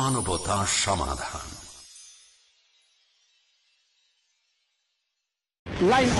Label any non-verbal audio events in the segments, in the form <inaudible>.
মানবতা সমাধান।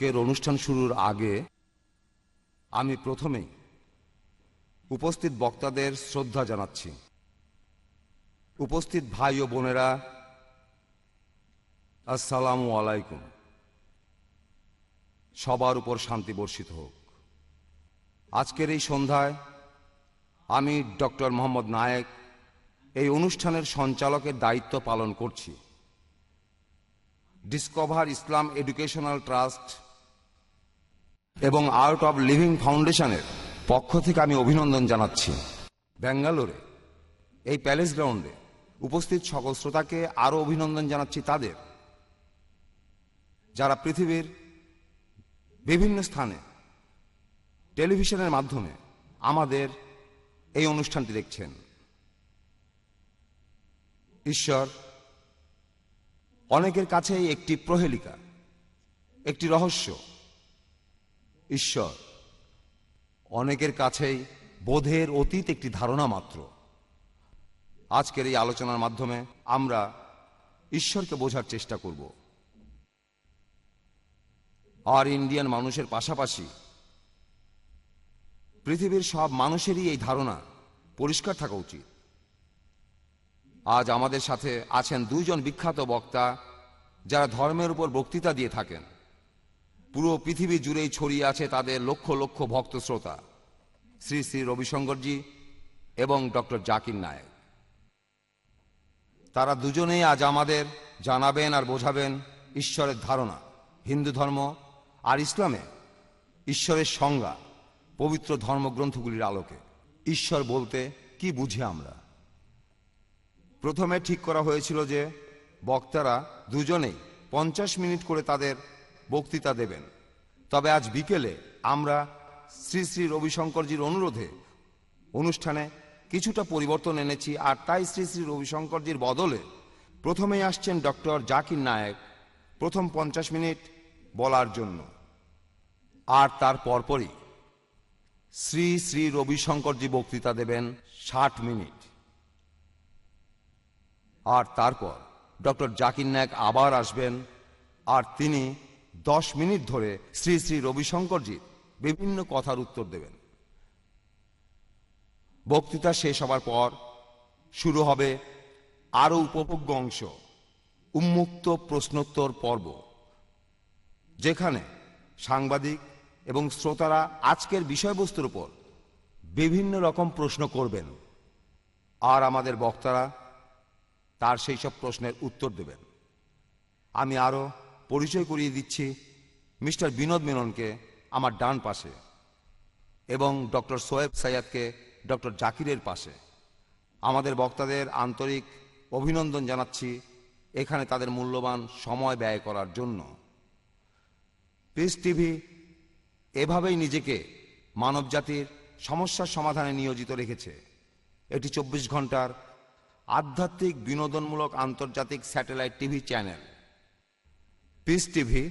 আজকের অনুষ্ঠান শুরুর আগে আমি প্রথমে উপস্থিত বক্তাদের শ্রদ্ধা জানাচ্ছি। উপস্থিত ভাই ও বোনেরা, আসসালামু আলাইকুম। সবার উপর শান্তি বর্ষিত হোক। আজকের এই সন্ধ্যায় আমি ডক্টর মোহাম্মদ নায়েক এই অনুষ্ঠানের সঞ্চালকের দায়িত্ব পালন করছি। ডিসকভার ইসলাম এডুকেশনাল ট্রাস্ট এবং আর্ট অব লিভিং ফাউন্ডেশনের পক্ষ থেকে আমি অভিনন্দন জানাচ্ছি। ব্যাঙ্গালোরে, এই প্যালেস গ্রাউন্ডে উপস্থিত সকল শ্রোতাকে আরও অভিনন্দন জানাচ্ছি তাদের। যারা পৃথিবীর বিভিন্ন স্থানে টেলিভিশনের মাধ্যমে আমাদের এই অনুষ্ঠানটি দেখছেন। ঈশ্বর, অনেকের কাছেই একটি প্রহেলিকা, একটি রহস্য ঈশ্বর। অনেকের কাছেই বোধের অতীত একটি ধারণা মাত্র। আজকের এই আলোচনার মাধ্যমে আমরা ঈশ্বরকে বোঝার চেষ্টা করব। আর ইন্ডিয়ান মানুষের পাশাপাশি পৃথিবীর সব মানুষেরই এই ধারণা পরিষ্কার থাকা উচিত। আজ আমাদের সাথে আছেন দুইজন বিখ্যাত বক্তা যারা ধর্মের উপর বক্তৃতা দিয়ে থাকেন। পুরো পৃথিবী জুড়েই ছড়িয়ে আছে তাদের লক্ষ লক্ষ ভক্ত শ্রোতা। শ্রী শ্রী রবিশঙ্করজি এবং ডক্টর জাকির নায়েক। তারা দুজনেই আজ আমাদের জানাবেন আর বোঝাবেন ঈশ্বরের ধারণা, হিন্দু ধর্ম আর ইসলামে ঈশ্বরের সংজ্ঞা, পবিত্র ধর্মগ্রন্থগুলির আলোকে। ঈশ্বর বলতে কি বুঝি আমরা? প্রথমে ঠিক করা হয়েছিল যে, বক্তারা দুজনেই পঞ্চাশ মিনিট করে তাদের বক্তৃতা দেবেন। তবে আজ বিকেলে আমরা শ্রী শ্রী রবিশঙ্করজির অনুরোধে অনুষ্ঠানে কিছুটা পরিবর্তন এনেছি আর তাই শ্রী শ্রী রবিশঙ্করজির বদলে প্রথমেই আসছেন ডক্টর জাকির নায়েক প্রথম পঞ্চাশ মিনিট বলার জন্য। আর তার পরপরই শ্রী শ্রী রবিশঙ্করজি বক্তৃতা দেবেন ষাট মিনিট। আর তারপর ডক্টর জাকির নায়ক আবার আসবেন আর তিনি দশ মিনিট ধরে শ্রী শ্রী রবিশঙ্করজি বিভিন্ন কথার উত্তর দেবেন। বক্তৃতা শেষ হবার পর শুরু হবে আরও উপভোগ্য অংশ, উন্মুক্ত প্রশ্নোত্তর পর্ব, যেখানে সাংবাদিক এবং শ্রোতারা আজকের বিষয়বস্তুর উপর বিভিন্ন রকম প্রশ্ন করবেন। আর আমাদের বক্তারা তার সেই সব প্রশ্নের উত্তর দেবেন। আমি আরও পরিচয় করিয়ে দিচ্ছি মিস্টার বিনোদ মেননকে আমার ডান পাশে এবং ডক্টর সোয়েব সাইয়াদকে ডক্টর জাকিরের পাশে। আমাদের বক্তাদের আন্তরিক অভিনন্দন জানাচ্ছি এখানে তাদের মূল্যবান সময় ব্যয় করার জন্য। পিস টিভি এভাবেই নিজেকে মানবজাতির সমস্যার সমাধানে নিয়োজিত রেখেছে। এটি চব্বিশ ঘণ্টার আধ্যাত্মিক বিনোদনমূলক আন্তর্জাতিক satellite TV channel. Peace TV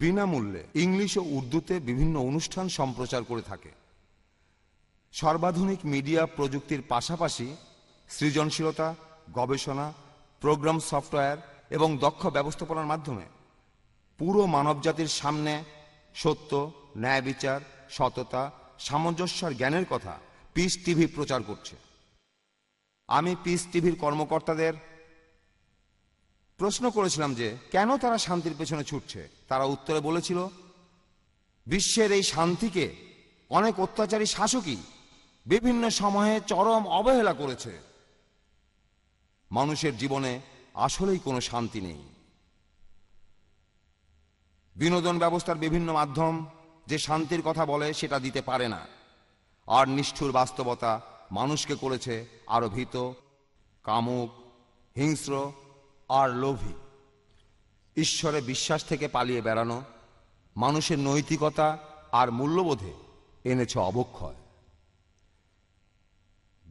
বিনামূল্যে ইংলিশ ও উর্দুতে বিভিন্ন অনুষ্ঠান সম্প্রচার করে থাকে। সর্বাধুনিক মিডিয়া প্রযুক্তির পাশাপাশি সৃজনশীলতা, গবেষণা, প্রোগ্রাম সফটওয়্যার এবং দক্ষ ব্যবস্থাপনার মাধ্যমে পুরো মানবজাতির সামনে সত্য, ন্যায় বিচার, সততা সামঞ্জস্য আর জ্ঞানের কথা পিস টিভি প্রচার করছে। আমি পিস টিভির কর্মকর্তাদের প্রশ্ন করেছিলাম যে, কেন তারা শান্তির পেছনে ছুটছে? তারা উত্তরে বলেছিল, বিশ্বের এই শান্তিকে অনেক অত্যাচারী শাসকই বিভিন্ন সময়ে চরম অবহেলা করেছে। মানুষের জীবনে আসলেই কোনো শান্তি নেই। বিনোদন ব্যবস্থার বিভিন্ন মাধ্যম যে শান্তির কথা বলে সেটা দিতে পারে না। আর নিষ্ঠুর বাস্তবতা মানুষকে করেছে আরও ভীত কামুক, হিংস্র আর লোভী। ঈশ্বরে বিশ্বাস থেকে পালিয়ে বেড়ানো, মানুষের নৈতিকতা আর মূল্যবোধে এনেছে অবক্ষয়।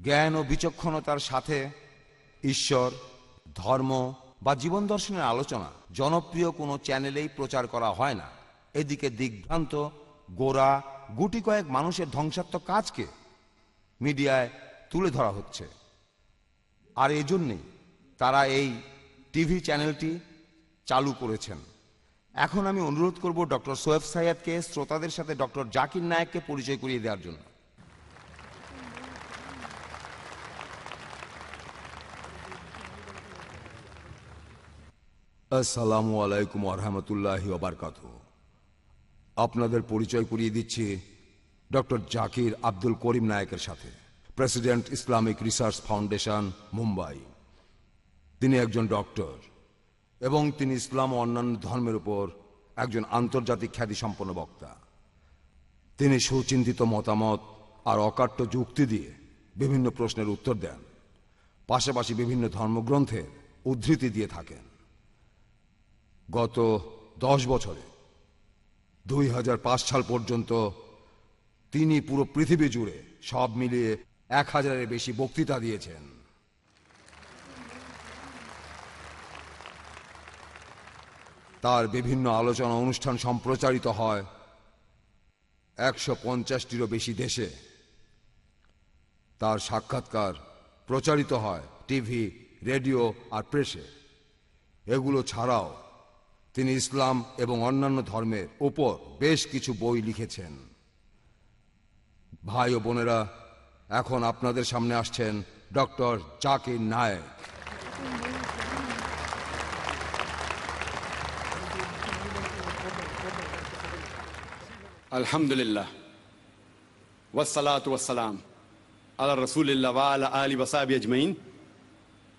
জ্ঞান ও বিচক্ষণতার সাথে ঈশ্বর, ধর্ম বা জীবন দর্শনের আলোচনা জনপ্রিয় কোনো চ্যানেলেই প্রচার করা হয় না। এদিকে দিগ্ভ্রান্ত, গোড়া, গুটি কয়েক মানুষের ধ্বংসাত্মক কাজকে মিডিয়ায় তুলে ধরা হচ্ছে। আর এজন্যেই তারা এই টিভি চ্যানেলটি চালু করেছেন। এখন আমি অনুরোধ করব ডক্টর সোয়েব সাইয়াদকে, শ্রোতাদের সাথে ডক্টর জাকির নায়েককে পরিচয় করিয়ে দেওয়ার জন্য। আসসালামু আলাইকুম আরহামতুল্লাহ বারকাত আপনাদের পরিচয় করিয়ে দিচ্ছি ডক্টর জাকির আব্দুল করিম নায়কের সাথে, president Islamic research foundation, Mumbai. তিনি একজন ডক্টর এবং তিনি ইসলাম ও অন্যান্য ধর্মের উপর একজন আন্তর্জাতিক খ্যাতিসম্পন্ন বক্তা। তিনি সুচিন্তিত মতামত আর অকাট্য যুক্তি দিয়ে বিভিন্ন প্রশ্নের উত্তর দেন, পাশাপাশি বিভিন্ন ধর্মগ্রন্থের উদ্ধৃতি দিয়ে থাকেন। গত দশ বছরে দুই হাজার পাঁচ সাল পর্যন্ত তিনি পুরো পৃথিবী জুড়ে সব মিলিয়ে এক হাজারের বেশি বক্তৃতা দিয়েছেন। তার বিভিন্ন আলোচনা অনুষ্ঠান সম্প্রচারিত হয় একশো পঞ্চাশটিরও বেশি দেশে। তার সাক্ষাৎকার প্রচারিত হয় টিভি, রেডিও আর প্রেসে। এগুলো ছাড়াও তিনি ইসলাম এবং অন্যান্য ধর্মের উপর বেশ কিছু বই লিখেছেন। ভাই ও বোনেরা, এখন আপনাদের সামনে আসছেন ডক্টর জাকির নায়েক। الحمد للہ وسلاۃ وسلام علی رسول اللہ وعلی آل وصحب اجمعین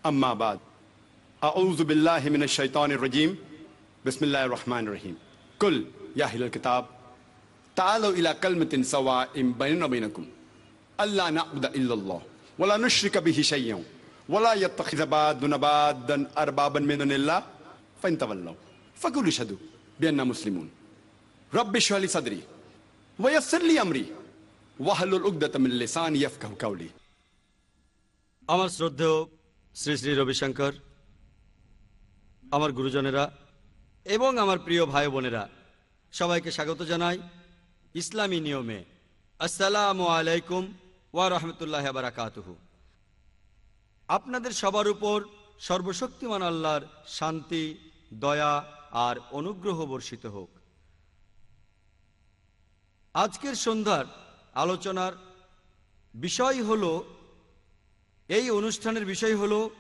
اما بعد اعوذ باللہ من الشیطان الرجیم بسم اللہ الرحمن الرحیم کل یا اہل الكتاب تعالوا الى کلمة سواء بیننا بینکم الا نعبد الا اللہ ولا نشرک به شیئا ولا يتخذ بعضنا بعضا اربابا من دون الله فان فقولوا اشهدوا باننا مسلمون رب اشرح لي صدري কাউলি আমার শ্রদ্ধেয় শ্রী শ্রী রবিশঙ্কর, আমার গুরুজনেরা এবং আমার প্রিয় ভাই বোনেরা, সবাইকে স্বাগত জানাই ইসলামী নিয়মে। আসসালাম আলাইকুম ওয়া রহমতুল্লাহ বারাকাতুহু। আপনাদের সবার উপর সর্বশক্তিমান আল্লাহর শান্তি, দয়া আর অনুগ্রহ বর্ষিত হোক। আজকের সন্ধ্যার আলোচনার বিষয় হল এই অনুষ্ঠানের বিষয় হল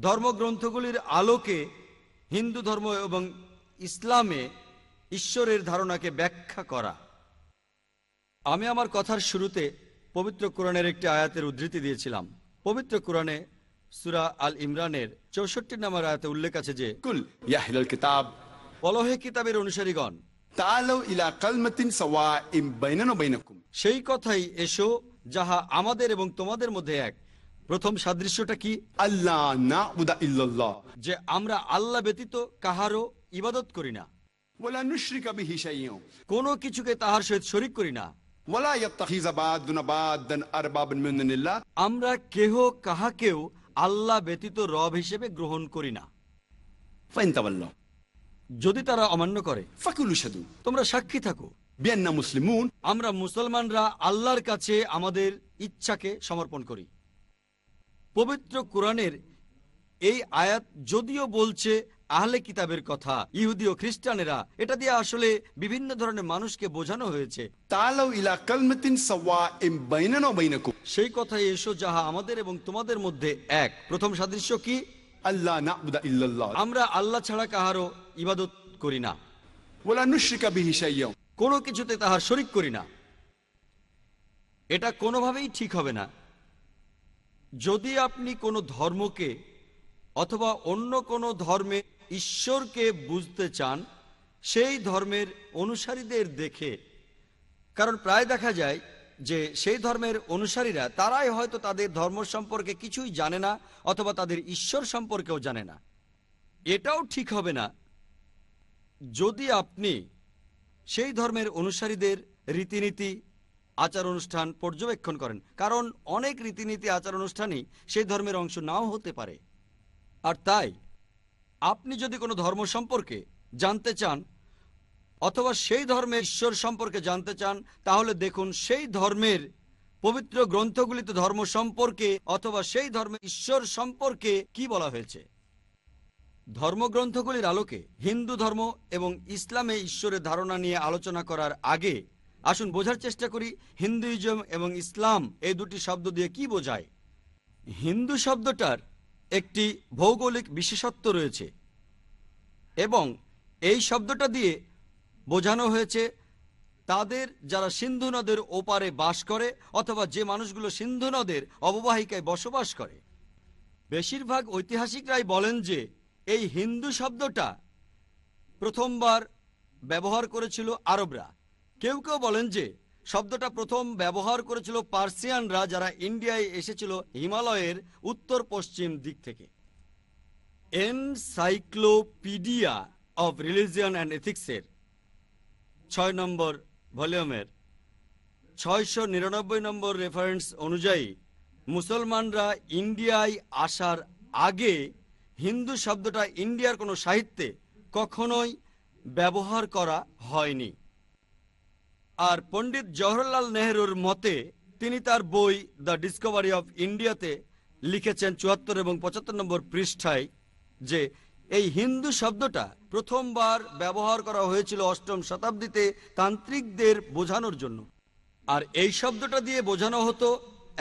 ধর্মগ্রন্থগুলির আলোকে হিন্দু ধর্ম এবং ইসলামে ঈশ্বরের ধারণাকে ব্যাখ্যা করা। আমি আমার কথার শুরুতে পবিত্র কোরআনের একটি আয়াতের উদ্ধৃতি দিয়েছিলাম। পবিত্র কোরআনে সুরা আল ইমরানের চৌষট্টি নামের আয়াতে উল্লেখ আছে যে কুল ইয়াহিল কিতাব। পলহে কিতাবের অনুসারীগণ সেই কথাই এসো যাহা আমাদের এবং তোমাদের মধ্যে এক। প্রথম সাদৃশ্যটা কি? আল্লাহ না উদা ইল্লাল্লাহ। যে আমরা আল্লাহ ব্যতীত কাহারও ইবাদত করি না। কোন কিছুকে তাহার সহিত শরিক করি না। আমরা কেহ কাহাকেও আল্লাহ ব্যতীত রব হিসেবে গ্রহণ করি না। যদি তারা অমান্য করে ফাকুল তোমরা সাক্ষী থাকো। বিয়ান্না মুসলিম আমরা মুসলমানরা আল্লাহর কাছে আমাদের ইচ্ছাকে সমর্পণ করি। পবিত্র কোরআনের এই আয়াত যদিও বলছে আহলে কিতাবের কথা ইহুদি ও খ্রিস্টানেরা এটা দিয়ে আসলে বিভিন্ন ধরনের মানুষকে বোঝানো হয়েছে। সেই কথা এসো যাহা আমাদের এবং তোমাদের মধ্যে এক। প্রথম সাদৃশ্য কি? আল্লাহ নাবুদা ইল্লাল্লাহ। আমরা আল্লাহ ছাড়া কাহারও ইবাদত করি না। ওলা নুশ্রিকা বিহিসাইয়াও কোনো কিছুতে তাহার শরিক করি না। এটা কোনোভাবেই ঠিক হবে না। যদি আপনি কোনো ধর্মকে অথবা অন্য কোনো ধর্মে ঈশ্বরকে বুঝতে চান সেই ধর্মের অনুসারীদের দেখে কারণ প্রায় দেখা যায় যে সেই ধর্মের অনুসারীরা, তারাই হয়তো তাদের ধর্ম সম্পর্কে কিছুই জানে না, অথবা তাদের ঈশ্বর সম্পর্কেও জানে না। এটাও ঠিক হবে না। যদি আপনি সেই ধর্মের অনুসারীদের রীতিনীতি আচার অনুষ্ঠান পর্যবেক্ষণ করেন, কারণ অনেক রীতিনীতি আচার অনুষ্ঠানই সেই ধর্মের অংশ নাও হতে পারে। আর তাই, আপনি যদি কোনো ধর্ম সম্পর্কে জানতে চান অথবা সেই ধর্মে ঈশ্বর সম্পর্কে জানতে চান, তাহলে দেখুন সেই ধর্মের পবিত্র গ্রন্থগুলিতে ধর্ম সম্পর্কে অথবা সেই ধর্মে ঈশ্বর সম্পর্কে কি বলা হয়েছে? ধর্মগ্রন্থগুলির আলোকে হিন্দু ধর্ম এবং ইসলামে ঈশ্বরের ধারণা নিয়ে আলোচনা করার আগে আসুন বোঝার চেষ্টা করি হিন্দুইজম এবং ইসলাম এই দুটি শব্দ দিয়ে কি বোঝায়। হিন্দু শব্দটার একটি ভৌগোলিক বিশেষত্ব রয়েছে এবং এই শব্দটা দিয়ে বোঝানো হয়েছে, তাদের যারা সিন্ধু নদের ওপারে বাস করে অথবা যে মানুষগুলো সিন্ধু নদের অববাহিকায় বসবাস করে, বেশিরভাগ ঐতিহাসিকরাই বলেন যে এই হিন্দু শব্দটা প্রথমবার ব্যবহার করেছিল আরবরা। কেউ কেউ বলেন যে শব্দটা প্রথম ব্যবহার করেছিল পার্সিয়ানরা যারা ইন্ডিয়ায় এসেছিল হিমালয়ের উত্তর পশ্চিম দিক থেকে। এনসাইক্লোপিডিয়া অব রিলিজিয়ন অ্যান্ড এথিক্সের ছয় নম্বর ভলিউমের। ছয়শো নিরানব্বই নম্বর রেফারেন্স অনুযায়ী মুসলমানরা ইন্ডিয়ায় আসার আগে হিন্দু শব্দটা ইন্ডিয়ার কোনো সাহিত্যে কখনোই ব্যবহার করা হয়নি। আর পণ্ডিত জওহরলাল নেহরুর মতে তিনি তার বই দ্য ডিসকভারি অফ ইন্ডিয়াতে লিখেছেন চুয়াত্তর এবং পঁচাত্তর নম্বর পৃষ্ঠায় যে এই হিন্দু শব্দটা প্রথমবার ব্যবহার করা হয়েছিল অষ্টম শতাব্দীতে তান্ত্রিকদের বোঝানোর জন্য। আর এই শব্দটা দিয়ে বোঝানো হতো,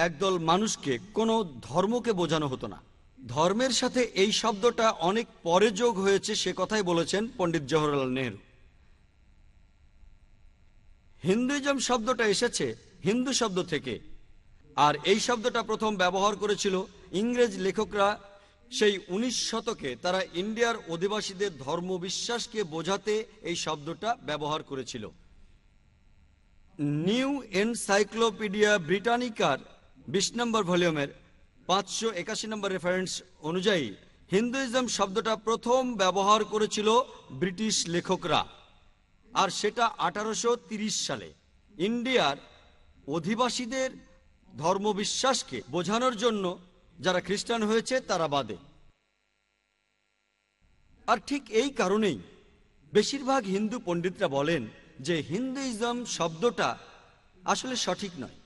একদল মানুষকে, কোনো ধর্মকে বোঝানো হতো না। ধর্মের সাথে এই শব্দটা অনেক পরে যোগ হয়েছে, সে কথাই বলেছেন পণ্ডিত জওহরলাল নেহরু। হিন্দুইজম শব্দটা এসেছে হিন্দু শব্দ থেকে। আর এই শব্দটা প্রথম ব্যবহার করেছিল ইংরেজ লেখকরা সেই উনিশ শতকে তারা ইন্ডিয়ার অধিবাসীদের ধর্মবিশ্বাসকে বোঝাতে এই শব্দটা ব্যবহার করেছিল। নিউ এনসাইক্লোপিডিয়া ব্রিটানিকার বিশ নম্বর ভলিউমের পাঁচশো একাশি নম্বর রেফারেন্স অনুযায়ী হিন্দুইজম শব্দটা প্রথম ব্যবহার করেছিল ব্রিটিশ লেখকরা। আর সেটা আঠারোশো সালে ইন্ডিয়ার অধিবাসীদের ধর্মবিশ্বাসকে বোঝানোর জন্য যারা খ্রিস্টান হয়েছে, তারা বাদে। আর ঠিক এই কারণেই বেশিরভাগ হিন্দু পণ্ডিতরা বলেন যে হিন্দুইজম শব্দটা আসলে সঠিক নয়।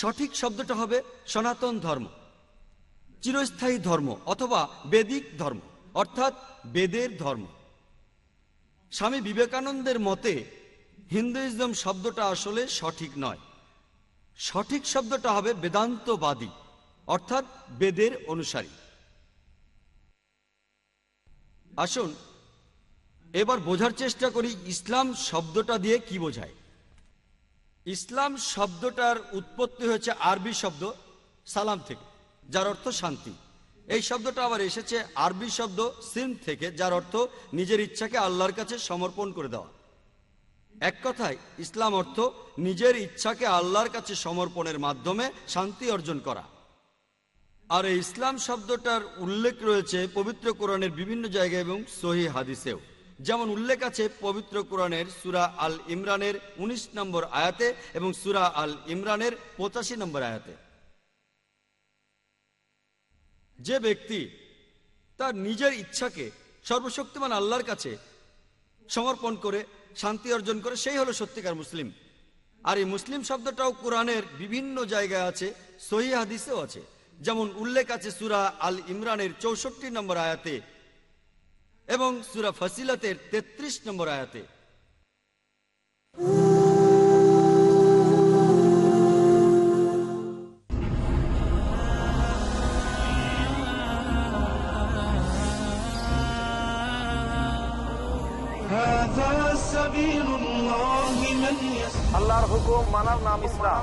সঠিক শব্দটা হবে সনাতন ধর্ম, চিরস্থায়ী ধর্ম অথবা বেদিক ধর্ম, অর্থাৎ বেদের ধর্ম। স্বামী বিবেকানন্দের মতে হিন্দুইজম শব্দটা আসলে সঠিক নয়। সঠিক শব্দটা হবে বেদান্তবাদী। অর্থাৎ বেদের অনুসারী। আসুন, এবার বোঝার চেষ্টা করি ইসলাম শব্দটা দিয়ে কি বোঝায়। ইসলাম শব্দটার উৎপত্তি হয়েছে আরবি শব্দ সালাম থেকে, যার অর্থ শান্তি। এই শব্দটা আবার এসেছে আরবি শব্দ সিন থেকে, যার অর্থ নিজের ইচ্ছাকে আল্লাহর কাছে সমর্পণ করে দেওয়া। এক কথায়, ইসলাম অর্থ নিজের ইচ্ছাকে আল্লাহর কাছে সমর্পণের মাধ্যমে শান্তি অর্জন করা। আর এই ইসলাম শব্দটার উল্লেখ রয়েছে পবিত্র কোরআনের বিভিন্ন জায়গায় এবং সহি হাদিসেও। যেমন উল্লেখ আছে পবিত্র কোরআনের সুরা আল ইমরানের ১৯ নম্বর আয়াতে এবং সুরা আল ইমরানের পঁচাশি নম্বর আয়াতে। যে ব্যক্তি তার নিজের ইচ্ছাকে সর্বশক্তিমান আল্লাহর কাছে সমর্পণ করে, শান্তি অর্জন করে, সেই হলো সত্যিকার মুসলিম। আর এই মুসলিম শব্দটাও কোরআনের বিভিন্ন জায়গায় আছে, সহি হাদিসেও আছে। যেমন উল্লেখ আছে সুরা আল ইমরানের চৌষট্টি নম্বর আয়াতে এবং সুরা ফসিলতের ৩৩ নম্বর আয়াতে। আল্লাহর হুকুম মানার নাম ইসলাম।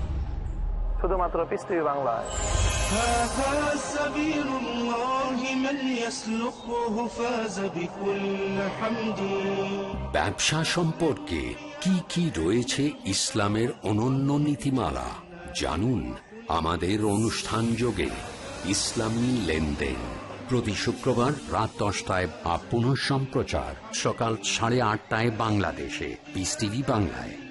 শুধুমাত্র পিস টিভি বাংলায় ব্যবসা সম্পর্কে কি কি রয়েছে ইসলামের অনন্য নীতিমালা জানুন আমাদের অনুষ্ঠান যোগে ইসলামী লেনদেন। প্রতি শুক্রবার রাত দশটায় বা পুনঃ সম্প্রচার সকাল সাড়ে আটটায় বাংলাদেশে পিস টিভি বাংলায়।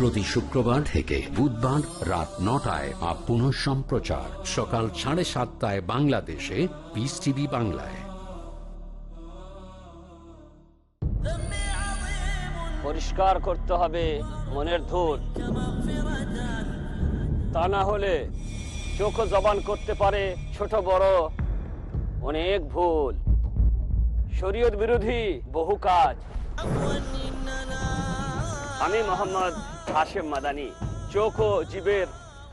প্রতি শুক্রবার থেকে বুধবার রাত নটায় বা পুনঃ সম্প্রচার। সকাল সাড়ে সাতটায় বাংলাদেশে পিস টিভি বাংলায়। পরিষ্কার করতে হবে মনের ধূল। তা না হলে চোখ জবান করতে পারে ছোট বড় অনেক ভুল। শরীয়ত বিরোধী বহু কাজ। আমি মোহাম্মদ হাশেম মাদানি, চোখ ও জীবের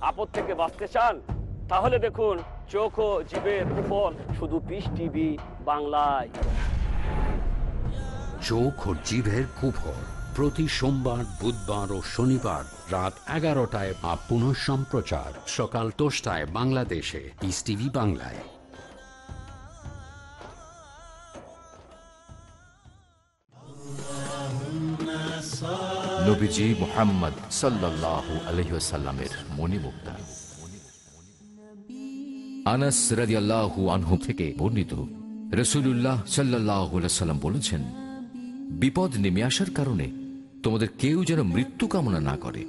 আপদ থেকে বাঁচতে চান? তাহলে দেখুন, চোখ ও জীবের উপর শুধু পিস টিভি বাংলায়। চোখ ও জিভের কুফর প্রতি সোমবার, বুধবার ও শনিবার রাত এগারোটায় বা পুনঃ সম্প্রচার সকাল দশটায় বাংলাদেশে পিস টিভি বাংলায়। নবীজি মোহাম্মদ সাল্লাহ আলহিসাল্লামের আনাস রাদিয়াল্লাহু আনহু থেকে বর্ণিত রসুল্লাহ বলেছেন, বিপদ নেমে আসার কারণে তোমাদের কেউ যেন মৃত্যু কামনা না করে।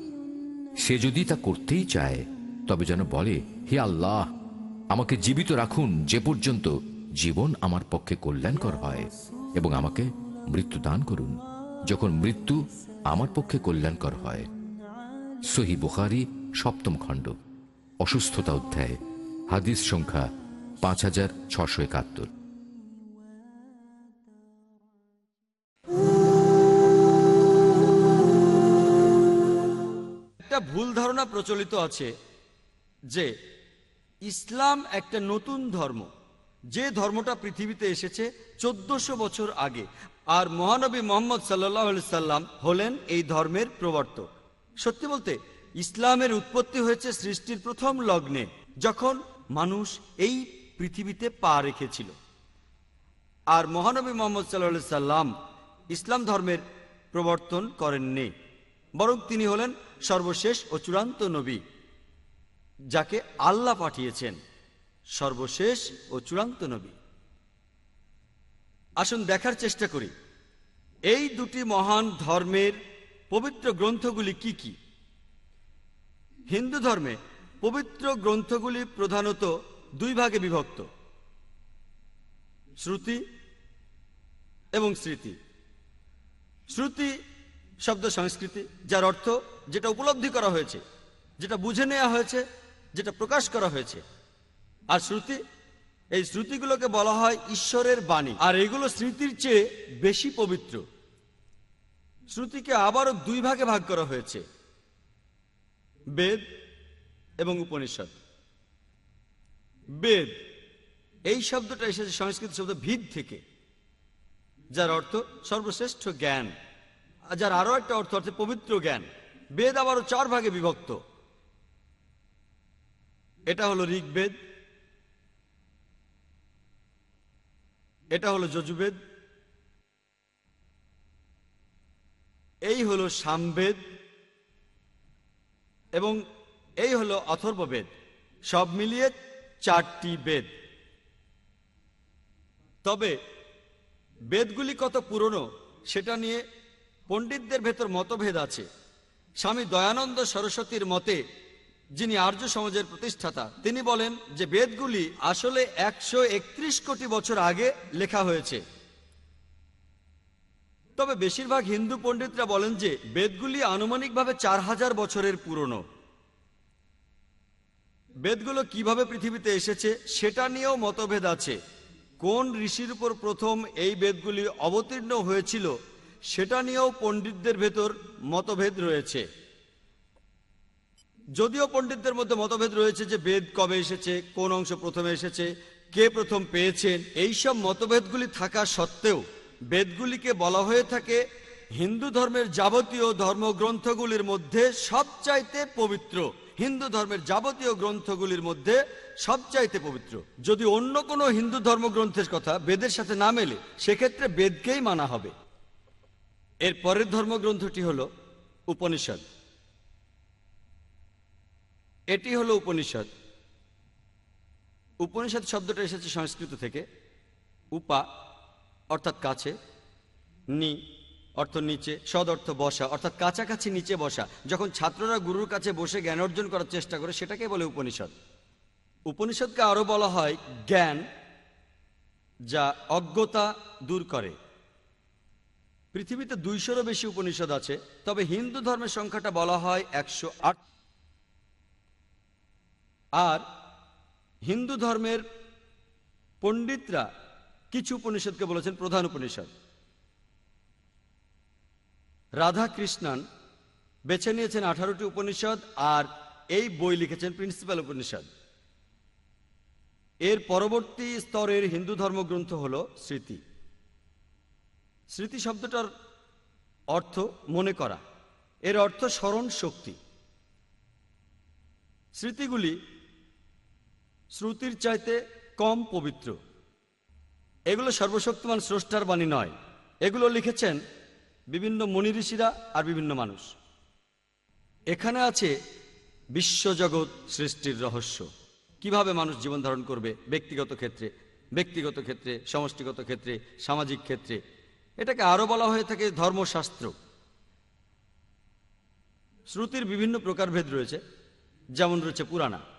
সে যদি তা করতেই চায়, তবে যেন বলে, হে আল্লাহ, আমাকে জীবিত রাখুন যে পর্যন্ত জীবন আমার পক্ষে কল্যাণকর হয় এবং আমাকে মৃত্যু দান করুন। যখন মৃত্যু আমার পক্ষে কল্যাণকর হয়। সহি বুখারি, সপ্তম খণ্ড, অসুস্থতা অধ্যায়, হাদিস সংখ্যা পাঁচ হাজার ছশো একাত্তর। একটা ভুল ধারণা প্রচলিত আছে যে ইসলাম একটা নতুন ধর্ম। যে ধর্মটা পৃথিবীতে এসেছে চোদ্দশো বছর আগে। আর মহানবী মোহাম্মদ সাল্লাহ সাল্লাম হলেন এই ধর্মের প্রবর্তক। সত্যি বলতে, ইসলামের উৎপত্তি হয়েছে সৃষ্টির প্রথম লগ্নে, যখন মানুষ এই পৃথিবীতে পা রেখেছিল। আর মহানবী মোহাম্মদ সাল্লাহ সাল্লাম ইসলাম ধর্মের প্রবর্তন করেননি, বরং তিনি হলেন সর্বশেষ ও চূড়ান্ত নবী, যাকে আল্লাহ পাঠিয়েছেন। সর্বশেষ ও চূড়ান্ত নবী। আসুন দেখার চেষ্টা করি। এই দুটি মহান ধর্মের পবিত্র গ্রন্থগুলি কি কি? হিন্দু ধর্মে পবিত্র গ্রন্থগুলি প্রধানত দুই ভাগে বিভক্ত, শ্রুতি এবং স্মৃতি। শ্রুতি শব্দ সংস্কৃতি, যার অর্থ যেটা উপলব্ধি করা হয়েছে, যেটা বুঝে নেওয়া হয়েছে, যেটা প্রকাশ করা হয়েছে। আর শ্রুতি এই শ্রুতিগুলোকে বলা হয় ঈশ্বরের বাণী। আর এগুলো স্মৃতির চেয়ে বেশি পবিত্র। শ্রুতিকে আবারও দুই ভাগে ভাগ করা হয়েছে। বেদ এবং উপনিষদ। বেদ, এই শব্দটা এসেছে সংস্কৃত শব্দ ভিদ থেকে, যার অর্থ সর্বশ্রেষ্ঠ জ্ঞান যার আরও একটা অর্থ অর্থে পবিত্র জ্ঞান। বেদ আবারও চার ভাগে বিভক্ত। এটা হলো ঋগ্বেদ এটা হলো যজুবেদ। এই হলো সামবেদ। এবং এই হলো অথর্ববেদ। সব মিলিয়ে চারটি বেদ। তবে বেদগুলি কত পুরনো, সেটা নিয়ে পণ্ডিতদের ভেতর মতভেদ আছে। স্বামী দয়ানন্দ সরস্বতীর মতে যিনি আর্য সমাজের প্রতিষ্ঠাতা, তিনি বলেন যে বেদগুলি আসলে একশো একত্রিশ কোটি বছর আগে লেখা হয়েছে। তবে বেশিরভাগ হিন্দু পণ্ডিতরা বলেন যে বেদগুলি আনুমানিকভাবে চার হাজার বছরের পুরনো। বেদগুলো কীভাবে পৃথিবীতে এসেছে সেটা নিয়েও মতভেদ আছে। কোন ঋষির উপর প্রথম এই বেদগুলি অবতীর্ণ হয়েছিল সেটা নিয়েও পণ্ডিতদের ভেতর মতভেদ রয়েছে। যদিও পণ্ডিতদের মধ্যে মতভেদ রয়েছে যে বেদ কবে এসেছে, কোন অংশ প্রথমে এসেছে, কে প্রথম পেয়েছেন, এইসব মতভেদগুলি থাকা সত্ত্বেও বেদগুলিকে বলা হয়ে থাকে হিন্দু ধর্মের যাবতীয় ধর্মগ্রন্থগুলির মধ্যে সবচাইতে পবিত্র। হিন্দু ধর্মের যাবতীয় গ্রন্থগুলির মধ্যে সবচাইতে পবিত্র। যদি অন্য কোনো হিন্দু ধর্মগ্রন্থের কথা বেদের সাথে না মেলে, সেক্ষেত্রে বেদকেই মানা হবে। এর পরের ধর্মগ্রন্থটি হল উপনিষদ। এটি হলো উপনিষদ। উপনিষদ শব্দটা এসেছে সংস্কৃত থেকে। উপা, অর্থাৎ কাছে। নি, অর্থ নিচে। সদ অর্থ বসা, অর্থাৎ কাছাকাছি নিচে বসা। যখন ছাত্ররা গুরুর কাছে বসে জ্ঞান অর্জন করার চেষ্টা করে সেটাকে বলে উপনিষদ। উপনিষদকে আরও বলা হয় জ্ঞান, যা অজ্ঞতা দূর করে। পৃথিবীতে দুইশোরও বেশি উপনিষদ আছে, তবে হিন্দু ধর্মের সংখ্যাটা বলা হয় একশো আট। আর হিন্দু ধর্মের পণ্ডিতরা কিছু উপনিষদকে বলেছেন প্রধান উপনিষদ। রাধা কৃষ্ণন বেছে নিয়েছেন আঠারোটি উপনিষদ আর এই বই লিখেছেন প্রিন্সিপাল উপনিষদ। এর পরবর্তী স্তরের হিন্দু ধর্মগ্রন্থ হল স্মৃতি। স্মৃতি শব্দটার অর্থ মনে করা। এর অর্থ স্মরণ শক্তি। স্মৃতিগুলি শ্রুতির চাইতে কম পবিত্র। এগুলো সর্বশক্তিমান স্রষ্টার বাণী নয়। এগুলো লিখেছেন বিভিন্ন মনি ঋষিরা আর বিভিন্ন মানুষ। এখানে আছে বিশ্বজগৎ সৃষ্টির রহস্য। কীভাবে মানুষ জীবন ধারণ করবে ব্যক্তিগত ক্ষেত্রে ব্যক্তিগত ক্ষেত্রে, সমষ্টিগত ক্ষেত্রে, সামাজিক ক্ষেত্রে? এটাকে আরও বলা হয়ে থাকে ধর্মশাস্ত্র। শ্রুতির বিভিন্ন প্রকারভেদ রয়েছে, যেমন রয়েছে পুরাণা।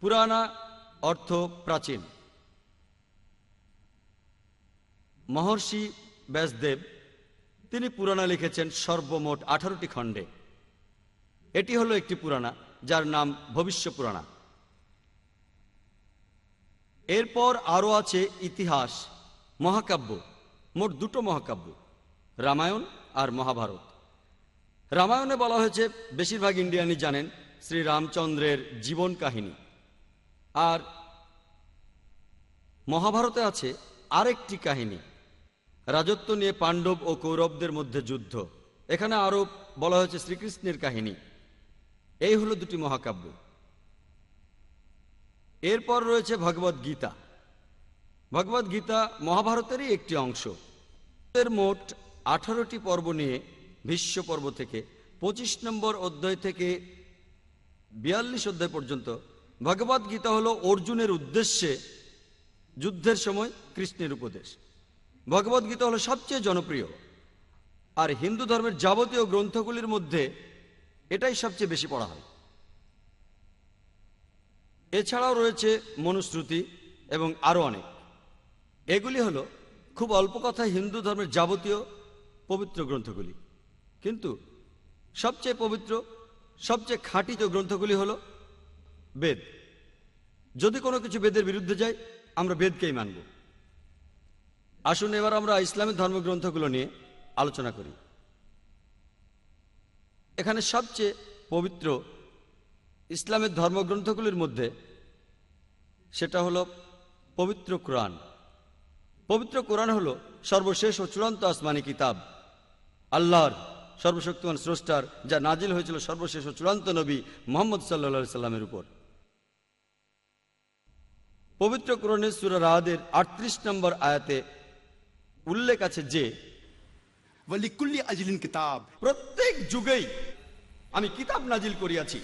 পুরাণা অর্থ প্রাচীন। মহর্ষি ব্যাসদেব, তিনি পুরাণা লিখেছেন সর্বমোট আঠারোটি খণ্ডে। এটি হলো একটি পুরাণা, যার নাম ভবিষ্য পুরাণা। এরপর আরও আছে ইতিহাস, মহাকাব্য, মোট দুটো মহাকাব্য, রামায়ণ আর মহাভারত। রামায়ণে বলা হয়েছে, বেশিরভাগ ইন্ডিয়ানই জানেন শ্রী রামচন্দ্রের জীবন কাহিনী। আর মহাভারতে আছে আরেকটি কাহিনী। রাজত্ব নিয়ে পাণ্ডব ও কৌরবদের মধ্যে যুদ্ধ। এখানে আরও বলা হয়েছে শ্রীকৃষ্ণের কাহিনী। এই হলো দুটি মহাকাব্য। এরপর রয়েছে ভগবদ গীতা। ভগবদ গীতা মহাভারতেরই একটি অংশ। এর মোট আঠারোটি পর্ব নিয়ে ভীষ্ম পর্ব থেকে পঁচিশ নম্বর অধ্যায় থেকে বিয়াল্লিশ অধ্যায় পর্যন্ত ভগবদ গীতা হলো অর্জুনের উদ্দেশ্যে যুদ্ধের সময় কৃষ্ণের উপদেশ। ভগবদ গীতা হলো সবচেয়ে জনপ্রিয়। আর হিন্দু ধর্মের যাবতীয় গ্রন্থগুলির মধ্যে এটাই সবচেয়ে বেশি পড়া হয়। এছাড়াও রয়েছে মনুশ্রুতি এবং আরও অনেক। এগুলি হলো খুব অল্প কথায় হিন্দু ধর্মের যাবতীয় পবিত্র গ্রন্থগুলি। কিন্তু সবচেয়ে পবিত্র, সবচেয়ে খাঁটি যে গ্রন্থগুলি হলো বেদ। যদি কোনো কিছু বেদের বিরুদ্ধে যায়, আমরা বেদকেই মানব। আসুন এবার আমরা ইসলামের ধর্মগ্রন্থগুলো নিয়ে আলোচনা করি। এখানে সবচেয়ে পবিত্র ইসলামের ধর্মগ্রন্থগুলির মধ্যে সেটা হলো পবিত্র কোরআন। পবিত্র কোরআন হলো সর্বশেষ ও চূড়ান্ত আসমানি কিতাব। আল্লাহর সর্বশক্তিমান স্রষ্টার, যা নাজিল হয়েছিল সর্বশেষ ও চূড়ান্ত নবী মোহাম্মদ সাল্লা সাল্লামের উপর। পবিত্র কোরণের সুরা রাহাদের আটত্রিশ নম্বর আয়াতে উল্লেখ আছে যে কিতাব। প্রত্যেক যুগেই আমি কিতাব নাজিল করিয়াছি।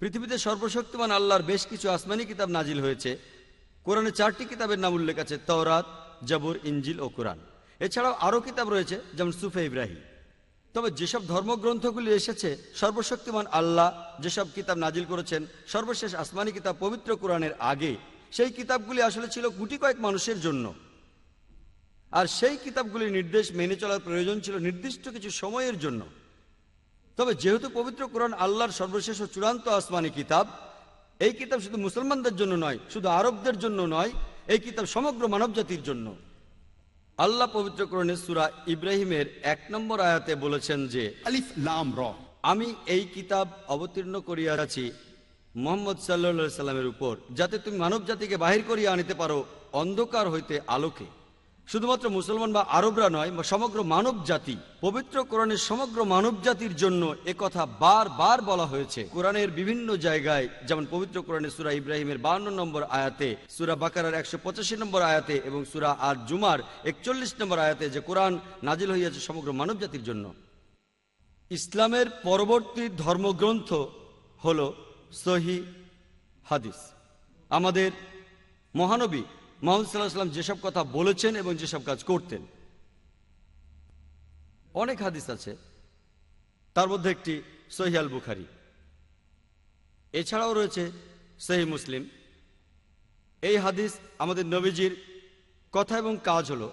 পৃথিবীতে সর্বশক্তিমান আল্লাহর বেশ কিছু আসমানি কিতাব নাজিল হয়েছে। কোরআনে চারটি কিতাবের নাম উল্লেখ আছে তওরাত জবর ইঞ্জিল ও কোরআন। এছাড়াও আরও কিতাব রয়েছে যেমন সুফে ইব্রাহিম। তবে যেসব ধর্মগ্রন্থগুলি এসেছে সর্বশক্তিমান আল্লাহ যেসব কিতাব নাজিল করেছেন সর্বশেষ আসমানি কিতাব পবিত্র কোরআনের আগে সেই কিতাবগুলি আসলে ছিল গুটি কয়েক মানুষের জন্য। আর সেই কিতাবগুলির নির্দেশ মেনে চলার প্রয়োজন ছিল নির্দিষ্ট কিছু সময়ের জন্য। তবে যেহেতু পবিত্র কোরআন আল্লাহর সর্বশেষ ও চূড়ান্ত আসমানি কিতাব এই কিতাব শুধু মুসলমানদের জন্য নয় শুধু আরবদের জন্য নয় এই কিতাব সমগ্র মানবজাতির জন্য। আল্লাহ পবিত্র কোরণে সুরা ইব্রাহিমের এক নম্বর আয়াতে বলেছেন যে আলিফ লাম র। আমি এই কিতাব অবতীর্ণ করিয়াছি মোহাম্মদ সাল্লা সাল্লামের উপর, যাতে তুমি মানব জাতিকে বাহির করিয়া আনিতে পারো অন্ধকার হইতে আলোকে। শুধুমাত্র মুসলমান বা আরবরা নয়, বা সমগ্র মানব জাতি পবিত্র কোরআনের সমগ্র মানব জাতির জন্য কথা বার বার বলা হয়েছে। কোরআনের বিভিন্ন জায়গায়, যেমন পবিত্র কোরআনের সুরা ইব্রাহিমের বান্ন নম্বর আয়াতে, সুরা বাকারার একশো পঁচাশি নম্বর আয়াতে এবং সুরা আর জুমার একচল্লিশ নম্বর আয়াতে যে কোরআন নাজিল হইয়াছে সমগ্র মানব জাতির জন্য। ইসলামের পরবর্তী ধর্মগ্রন্থ হল সহি হাদিস। আমাদের মহানবী মোহাম্মদ সাল্লাহ সাল্লাম যেসব কথা বলেছেন এবং যেসব কাজ করতেন, অনেক হাদিস আছে। তার মধ্যে একটি সহি আল বুখারি এছাড়াও রয়েছে সহি মুসলিম। এই হাদিস আমাদের নবীজির কথা এবং কাজ হলো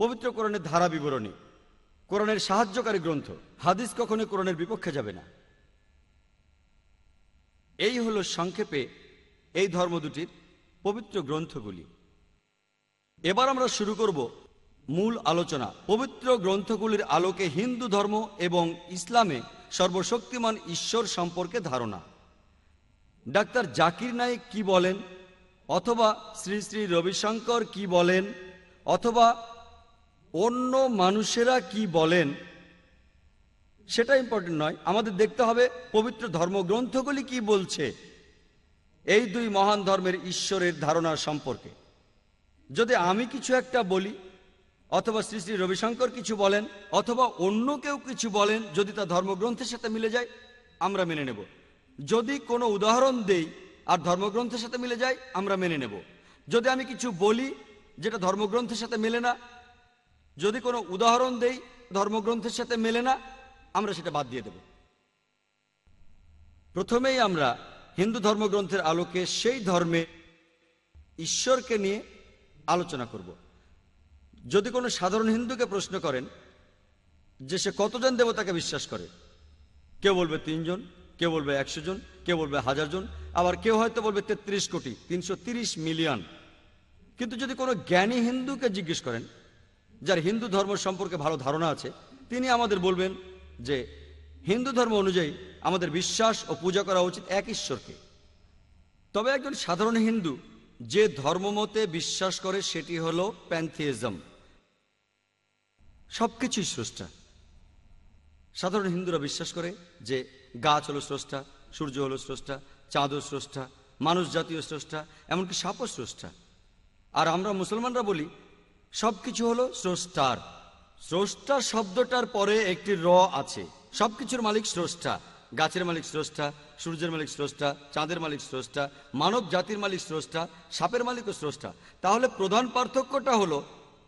পবিত্র কোরআনের ধারা বিবরণী, কোরআনের সাহায্যকারী গ্রন্থ। হাদিস কখনো কোরআনের বিপক্ষে যাবে না। এই হলো সংক্ষেপে এই ধর্ম দুটির পবিত্র গ্রন্থগুলি। এবার আমরা শুরু করব মূল আলোচনা। পবিত্র গ্রন্থগুলির আলোকে হিন্দু ধর্ম এবং ইসলামে সর্বশক্তিমান ঈশ্বর সম্পর্কে ধারণা। ডাক্তার জাকির নায়েক কি বলেন? অথবা শ্রী শ্রী রবিশঙ্কর কি বলেন? অথবা অন্য মানুষেরা কি বলেন? সেটা ইম্পর্টেন্ট নয়। আমাদের দেখতে হবে পবিত্র ধর্মগ্রন্থগুলি কি বলছে। এই দুই মহান ধর্মের ঈশ্বরের ধারণা সম্পর্কে। যদি আমি কিছু একটা বলি, অথবা শ্রী শ্রী রবিশঙ্কর কিছু বলেন, অথবা অন্য কেউ কিছু বলেন, যদি তা ধর্মগ্রন্থের সাথে মিলে যায়, আমরা মেনে নেব। যদি কোনো উদাহরণ দেই আর ধর্মগ্রন্থের সাথে মিলে যায়, আমরা মেনে নেব। যদি আমি কিছু বলি যেটা ধর্মগ্রন্থের সাথে মেলে না, যদি কোনো উদাহরণ দেই, ধর্মগ্রন্থের সাথে মেলে না আমরা সেটা বাদ দিয়ে দেব। প্রথমেই আমরা হিন্দু ধর্মগ্রন্থের আলোকে সেই ধর্মে ঈশ্বরকে নিয়ে আলোচনা করব। যদি কোনো সাধারণ হিন্দুকে প্রশ্ন করেন যে সে কতজন দেবতাকে বিশ্বাস করে, কেউ বলবে তিনজন, কেউ বলবে একশো জন, কেউ বলবে হাজার জন, আবার কেউ হয়তো বলবে তেত্রিশ কোটি, তিনশো মিলিয়ন। কিন্তু যদি কোনো জ্ঞানী হিন্দুকে জিজ্ঞেস করেন, যার হিন্দু ধর্ম সম্পর্কে ভালো ধারণা আছে, তিনি আমাদের বলবেন যে হিন্দু ধর্ম অনুযায়ী আমাদের বিশ্বাস ও পূজা করা উচিত এক ঈশ্বরকে। তবে একজন সাধারণ হিন্দু যে ধর্মমতে বিশ্বাস করে সেটি হলো প্যান্থিজম সব কিছুই স্রষ্টা। সাধারণ হিন্দুরা বিশ্বাস করে যে গাছ হলো স্রষ্টা, সূর্য হলো স্রষ্টা চাঁদও স্রষ্টা, মানুষ জাতীয় স্রষ্টা, এমনকি সাপও স্রষ্টা। আর আমরা মুসলমানরা বলি সব কিছু হলো স্রষ্টার। স্রষ্টা শব্দটার পরে একটি র আছে। সবকিছুর মালিক স্রষ্টা। গাছের মালিক স্রষ্টা, সূর্যের মালিক স্রষ্টা, চাঁদের মালিক স্রষ্টা, মানব জাতির মালিক স্রষ্টা, সাপের মালিকও স্রষ্টা। তাহলে প্রধান পার্থক্যটা হলো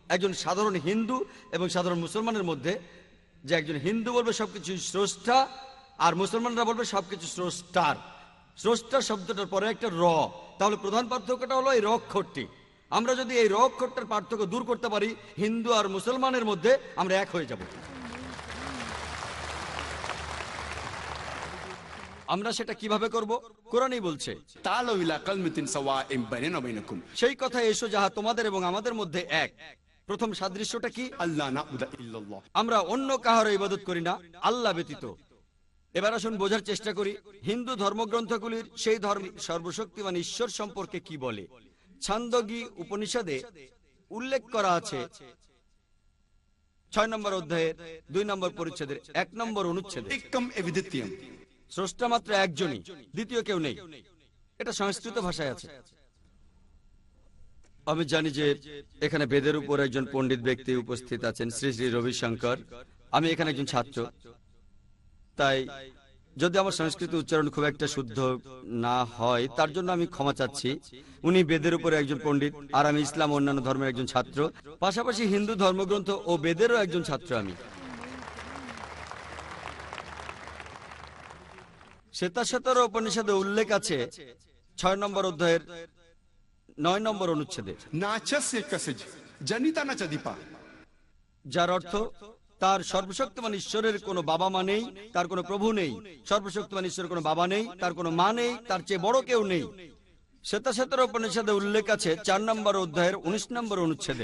একজন সাধারণ হিন্দু এবং সাধারণ মুসলমানের মধ্যে যে একজন হিন্দু বলবে সবকিছু স্রষ্টা আর মুসলমানরা বলবে সবকিছু স্রষ্টার। স্রষ্টা শব্দটার পরে একটা র। তাহলে প্রধান পার্থক্যটা হলো এই র অক্ষরটি। আমরা যদি এই রব খট্টার পার্থক্য দূর করতে পারি হিন্দু আর মুসলমানের মধ্যে আমরা এক হয়ে যাব। আমরা সেটা কীভাবে করব? কোরআনই বলছে। সেই কথা এসো যাহা তোমাদের এবং আমাদের মধ্যে এক। প্রথম সাদৃশ্যটা কি? আল্লাহ আমরা অন্য কাহার ইবাদত করি না আল্লাহ ব্যতীত। এবার আসুন বোঝার চেষ্টা করি হিন্দু ধর্মগ্রন্থগুলির সেই ধর্ম সর্বশক্তিমান ঈশ্বর সম্পর্কে কি বলে? ছান্দগী উপনিষদে উল্লেখ করা আছে। ছয় নম্বর অধ্যায়ের দুই নম্বর পরিচ্ছেদের এক নম্বর অনুচ্ছেদে। স্রষ্টা মাত্র একজনই দ্বিতীয় কেউ নেই। এটা সংস্কৃত ভাষায় আছে। আমি জানি যে এখানে বেদের উপর একজন পণ্ডিত ব্যক্তি উপস্থিত আছেন শ্রী শ্রী রবিশঙ্কর। আমি এখানে একজন ছাত্র। তাই যদি আমার সংস্কৃত উচ্চারণ খুব একটা শুদ্ধ না হয় তার জন্য আমি ক্ষমা চাচ্ছি। উনি বেদের উপরে একজন পণ্ডিত আর আমি ইসলাম অন্যান্য ধর্মের একজন ছাত্র। পাশাপাশি হিন্দু ধর্মগ্রন্থ ও বেদেরও একজন ছাত্র আমি। শ্বেতাশতর উপনিষদে উল্লেখ আছে ছয় নম্বর অধ্যায়ের নয় নম্বর অনুচ্ছেদে। যার অর্থ তার সর্বশক্তিমান ঈশ্বরের কোনো বাবা মা নেই তার কোনো প্রভু নেই। সর্বশক্তিমান ঈশ্বরের কোনো বাবা নেই তার কোনো মা নেই তার চেয়ে বড় কেউ নেই। শ্বেতাশতর উপনিষদে উল্লেখ আছে চার নম্বর অধ্যায়ের উনিশ নম্বর অনুচ্ছেদে।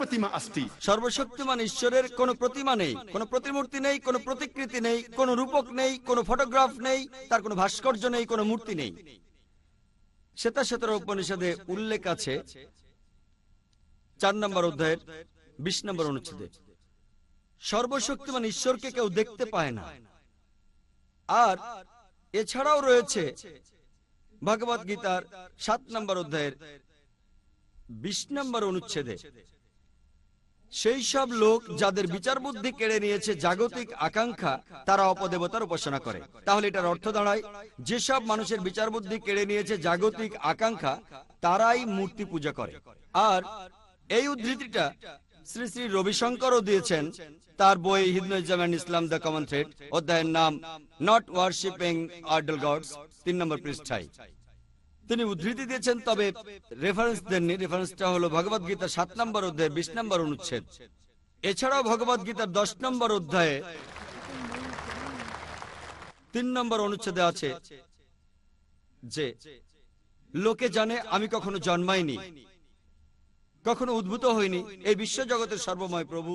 প্রতিমা অস্তি সর্বশক্তিমান ঈশ্বরের কোনো প্রতিমা নেই কোনো প্রতিমূর্তি নেই কোনো প্রতিকৃতি নেই কোনো রূপক নেই কোনো ফটোগ্রাফ নেই তার কোনো ভাস্কর্য নেই কোনো মূর্তি নেই। শ্বেতাশতর উপনিষদে উল্লেখ আছে চার নম্বর অধ্যায়ের বিশ নম্বর অনুচ্ছেদে। সর্বশক্তিমান ঈশ্বরকে কেউ দেখতে পায় না। আর এছাড়াও রয়েছে ভগবত গীতার সাত নম্বর অধ্যায়ের বিশ নম্বর অনুচ্ছেদে। সেই সব লোক যাদের বিচার বুদ্ধি কেড়ে নিয়েছে জাগতিক আকাঙ্ক্ষা, তারা অপদেবতার উপাসনা করে। তাহলে এটার অর্থ দাঁড়ায় যেসব মানুষের বিচার বুদ্ধি কেড়ে নিয়েছে জাগতিক আকাঙ্ক্ষা, তারাই মূর্তি পূজা করে। আর এই উদ্ধৃতিটা শ্রী শ্রী রবিশঙ্করও দিয়েছেন তার বই and Islam the common thread অধ্যায়ের নাম নট ওয়ার্শিপিং আইডল গডস তিন নম্বর পৃষ্ঠায়। তিনি উদ্ধৃতি দিয়েছেন, তবে রেফারেন্স দেননি। রেফারেন্সটা হলো ভগবত গীতার সাত নম্বর অধ্যায় বিশ নম্বর অনুচ্ছেদ। এছাড়াও ভগবত গীতার দশ নম্বর অধ্যায়ে তিন নম্বর অনুচ্ছেদে আছে যে, লোকে জানে আমি কখনো জন্মাইনি। কখনো উদ্ভূত হয়নি। এই বিশ্ব জগতের সর্বময় প্রভু।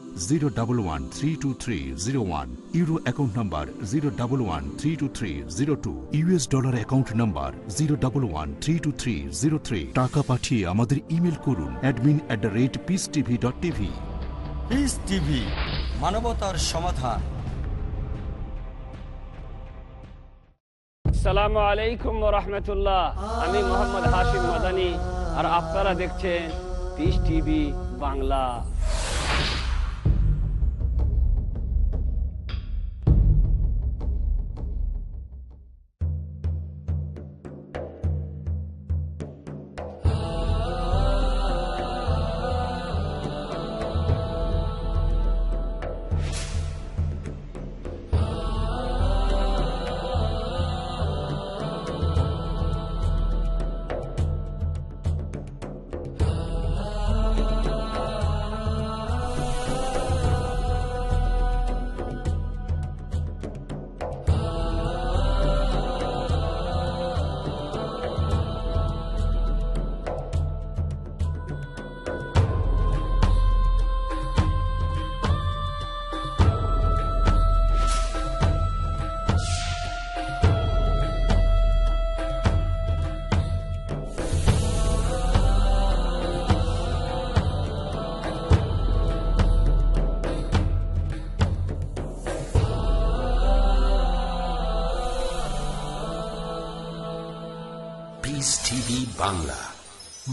zero double one three two three zero one euro account number zero double one three two three zero two US dollar account number zero double one three two three zero three টাকা পাঠিয়ে আমাদের email করুন admin at the rate peace TV dot TV peace TV মানবতার সমাধান। সালামু আলাইকুম রহমতুল্লাহ। আমি মোহাম্মদ হাশিম মাদানি আর আপনারা দেখছেন পিস টিভি বাংলা।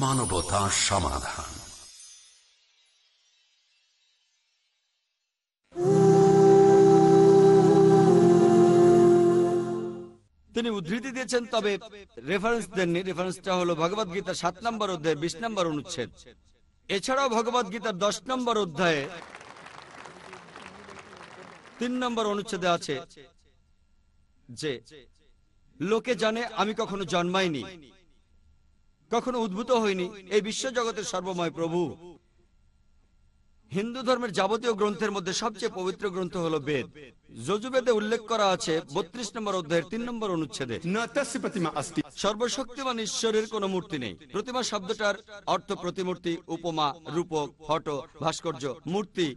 মানবতার সমাধান। তিনি উদ্ধৃতি দিয়েছেন, তবে রেফারেন্স দেননি। রেফারেন্সটা হলো ভগবদ গীতার সাত নম্বর অধ্যায়, বিশ নম্বর অনুচ্ছেদ। এছাড়াও ভগবদ গীতার দশ নম্বর অধ্যায়ে তিন নম্বর অনুচ্ছেদে আছে যে, লোকে জানে আমি কখনো জন্মাইনি। কখনো উদ্ভূত হইনি এই বিশ্ব জগতের সর্বময় প্রভু। হিন্দু ধর্মের যাবতীয় গ্রন্থের মধ্যে সবচেয়ে পবিত্র গ্রন্থ হলো বেদ। যজুবেদে উল্লেখ করা আছে বত্রিশ নম্বর অধ্যায়ের তিন নম্বর অনুচ্ছেদে। সর্বশক্তিমান ঈশ্বরের কোন মূর্তি নেই। প্রতিমা শব্দটার অর্থ প্রতিমূর্তি উপমা রূপক ফটো ভাস্কর্য মূর্তি।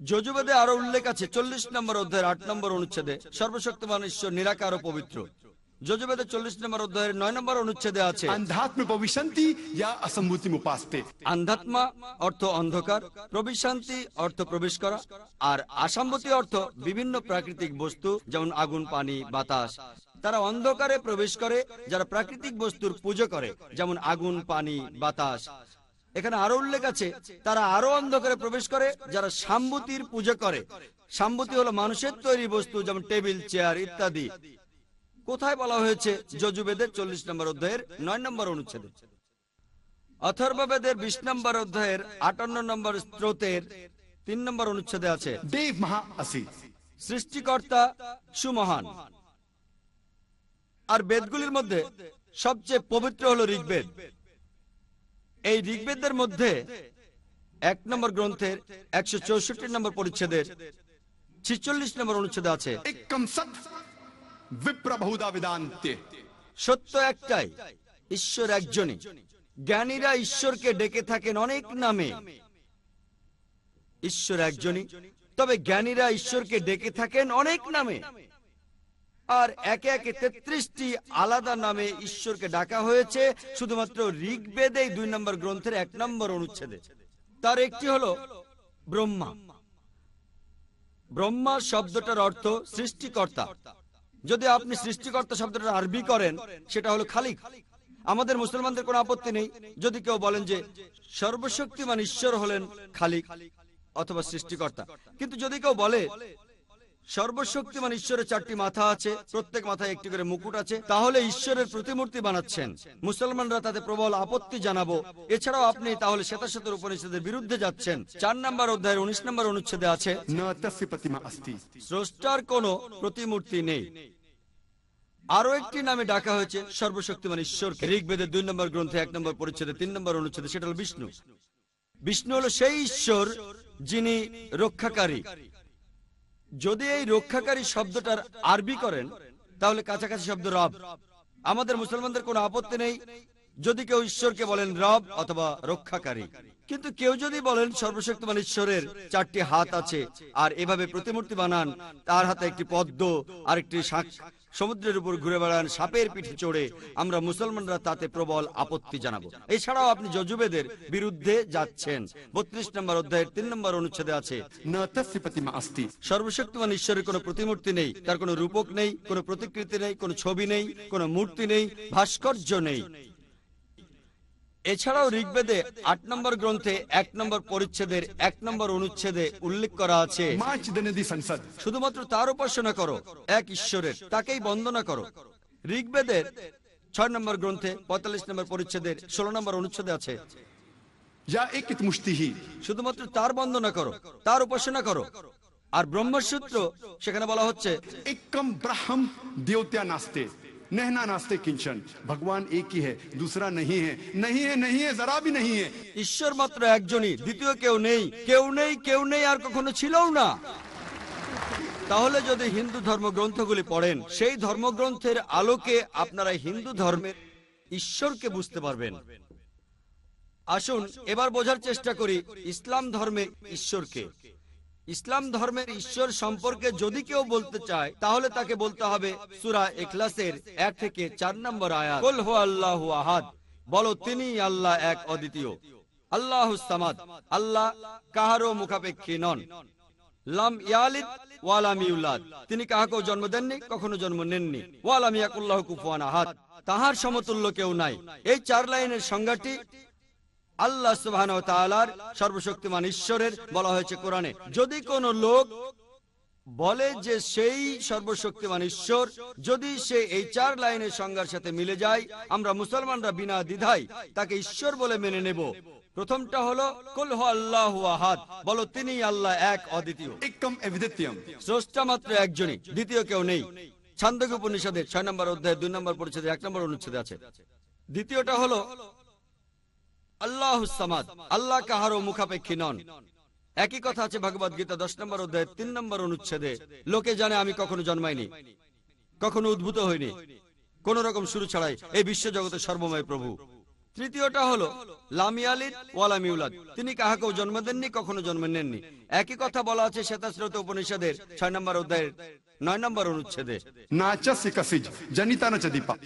যজুবেদে আরও উল্লেখ আছে চল্লিশ নম্বর অধ্যায়ের আট নম্বর অনুচ্ছেদে সর্বশক্তিমান ঈশ্বর নিরাকার ও পবিত্র। যজুবেদের চল্লিশ নম্বর অধ্যায়ের নয় নম্বর অনুচ্ছেদে আছে আধ্যাত্ম অর্থ অন্ধকার প্রবিশান্তি অর্থ প্রবেশ করা আর আসাম্মতি অর্থ বিভিন্ন প্রাকৃতিক বস্তু যেমন আগুন পানি বাতাস। তারা অন্ধকারে প্রবেশ করে যারা প্রাকৃতিক বস্তুর পুজো করে যেমন আগুন পানি বাতাস। এখানে আরও উল্লেখ আছে তারা আরও অন্ধকারে প্রবেশ করে যারা সাম্বতির পুজো করে। সাম্বতি হলো মানুষের তৈরি বস্তু যেমন টেবিল চেয়ার ইত্যাদি। কোথায় বলা হয়েছে যজুবেদের চল্লিশ নম্বর অধ্যায়ের নয় নম্বর অনুচ্ছেদে? অথর্ববেদের বিশ নম্বর অধ্যায়ের আটান্ন নম্বর স্রোতের তিন নম্বর অনুচ্ছেদে আছে সৃষ্টিকর্তা সুমহান। আর বেদগুলির মধ্যে সবচেয়ে পবিত্র হল ঋগ্বেদ। এই ঋগ্বেদের মধ্যে এক নম্বর গ্রন্থের একশো চৌষট্টি নম্বর পরিচ্ছেদের ছিচল্লিশ নম্বর অনুচ্ছেদে আছে বিপ্রভুদা সত্য একটাই, ঈশ্বর একজনই। জ্ঞানীরা ঈশ্বরকে ডেকে থাকেন অনেক নামে। ঈশ্বর একজনই, তবে জ্ঞানীরা ঈশ্বরকে ডেকে থাকেন অনেক নামে। আর একে একে তেত্রিশটি আলাদা নামে ঈশ্বরকে ডাকা হয়েছে, শুধুমাত্র ঋগ্বেদে দুই নম্বর গ্রন্থের এক নম্বর অনুচ্ছেদে। তার একটি হলো ব্রহ্মা। ব্রহ্মা শব্দটার অর্থ সৃষ্টিকর্তা। যদি আপনি সৃষ্টিকর্তা শব্দটা আরবি করেন, সেটা হলো খালিক। আমাদের মুসলমানদের কোনো আপত্তি নেই। যদি কেউ বলেন যে সর্বশক্তিমান ঈশ্বর হলেন খালিক অথবা সৃষ্টিকর্তা। কিন্তু যদি কেউ বলে সর্বশক্তিমান ঈশ্বরের চারটি মাথা আছে প্রত্যেক মাথায় একটি করে মুকুট আছে তাহলে ঈশ্বরের প্রতিমূর্তি বানাচ্ছেন। মুসলমানরা তাতে প্রবল আপত্তি জানাব। এছাড়াও আপনি তাহলে শ্বেতাশ্বেতের উপনিষদের বিরুদ্ধে যাচ্ছেন। চার নম্বর অধ্যায়ের উনিশ নম্বর অনুচ্ছেদে আছে স্রষ্টার কোন প্রতিমূর্তি নেই। আরও একটি নামে ডাকা হয়েছে সর্বশক্তিমান ঈশ্বর ঋগ্বেদের দুই নম্বর গ্রন্থে এক নম্বর পরিচ্ছেদে তিন নম্বর অনুচ্ছেদে সেটা হল বিষ্ণু। বিষ্ণু হলো সেই ঈশ্বর যিনি রক্ষাকারী। যদি এই রক্ষাকারী শব্দটার আরবি করেন, তাহলে কাছাকাছি শব্দ রব। আমাদের মুসলমানদের কোনো আপত্তি নেই। যদি কেউ ঈশ্বরকে বলেন রব অথবা রক্ষাকারী। কিন্তু কেউ যদি বলেন সর্বশক্তিমান ঈশ্বরের চারটি হাত আছে, আর এভাবে প্রতিমূর্তি বানান, তার হাতে একটি পদ্ম আর একটি সমুদ্রের উপর ঘুরে বেড়ান সাপের পিঠে চড়ে আমরা মুসলমানরা তাতে প্রবল আপত্তি জানাব। এছাড়াও আপনি যজুবেদের বিরুদ্ধে যাচ্ছেন। বত্রিশ নম্বর অধ্যায়ের তিন নম্বর অনুচ্ছেদে আছে সর্বশক্তিমান ঈশ্বরের কোনো প্রতিমূর্তি নেই তার কোনো রূপক নেই কোন প্রতিকৃতি নেই কোন ছবি নেই কোন মূর্তি নেই ভাস্কর্য নেই। এছাড়াও ঋগ্বেদে আট নম্বর গ্রন্থে এক নম্বর পরিচ্ছেদের এক নম্বর অনুচ্ছেদে উল্লেখ করা আছে। শুধুমাত্র তার উপাসনা করো এক ঈশ্বরের তাকেই বন্দনা করো। ঋগ্বেদের ছয় নম্বর গ্রন্থে পঁয়তাল্লিশ নম্বর পরিচ্ছেদের ষোলো নম্বর অনুচ্ছেদে আছে। শুধুমাত্র তার বন্দনা করো তার উপাসনা করো। আর ব্রহ্মসূত্র সেখানে বলা হচ্ছে একম ব্রাহ্ম দেওতিয়া নাস্তে। नहना नास्ते किंचन भगवान एक ही है दूसरा नहीं है नहीं है नहीं है जरा भी नहीं है ঈশ্বর মাত্র একজনই দ্বিতীয় কেউ নেই কেউ নেই কেউ নেই আর কখনো ছিলও না তাহলে যদি হিন্দু ধর্মগ্রন্থগুলি পড়েন সেই ধর্মগ্রন্থের আলোকে আপনারা হিন্দু ধর্মের ঈশ্বরকে বুঝতে পারবেন আসুন এবার বোঝার চেষ্টা করি ইসলাম ধর্মের ঈশ্বরকে ইসলাম ধর্মের ঈশ্বর সম্পর্কে যদি কেউ বলতে চায়, তাহলে তাকে বলতে হবে সুরা এখলাসের এক থেকে চার নম্বর আয়াত। কুল আল্লাহু আহাদ। বলো তিনি আল্লাহ এক অদ্বিতীয়। আল্লাহ সামাদ। আল্লাহ কাহারও মুখাপেক্ষী নন। লাম ইয়ালিদ ওয়ালাম ইউলাদ। তিনি কাহাকেও জন্ম দেননি, কখনো জন্ম নেননি। ওয়ালাম ইয়াকুল্লাহ কুফুয়ান আহাদ। তাহার সমতুল্য কেউ নাই। এই চার লাইনের সংজ্ঞাটি আল্লাহ সুবাহ সর্বশক্তিমান ঈশ্বরের বলা হয়েছে কোরআনে। যদি কোন লোক বলে যে সেই সর্বশক্তিমান ঈশ্বর যদি সে এই চার লাইনের সংজ্ঞার সাথে মিলে যায় আমরা মুসলমানরা বিনা দ্বিধায় তাকে ঈশ্বর বলে মেনে নেব। প্রথমটা হলো কুল কুলহ আল্লাহ আহাদ বলো তিনি আল্লাহ এক অদ্বিতীয় স্রষ্টা মাত্র একজনই দ্বিতীয় কেউ নেই। ছান্দক উপনিষদের ছয় নম্বর অধ্যায় দুই নম্বর পরিচ্ছেদে এক নম্বর অনুচ্ছেদে আছে। দ্বিতীয়টা হলো আল্লাহ সামাদ। আল্লাহ কাহারও মুখাপেক্ষী নন। একই কথা আছে গীতা দশ নম্বর অধ্যায়, তিন নম্বর অনুচ্ছেদে। লোকে জানে আমি কখনো জন্মাইনি, কখনো উদ্ভূত হইনি। কোন রকম শুরু ছাড়াই এই বিশ্ব জগতের সর্বময় প্রভু। তৃতীয়টা হলো লামিয়ালিদ ওয়ালামিউলাদ তিনি কাহাকেও জন্ম দেননি, কখনো জন্ম নেননি। একই কথা বলা আছে শ্বেতাশ্রত উপনিষদের, ছয় নম্বর অধ্যায়ের। নয় নম্বর অনুচ্ছেদে।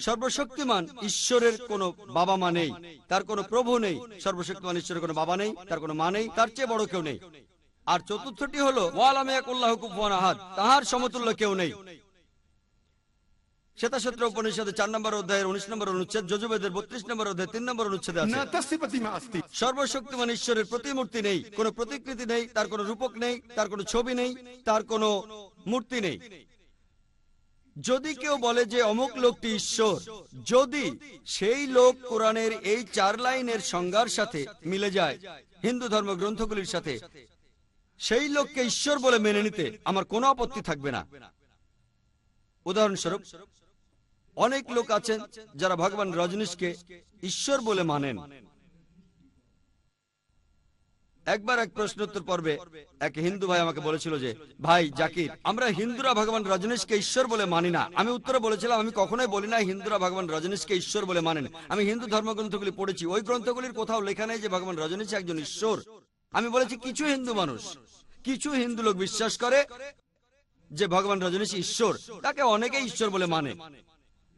সর্বশক্তিমান ঈশ্বরের কোনো বাবা মা নেই তার কোনো প্রভু নেই সর্বশক্তিমান ঈশ্বরের কোনো বাবা নেই তার কোনো মা নেই তার চেয়ে বড় কেউ নেই। আর চতুর্থটি হলো ওয়ালামে আল্লাহ কুফান আহাদ তাহার সমতুল্য কেউ নেই। শ্বেতাসূত্র উপনিষদে চার নম্বর অধ্যায়ের উনিশ নম্বর অনুচ্ছেদ যজুবেদের বত্রিশ নম্বর অধ্যায় তিন নম্বর সর্বশক্তিমান ঈশ্বরের প্রতিমূর্তি নেই প্রতিকৃতি নেই তার রূপক নেই তার ছবি নেই তার মূর্তি নেই। যদি কেউ বলে যে অমুক লোকটি ঈশ্বর যদি সেই লোক কোরআনের এই চার লাইনের সংজ্ঞার সাথে মিলে যায় হিন্দু ধর্ম গ্রন্থগুলির সাথে সেই লোককে ঈশ্বর বলে মেনে নিতে আমার কোনো আপত্তি থাকবে না। উদাহরণস্বরূপ অনেক লোক আছেন যারা ভগবান রজনীশকে ঈশ্বর বলে মানেন। একবার এক প্রশ্নোত্তর পর্বে এক হিন্দু ভাই আমাকে বলেছিল যে, ভাই জাকির, আমরা হিন্দুরা ভগবান রজনীশকে ঈশ্বর বলে মানি না। আমি উত্তরে বলেছিলাম, আমি কখনোই বলি না হিন্দুরা ভগবান রজনীশকে ঈশ্বর বলে মানেন। আমি হিন্দু ধর্মগ্রন্থগুলি পড়েছি, ওই গ্রন্থগুলির কোথাও লেখা নেই যে ভগবান রজনীশ একজন ঈশ্বর। আমি বলেছি, কিছু হিন্দু মানুষ, কিছু হিন্দু লোক বিশ্বাস করে যে ভগবান রজনীশ ঈশ্বর, তাকে অনেকে ঈশ্বর বলে মানে।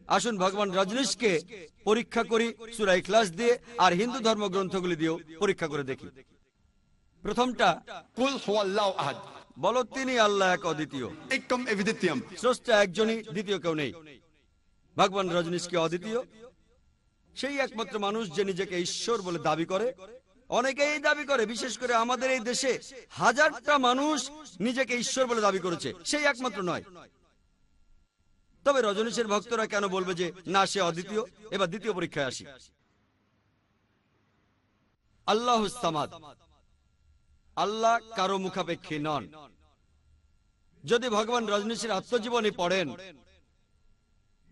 আসুন ভগবান রজনীশকে পরীক্ষা করি সুরাই ক্লাস দিয়ে আর হিন্দু ধর্মগ্রন্থগুলি দিয়েও পরীক্ষা করে দেখি। প্রথমটা কুল আহাদ। বলো তিনি আল্লাহ এক অদ্বিতীয়। স্রষ্টা একজনই দ্বিতীয় কেউ নেই। ভগবান রজনীশ কি অদ্বিতীয়। সেই একমাত্র মানুষ যে নিজেকে ঈশ্বর বলে দাবি করে। অনেকেই দাবি করে বিশেষ করে আমাদের এই দেশে হাজারটা মানুষ নিজেকে ঈশ্বর বলে দাবি করেছে। সেই একমাত্র নয়। তবে রজনীশের ভক্তরা কেন বলবে যে, না, সে অদ্বিতীয়? এবার দ্বিতীয় পরীক্ষায় আসি। আল্লাহ আল্লাহ কারও মুখাপেক্ষী নন। যদি ভগবান রজনীশের আত্মজীবনী পড়েন,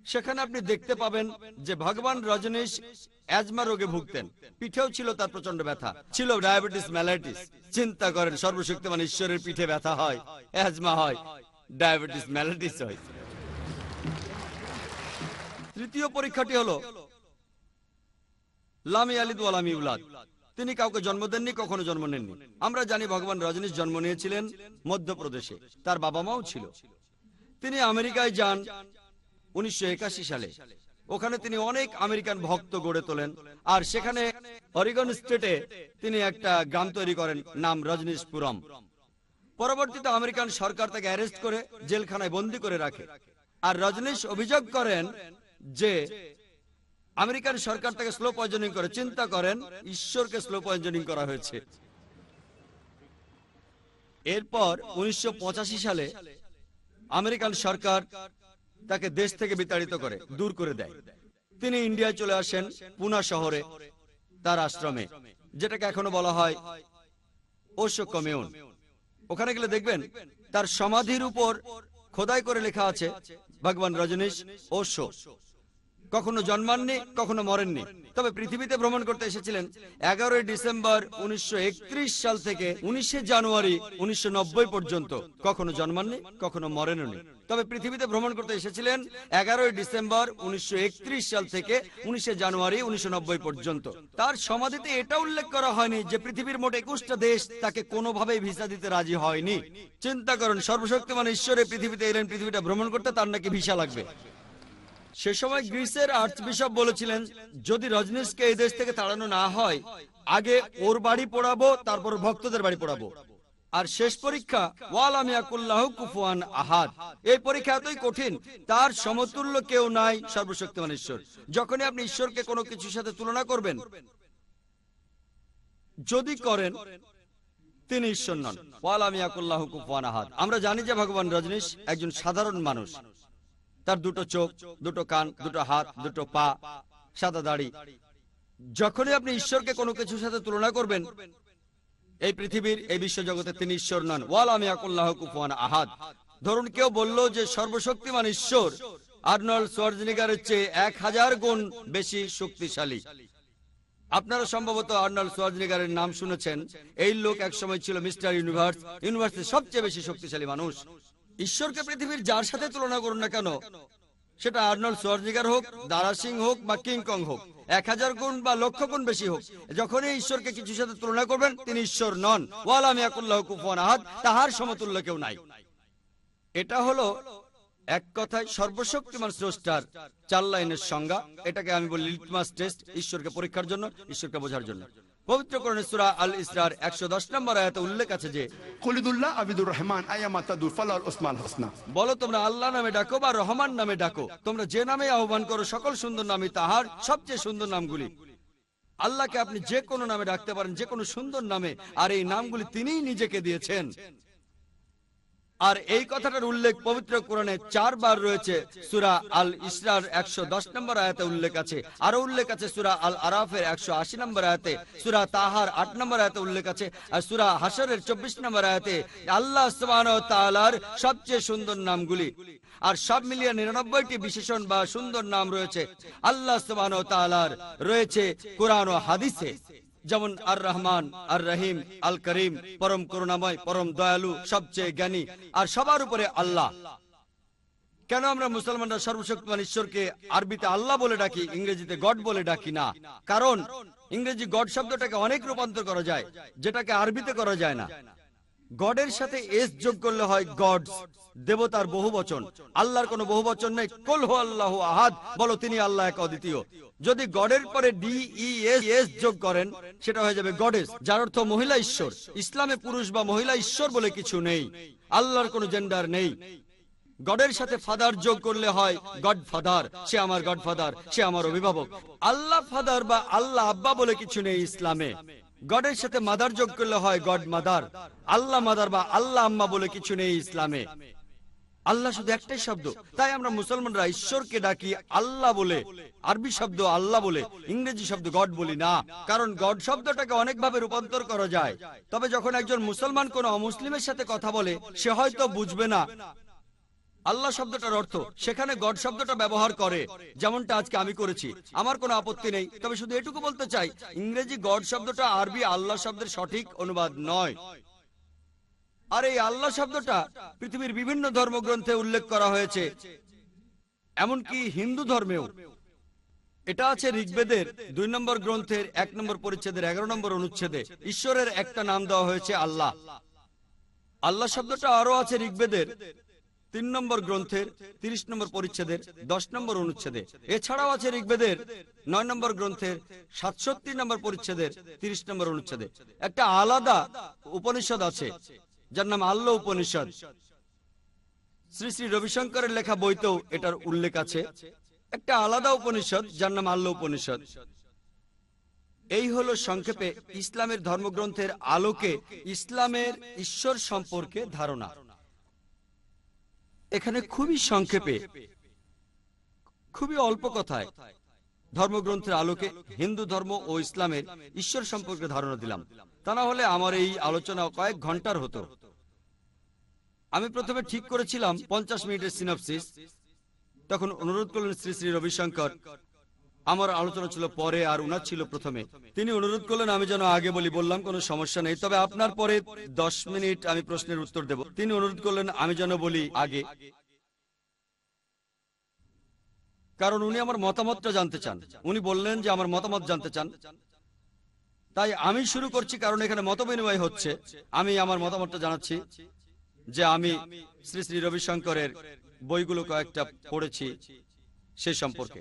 সেখানে আপনি দেখতে পাবেন যে ভগবান রজনীশ অ্যাজমা রোগে ভুগতেন। পিঠেও ছিল তার প্রচণ্ড ব্যথা। ছিল ডায়াবেটিস, ম্যালাইটিস। চিন্তা করেন, সর্বশক্তিমান ঈশ্বরের পিঠে ব্যথা হয়, অ্যাজমা হয়, ডায়াবেটিস, ম্যালাইটিস হয়। তৃতীয় পরীক্ষাটি হলো লামি আলিদ ওয়ালামি উলাদ। তিনি কাউকে জন্ম দেননি, কখনো জন্ম নেননি। আমরা জানি ভগবান রজনীশ জন্ম নিয়েছিলেন মধ্যপ্রদেশে। তার বাবা মাও ছিল। তিনি আমেরিকায় যান উনিশশো সালে। ওখানে তিনি অনেক আমেরিকান ভক্ত গড়ে তোলেন। আর সেখানে অরিগন স্টেটে তিনি একটা গ্রাম তৈরি করেন, নাম রজনীশপুরম। পরবর্তীতে আমেরিকান সরকার তাকে অ্যারেস্ট করে জেলখানায় বন্দি করে রাখে। আর রজনীশ অভিযোগ করেন যে আমেরিকান সরকার তাকে স্লো পয়জনিং করে, চিন্তা করেন, ঈশ্বরকে স্লো পয়জনিং করা হয়েছে। এরপর উনিশশো সালে আমেরিকান সরকার তাকে দেশ থেকে বিতাড়িত করে, দূর করে দেয়। তিনি ইন্ডিয়ায় চলে আসেন, পুনা শহরে, তার আশ্রমে, যেটাকে এখনও বলা হয় ওশো কমিউন ওখানে গেলে দেখবেন, তার সমাধির উপর খোদাই করে লেখা আছে, ভগবান রজনীশ ওশো কখনো জন্মাননি, কখনো মরেননি। তবে পৃথিবীতে ভ্রমণ করতে এসেছিলেন এগারোই ডিসেম্বর উনিশশো সাল থেকে উনিশে জানুয়ারি উনিশশো নব্বই পর্যন্ত। কখনো জন্মাননি, কখনো মরেননি। তবে পৃথিবীতে ভ্রমণ করতে এসেছিলেন এগারোই ডিসেম্বর উনিশশো সাল থেকে উনিশে জানুয়ারি উনিশশো পর্যন্ত। তার সমাধিতে এটা উল্লেখ করা হয়নি যে পৃথিবীর মোট একুশটা দেশ তাকে কোনোভাবেই ভিসা দিতে রাজি হয়নি। চিন্তা করুন, সর্বশক্তিমান ঈশ্বরে পৃথিবীতে এলেন, পৃথিবীটা ভ্রমণ করতে তার নাকি ভিসা লাগবে? সে সময় গ্রিসের আর্চ বিশপ বলেছিলেন, যদি রজনীশকে এই দেশ থেকে তাড়ানো না হয়, আগে ওর বাড়ি পড়াবো, তারপর ভক্তদের বাড়ি পড়াবো। আর শেষ পরীক্ষা, ওয়াল আমিয়াকুল্লাহ কুফুয়ান আহাদ। এই পরীক্ষা এতই কঠিন, তার সমতুল্য কেউ নাই সর্বশক্তিমান ঈশ্বর। যখনই আপনি ঈশ্বরকে কোনো কিছুর সাথে তুলনা করবেন, যদি করেন, তিনি ঈশ্বর নন। ওয়াল আমিয়াকুল্লাহ কুফুয়ান আহাদ। আমরা জানি যে ভগবান রজনীশ একজন সাধারণ মানুষ। তার দুটো চোখ, দুটো কান, দুটো হাত, দুটো পা, সাদা দাড়ি। যখনই আপনি ঈশ্বরকে কোনো কিছুর সাথে তুলনা করবেন, এই পৃথিবীর, এই বিশ্বজগতে তিনি ঈশ্বর নন। ওয়াল আমি আকুল্লাহ কুফান আহাদ। ধরুন কেউ বলল যে সর্বশক্তিমান ঈশ্বর, আর্নল্ড সোয়ার্জনিগারের চেয়ে এক হাজার গুণ বেশি শক্তিশালী। আপনারা সম্ভবত আর্নল্ড সোয়ার্জনিগারের নাম শুনেছেন। এই লোক একসময় ছিল মিস্টার ইউনিভার্স, ইউনিভার্সের সবচেয়ে বেশি শক্তিশালী মানুষ। ঈশ্বরকে পৃথিবীর যার সাথে তুলনা করুন না কেন, সেটা আর্নল্ড সোয়ার্জিগার হোক, দারা সিং হোক বা কিংকং হোক, এক হাজার গুণ বা লক্ষ গুণ বেশি হোক, যখনই ঈশ্বরকে কিছুর সাথে তুলনা করবেন, তিনি ঈশ্বর নন। ওয়ালা মিয়াকুল্লাহ কুফান আহাদ, তাহার সমতুল্য কেউ নাই। এটা হলো এক কথায় সর্বশক্তিমান স্রষ্টার চার লাইনের সংজ্ঞা। এটাকে আমি বলি লিটমাস টেস্ট, ঈশ্বরকে পরীক্ষার জন্য, ঈশ্বরকে বোঝার জন্য। পবিত্র সুরা আল ইসরার একশো দশ নম্বর আয়াতে উল্লেখ আছে যে কুলিদুল্লাহ আবিদুর রহমান আয়ামা ফালাল ওসমান হোসনা। বলো তোমরা আল্লাহ নামে ডাকো বা রহমান নামে ডাকো। তোমরা যে নামে আহ্বান করো সকল সুন্দর নামই তাহার সবচেয়ে সুন্দর নামগুলি। আল্লাহকে আপনি যে কোনো নামে ডাকতে পারেন যে কোনো সুন্দর নামে আর এই নামগুলি তিনি নিজেকে দিয়েছেন। আর এই কথাটার উল্লেখ পবিত্র কোরআনে চারবার রয়েছে। সুরা আল ইসরার একশো দশ নম্বর আয়াতে উল্লেখ আছে। আরও উল্লেখ আছে সুরা আল আরাফের একশো আশি নম্বর আয়াতে, সুরা তাহার আট নম্বর আয়াতে উল্লেখ আছে, আর সুরা হাসরের চব্বিশ নম্বর আয়াতে আল্লাহ তালার সবচেয়ে সুন্দর নামগুলি। আর সব মিলিয়ে নিরানব্বইটি বিশেষণ বা সুন্দর নাম রয়েছে। আল্লাহ তালার রয়েছে কোরআন ও হাদিসে। যেমন আর রহমান আর রহিম আল করিম পরম করুণাময়, পরম দয়ালু, সবচেয়ে জ্ঞানী, আর সবার উপরে আল্লাহ। কেন আমরা মুসলমানরা সর্বশক্তিমান ঈশ্বরকে আরবিতে আল্লাহ বলে ডাকি, ইংরেজিতে গড বলে ডাকি না? কারণ ইংরেজি গড শব্দটাকে অনেক রূপান্তর করা যায়, যেটাকে আরবিতে করা যায় না। গডের সাথে এস যোগ করলে হয় গডস, দেবতার বহু বচন আল্লাহর কোনো বহু বচন নেই। কল হো আল্লাহ আহাদ, বলো তিনি আল্লাহ এক অদ্বিতীয়। যদি গডের পরে ডি, ই, এস এস যোগ করেন, সেটা হয়ে যাবে গডেস, যার অর্থ মহিলা ঈশ্বর। ইসলামে পুরুষ বা মহিলা ঈশ্বর বলে কিছু নেই। আল্লাহর কোনো জেন্ডার নেই। গডের সাথে ফাদার যোগ করলে হয় গড ফাদার সে আমার গড ফাদার সে আমার অভিভাবক। আল্লাহ ফাদার বা আল্লাহ আব্বা বলে কিছু নেই ইসলামে। গডের সাথে মাদার যোগ করলে হয় গড মাদার। আল্লাহ মাদার বা আল্লাহ আম্মা বলে কিছু নেই ইসলামে। আল্লাহ শুধু একটাই শব্দ। তাই আমরা মুসলমানরা ঈশ্বরকে ডাকি আল্লাহ বলে, আরবি শব্দ আল্লাহ বলে, ইংরেজি শব্দ গড বলি না। কারণ গড শব্দটাকে অনেকভাবে রূপান্তর করা যায়। তবে যখন একজন মুসলমান কোন অমুসলিমের সাথে কথা বলে, সে হয়তো বুঝবে না আল্লাহ শব্দটার অর্থ, সেখানে গড শব্দটা ব্যবহার করে। যেমনটা আজকে আমি করেছি। আমার কোনো আপত্তি নেই। তবে শুধু এটুকু বলতে চাই, ইংরেজি গড শব্দটা আরবি আল্লাহ শব্দের সঠিক অনুবাদ নয়। আর এই আল্লাহ শব্দটা পৃথিবীর বিভিন্ন ধর্মগ্রন্থে উল্লেখ করা হয়েছে। এমনকি হিন্দু ধর্মেও। এটা আছে ঋগ্বেদের দুই নম্বর গ্রন্থের এক নম্বর পরিচ্ছেদের এগারো নম্বর অনুচ্ছেদে। ঈশ্বরের একটা নাম দেওয়া হয়েছে আল্লাহ। আল্লাহ শব্দটা আরও আছে ঋগ্বেদের তিন নম্বর গ্রন্থের, তিরিশ নম্বর পরিচ্ছেদের, দশ নম্বর অনুচ্ছেদে। এছাড়াও আছে ঋগ্বেদের, নয় নম্বর গ্রন্থের, সাতষট্টি নম্বর পরিচ্ছেদের, তিরিশ নম্বর অনুচ্ছেদে। একটা আলাদা উপনিষদ আছে, যার নাম আল্লাহ উপনিষদ। শ্রী শ্রী রবিশঙ্করের লেখা বইতেও এটার উল্লেখ আছে। একটা আলাদা উপনিষদ, যার নাম আল্লাহ উপনিষদ। এই হলো সংক্ষেপে ইসলামের ধর্মগ্রন্থের আলোকে ইসলামের ঈশ্বর সম্পর্কে ধারণা। এখানে খুবই সংক্ষেপে, খুবই অল্প কথায় ধর্মগ্রন্থের আলোকে হিন্দু ধর্ম ও ইসলামের ঈশ্বর সম্পর্কে ধারণা দিলাম। তা না হলে আমার এই আলোচনা কয়েক ঘণ্টার হতো। আমি প্রথমে ঠিক করেছিলাম পঞ্চাশ মিনিটের সিনপসিস। তখন অনুরোধ করলেন শ্রী শ্রী রবিশঙ্কর আমার আলোচনা ছিল পরে আর উনার ছিল প্রথমে। তিনি অনুরোধ করলেন, আমি যেন আগে বলি, বললাম, কোনো সমস্যা নেই। তবে আপনার পরে দশ মিনিট আমি প্রশ্নের উত্তর দেব। তিনি অনুরোধ করলেন, আমি যেন বলি আগে। কারণ উনি আমার মতামতটা জানতে চান। উনি বললেন যে আমার মতামত জানতে চান। তাই আমি শুরু করছি, কারণ এখানে মত বিনিময় হচ্ছে। আমি আমার মতামতটা জানাচ্ছি যে আমি শ্রী শ্রী রবিশঙ্করের বইগুলো কয়েকটা পড়েছি সে সম্পর্কে।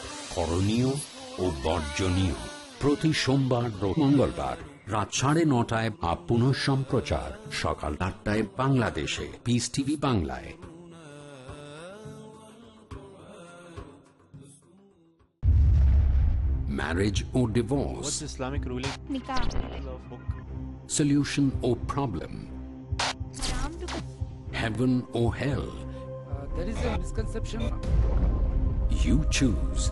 করণীয় ও বর্জনীয় প্রতি সোমবার ও মঙ্গলবার রাত সাড়ে নটায় আপ পুনঃ সম্প্রচার সকাল আটটায় বাংলাদেশে পিস টিভি বাংলায় marriage or divorce, What's Islamic ruling? Nikah. solution or problem, heaven or hell. uh, there is a misconception. You choose.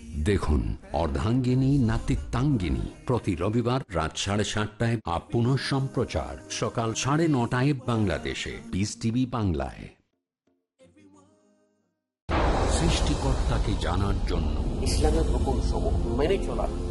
দেখুন অর্ধাঙ্গিনী, নাতিত্বাঙ্গিনী। প্রতি রবিবার রাত সাড়ে সাতটায় আপন পুনঃ সম্প্রচার। সকাল সাড়ে নটায় বাংলাদেশে। পিস টিভি বাংলায়। সৃষ্টিকর্তাকে জানার জন্য। ইসলামের হুকুম সমূহ মেনে চলার।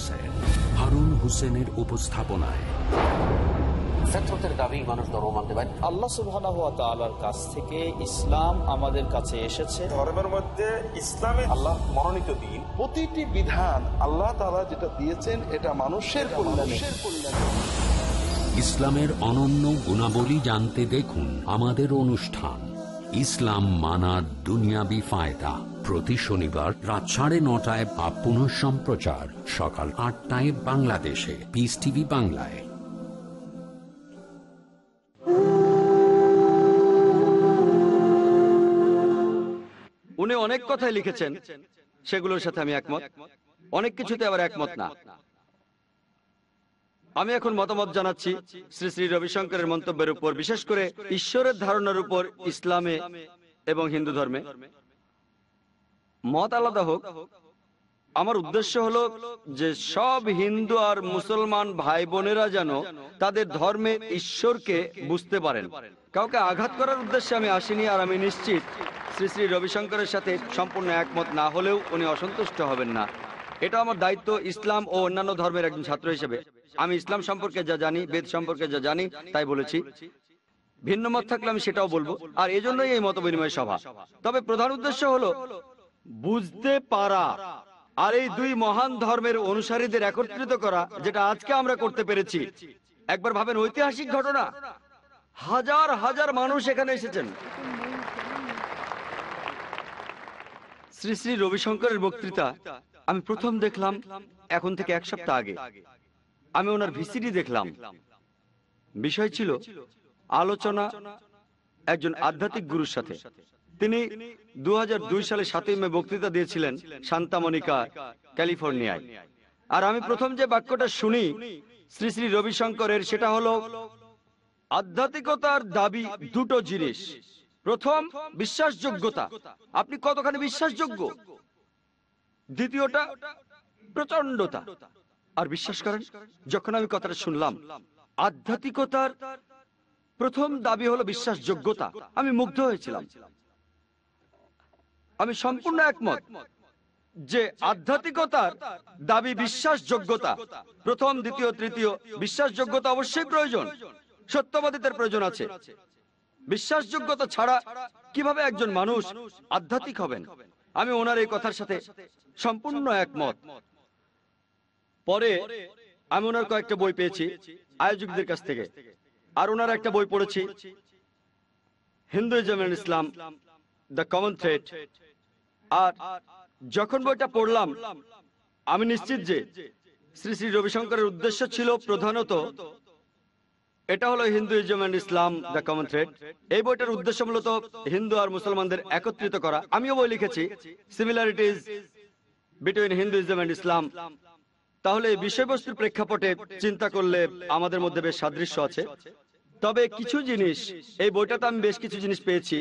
হারুন হুসেনের উপস্থাপনায়। ফেতরতের দাবি মানুষ ধর্ম মানতে পারে। আল্লাহ সুবহানাহু ওয়া তাআলার কাছ থেকে ইসলাম আমাদের কাছে এসেছে। ধর্মের মধ্যে ইসলামে আল্লাহ মনোনীত দিন। প্রতিটি বিধান আল্লাহ তাআলা যেটা দিয়েছেন এটা মানুষের কল্যাণে। ইসলামের অনন্য গুণাবলী জানতে দেখুন আমাদের অনুষ্ঠান। ইসলাম মানার দুনিয়াবি ফায়দা। প্রতি শনিবার রাত সাড়ে নটায় বা পুনঃ সম্প্রচার সকাল আটটায় বাংলাদেশে। পিস টিভি বাংলায়। উনি অনেক কথাই লিখেছেন। সেগুলোর সাথে আমি একমত। অনেক কিছুতে আবার একমত না। আমি এখন মতামত জানাচ্ছি শ্রী শ্রী রবিশঙ্করের মন্তব্যের উপর, বিশেষ করে ঈশ্বরের ধারণার উপর, ইসলামে এবং হিন্দু ধর্মে। মত আলাদা হোক। আমার উদ্দেশ্য হলো যে সব হিন্দু আর মুসলমান ভাই বোনেরা যেন তাদের ধর্মে ঈশ্বরকে বুঝতে পারেন। কাউকে আঘাত করার উদ্দেশ্যে আমি আসিনি আর আমি নিশ্চিত শ্রী শ্রী রবিশঙ্করের সাথে সম্পূর্ণ একমত না হলেও উনি অসন্তুষ্ট হবেন না। এটা আমার দায়িত্ব ইসলাম ও অন্যান্য ধর্মের একজন ছাত্র হিসেবে। আমি ইসলাম সম্পর্কে যা জানি, বেদ সম্পর্কে যা জানি, তাই বলেছি। ভিন্ন মত থাকলে আমি সেটাও বলব। আর এজন্যই এই মত বিনিময় সভা। তবে প্রধান উদ্দেশ্য হলো বুঝতে পারা আর এই দুই মহান ধর্মের অনুসারীদের একত্রিত করা, যেটা আজকে আমরা করতে পেরেছি। একবার ভাবেন, ঐতিহাসিক ঘটনা? হাজার হাজার মানুষ এখানে এসেছেন। শ্রী শ্রী রবিশঙ্করের বক্তৃতা আমি প্রথম দেখলাম এখন থেকে এক সপ্তাহ আগে। আমি ওনার ভিসিডি দেখলাম। বিষয় ছিল আলোচনা একজন আধ্যাত্মিক গুরুর সাথে। তিনি দুহাজার দুই সালে সাতই মে বক্তৃতা দিয়েছিলেন সান্তা মনিকা, ক্যালিফোর্নিয়ায়। আর আমি প্রথম যে বাক্যটা শুনি শ্রী শ্রী রবিশঙ্করের, সেটা হলো, আধ্যাত্মিকতার দাবি দুটো জিনিস। প্রথম, বিশ্বাসযোগ্যতা। আপনি কতখানি বিশ্বাসযোগ্য? দ্বিতীয়টা প্রচন্ডতা আর বিশ্বাস করেন, যখন আমি কথাটা শুনলাম, আধ্যাত্মিকতার প্রথম দাবি হলো বিশ্বাসযোগ্যতা। আমি মুগ্ধ হয়েছিলাম। আমি সম্পূর্ণ একমত যে আধ্যাত্মিকতার দাবি বিশ্বাসযোগ্যতা। প্রথম, দ্বিতীয়, তৃতীয়, বিশ্বাসযোগ্যতা অবশ্যই প্রয়োজন। সত্যবাদিতার প্রয়োজন আছে। বিশ্বাসযোগ্যতা ছাড়া কীভাবে একজন মানুষ আধ্যাত্মিক হবেন? আমি ওনার এই কথার সাথে সম্পূর্ণ একমত। পরে আমি ওনার কয়েকটা বই পেয়েছি আয়োজকদের কাছ থেকে। আর ওনার একটা বই পড়েছি, Hinduism and Islam, the common thread আর যখন বইটা পড়লাম, আমি নিশ্চিত যে শ্রী শ্রী রবিশঙ্করের উদ্দেশ্য ছিল প্রধানত এটা হলো Hinduism and Islam, the common thread এই বইটার উদ্দেশ্য মূলত হিন্দু আর মুসলমানদের একত্রিত করা। আমিও বই লিখেছি similarities between Hinduism and Islam তাহলে বিষয়বস্তুর প্রেক্ষাপটে চিন্তা করলে আমাদের মধ্যে বেশ সাদৃশ্য আছে। তবে কিছু জিনিস, এই বইটাতে আমি বেশ কিছু জিনিস পেয়েছি,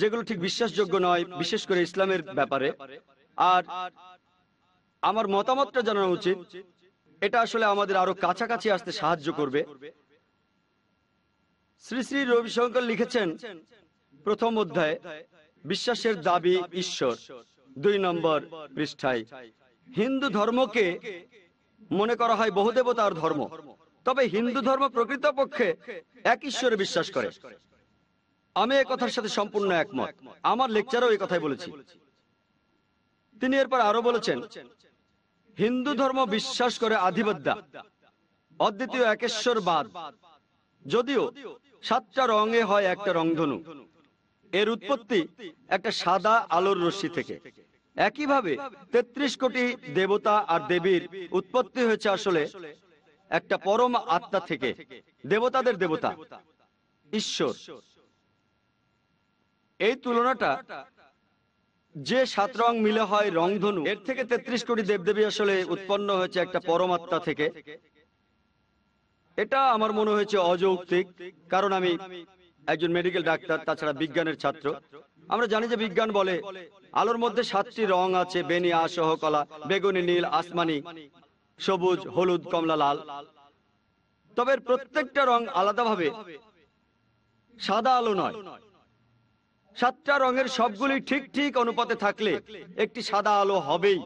যেগুলো ঠিক বিশ্বাসযোগ্য নয়, বিশেষ করে ইসলামের ব্যাপারে। আর আমার মতামতটা জানানো উচিত, এটা আসলে আমাদের আরও কাছাকাছি আসতে সাহায্য করবে। শ্রী শ্রী রবিশঙ্কর লিখেছেন, প্রথম অধ্যায়, বিশ্বাসের দাবি ঈশ্বর, দুই নম্বর পৃষ্ঠায়। হিন্দু ধর্মকে মনে করা হয় বহুদেবতার ধর্ম। তবে হিন্দু ধর্ম প্রকৃতপক্ষে এক ঈশ্বরে বিশ্বাস করে। আমি এ কথার সাথে সম্পূর্ণ একমত। আমার লেকচারও এই কথাই বলেছি। তিনি এরপর আরও বলেছেন, হিন্দু ধর্ম বিশ্বাস করে আধিবদ্যা অদ্বিতীয় একেশ্বরবাদ। যদিও সাতটা রঙে হয় একটা রংধনু, এর উৎপত্তি একটা সাদা আলোর রশ্মি থেকে। একইভাবে ৩৩ কোটি দেবতা আর দেবীর উৎপত্তি হয়েছে আসলে একটা পরম আত্মা থেকে, দেবতাদের দেবতা, ঈশ্বর। এই তুলনাটা যে সাত রং মিলে হয় রংধনু, এর থেকে ৩৩ কোটি দেবদেবী আসলে উৎপন্ন হয়েছে একটা পরমাত্মা থেকে। এটা আমার মনে হয়েছে অযৌক্তিক, কারণ আমি একজন মেডিকেল ডাক্তার তাছাড়া বিজ্ঞানের ছাত্র। আমরা জানি যে বিজ্ঞান বলে, আলোর মধ্যে সাতটি রং আছে বেনিয়া সহ কলা, বেগুনি, নীল, আসমানি, সবুজ, হলুদ, কমলা, লাল। তবে প্রত্যেকটা রং আলাদাভাবে। সাদা আলো নয়। সাতটা রঙের সবগুলি ঠিক ঠিক অনুপাতে থাকলে একটি সাদা আলো হবেই।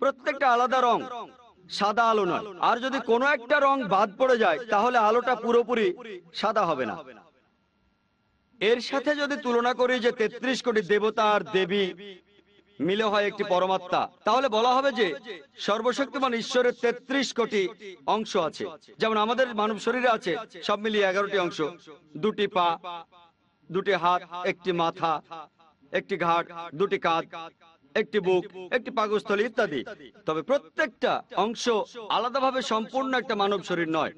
প্রত্যেকটা আলাদা রং সাদা আলো নয়। আর যদি কোনো একটা রং বাদ পড়ে যায়, তাহলে আলোটা পুরোপুরি সাদা হবে না। এর সাথে যদি তুলনা করি যে ৩৩ কোটি দেবতা আর দেবী মিলে হয় একটি পরমাত্মা, তাহলে বলা হবে যে সর্বশক্তিমান ঈশ্বরের ৩৩ কোটি অংশ আছে। যেমন আমাদের মানব শরীরে আছে, সব মিলিয়ে এগারোটি অংশ। দুটি পা, দুটি হাত, একটি মাথা, একটি ঘাট, দুটি কাঁধ, একটি বুক, একটি পাকস্থলী ইত্যাদি। তবে প্রত্যেকটা অংশ আলাদাভাবে সম্পূর্ণ একটা মানব শরীর নয়।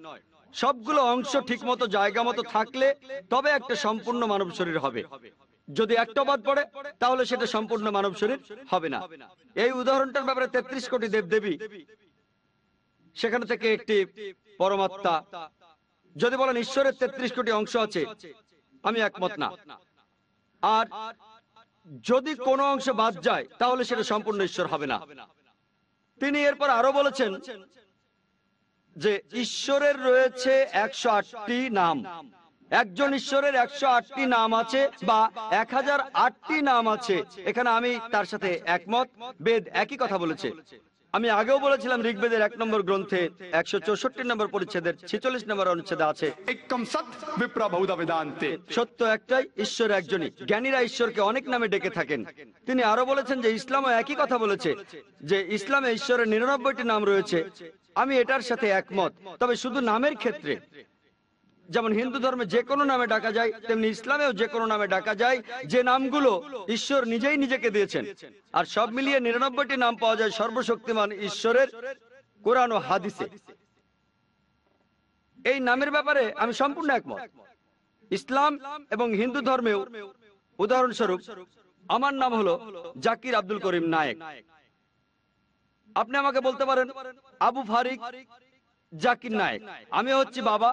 সবগুলো অংশ ঠিকমতো জায়গা মতো থাকলে তবে একটা সম্পূর্ণ মানব শরীর হবে। যদি একটা বাদ পড়ে, তাহলে সেটা সম্পূর্ণ মানব শরীর হবে না। এই উদাহরণটার ব্যাপারে তেত্রিশ কোটি দেবদেবী, সেখানে থেকে একটি পরমাত্মা। যদি বলেন, ঈশ্বরের তেত্রিশ কোটি অংশ আছে, আমি একমত না। আর যদি কোনো অংশ বাদ যায়, তাহলে সেটা সম্পূর্ণ ঈশ্বর হবে না। তিনি এরপর আরও বলেছেন যে ঈশ্বরের রয়েছে একশো আটটি নাম। একজন ঈশ্বরের একশো আটটি নাম আছে বা এক হাজার আটটি নাম আছে। এখানে আমি তার সাথে একমত। বেদ একই কথা বলেছে। আমি আগেও বলেছিলাম ঋগ্বেদের এক নম্বর গ্রন্থে একশো চৌষট্টি নম্বর পরিচ্ছেদের ছেচল্লিশ নম্বর অনুচ্ছেদ আছে। সত্য একটাই ঈশ্বর একজনই। জ্ঞানীরা ঈশ্বরকে অনেক নামে ডেকে থাকেন। তিনি আরও বলেছেন যে ইসলামও একই কথা বলেছে যে ইসলামে ঈশ্বরের নিরানব্বইটি নাম রয়েছে। আমি এটার সাথে একমত। তবে শুধু নামের ক্ষেত্রে। যেমন হিন্দু ধর্মে যে কোনো নামে ডাকা যায়, তেমনি ইসলামেও যে কোনো নামে ডাকা যায়, যে নামগুলো ঈশ্বর নিজেই নিজেকে দিয়েছেন। আর সব মিলিয়ে নিরানব্বইটি নাম পাওয়া যায় সর্বশক্তিমান ঈশ্বরের কোরআন ও হাদিসে। এই নামের ব্যাপারে আমি সম্পূর্ণ একমত। ইসলাম এবং হিন্দু ধর্মেও উদাহরণস্বরূপ, আমার নাম হলো জাকির আব্দুল করিম নায়েক। আপনি আমাকে বলতে পারেন, আবু ফারিক জাকির নায়েক। আমি হচ্ছি বাবা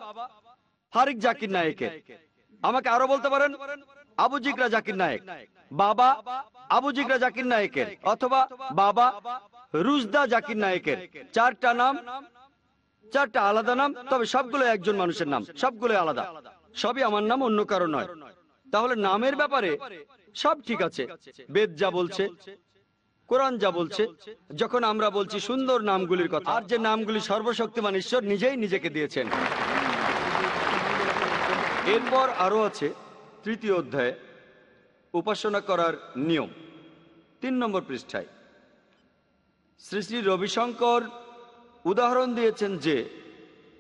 ফারিক জাকির নায়েকের। আমাকে আরও বলতে পারেন, আবু জিগরা জাকির নায়েক। বাবা আবু জিগরা জাকির নায়েকের অথবা বাবা রুজদা জাকির নায়েকের। চারটা নাম, চারটা আলাদা নাম, তবে সবগুলো একজন মানুষের নাম সবগুলো আলাদা। সবই আমার নাম, অন্য কারও নয়। তাহলে নামের ব্যাপারে সব ঠিক আছে। বেদ যা বলছে কোরআন যা বলছে যখন আমরা বলছি সুন্দর নামগুলির কথা আর যে নামগুলি সর্বশক্তিমান ঈশ্বর নিজেই নিজেকে দিয়েছেন। এরপর আরও আছে তৃতীয় অধ্যায়ে উপাসনা করার নিয়ম তিন নম্বর পৃষ্ঠায়। শ্রী শ্রী রবিশঙ্কর উদাহরণ দিয়েছেন যে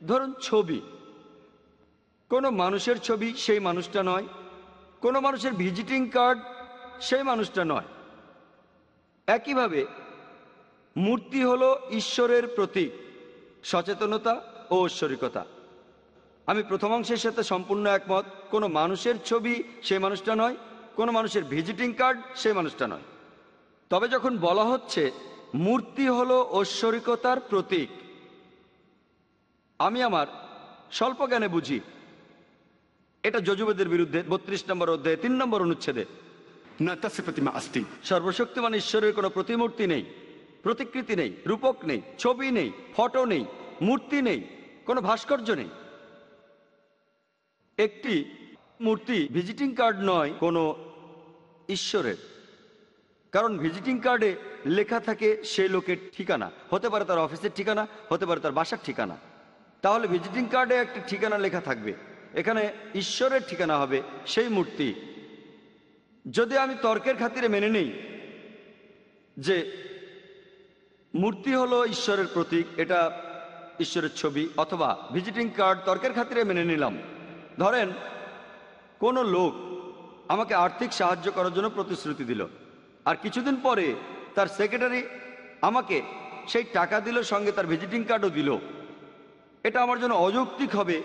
ধরুন ছবি কোনো মানুষের ছবি সেই মানুষটা নয় কোনো মানুষের ভিজিটিং কার্ড সেই মানুষটা নয় একইভাবে, মূর্তি হল ঈশ্বরের প্রতীক, সচেতনতা ও ঐশ্বরিকতা। আমি প্রথম অংশের সাথে সম্পূর্ণ একমত, কোনো মানুষের ছবি সেই মানুষটা নয়, কোনো মানুষের ভিজিটিং কার্ড সেই মানুষটা নয়। তবে যখন বলা হচ্ছে, মূর্তি হল ঐশ্বরিকতার প্রতীক, আমি আমার স্বল্প জ্ঞানে বুঝি। এটা যজুবেদের বিরুদ্ধে, বত্রিশ নম্বর অধ্যায়ে, তিন নম্বর অনুচ্ছেদে। সর্বশক্তিমান ঈশ্বরের কোনো প্রতিমূর্তি নেই প্রতিকৃতি নেই রূপক নেই ছবি নেই ফটো নেই মূর্তি নেই কোনো ভাস্কর্য নেই একটি মূর্তি ভিজিটিং কার্ড নয় কোনো ঈশ্বরের কারণ ভিজিটিং কার্ডে লেখা থাকে সেই লোকের ঠিকানা। হতে পারে তার অফিসের ঠিকানা, হতে পারে তার বাসার ঠিকানা। তাহলে ভিজিটিং কার্ডে একটি ঠিকানা লেখা থাকবে। এখানে ঈশ্বরের ঠিকানা হবে সেই মূর্তি। যদি আমি তর্কের খাতিরে মেনে নেই যে মূর্তি হলো ঈশ্বরের প্রতীক, এটা ঈশ্বরের ছবি, অথবা ভিজিটিং কার্ড তর্কের খাতিরে মেনে নিলাম। ধরেন, কোনো লোক আমাকে আর্থিক সাহায্য করার জন্য প্রতিশ্রুতি দিল, আর কিছুদিন পরে তার সেক্রেটারি আমাকে সেই টাকা দিল, সঙ্গে তার ভিজিটিং কার্ডও দিল। এটা আমার জন্য অযৌক্তিক হবে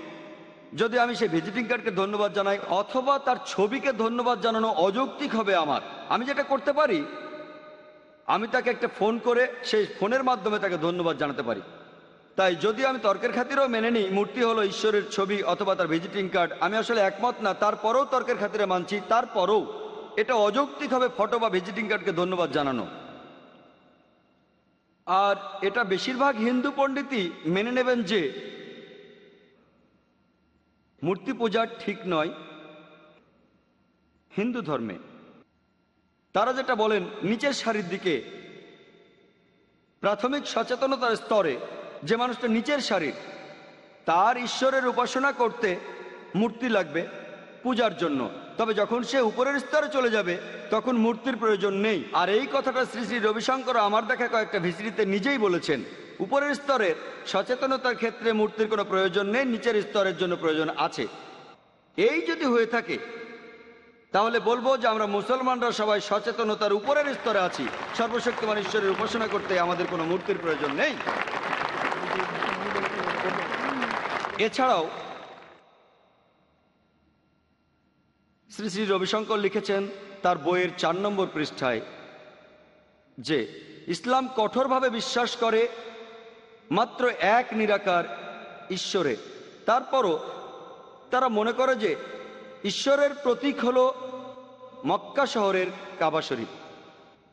যদি আমি সেই ভিজিটিং কার্ডকে ধন্যবাদ জানাই, অথবা তার ছবিকে ধন্যবাদ জানানো অযৌক্তিক হবে আমার, আমি যেটা করতে পারি, আমি তাকে একটা ফোন করে সেই ফোনের মাধ্যমে তাকে ধন্যবাদ জানাতে পারি। তাই যদি আমি তর্কের খাতিরেও মেনে নিই, মূর্তি হলো ঈশ্বরের ছবি অথবা তার ভিজিটিং কার্ড আমি আসলে একমত না, তারপরেও তর্কের খাতিরে মানছি, তারপরেও এটা অযৌক্তিক হবে ফটো বা ভিজিটিং কার্ডকে ধন্যবাদ জানানো। আর এটা বেশিরভাগ হিন্দু পণ্ডিতই মেনে নেবেন যে মূর্তি পূজা ঠিক নয়। হিন্দু ধর্মে। তারা যেটা বলেন, নিচের সারির দিকে। প্রাথমিক সচেতনতার স্তরে যে মানুষটা নিচের সারির, তার ঈশ্বরের উপাসনা করতে মূর্তি লাগবে পূজার জন্য। তবে যখন সে উপরের স্তরে চলে যাবে, তখন মূর্তির প্রয়োজন নেই। আর এই কথাটা শ্রী শ্রী রবিশঙ্কর আমার দেখা কয়েকটা ভিসিডিতে নিজেই বলেছেন। উপরের স্তরের সচেতনতার ক্ষেত্রে মূর্তির কোনো প্রয়োজন নেই, নিচের স্তরের জন্য প্রয়োজন আছে। এই যদি হয়ে থাকে, তাহলে বলব যে আমরা মুসলমানরা সবাই সচেতনতার উপরের স্তরে আছি। সর্বশক্তিমান ঈশ্বরের উপাসনা করতে আমাদের কোনো মূর্তির প্রয়োজন নেই। এছাড়াও, শ্রী শ্রী রবিশঙ্কর লিখেছেন তার বইয়ের চার নম্বর পৃষ্ঠায় যে, ইসলাম কঠোরভাবে বিশ্বাস করে মাত্র এক নিরাকার ঈশ্বরে। তারপরও তারা মনে করে যে ঈশ্বরের প্রতীক হল মক্কা শহরের কাবা শরীফ।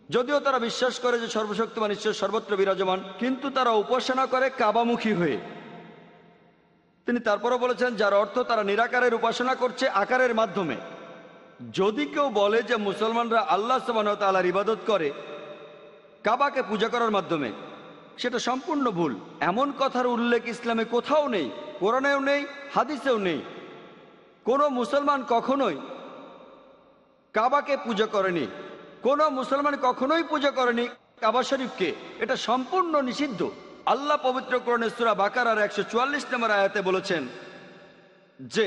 যদিও তারা বিশ্বাস করে যে সর্বশক্তিমান ঈশ্বর সর্বত্র বিরাজমান, কিন্তু তারা উপাসনা করে কাবামুখী হয়ে। তিনি তারপরও বলেছেন, যার অর্থ তারা নিরাকারের উপাসনা করছে আকারের মাধ্যমে। যদি কেউ বলে যে মুসলমানরা আল্লাহ সবান তালার ইবাদত করে, কাবাকে পূজা করার মাধ্যমে সেটা সম্পূর্ণ ভুল। এমন কথার উল্লেখ ইসলামে কোথাও নেই, কোরআনেও নেই, হাদিসেও নেই। কোনো মুসলমান কখনোই কাবাকে পূজা করেনি। কোনো মুসলমান কখনোই পূজা করেনি কাবা শরীফকে। এটা সম্পূর্ণ নিষিদ্ধ। আল্লাহ পবিত্র কোরআনে সুরা বাকার আর একশো চুয়াল্লিশ নম্বর আয়াতে বলেছেন যে,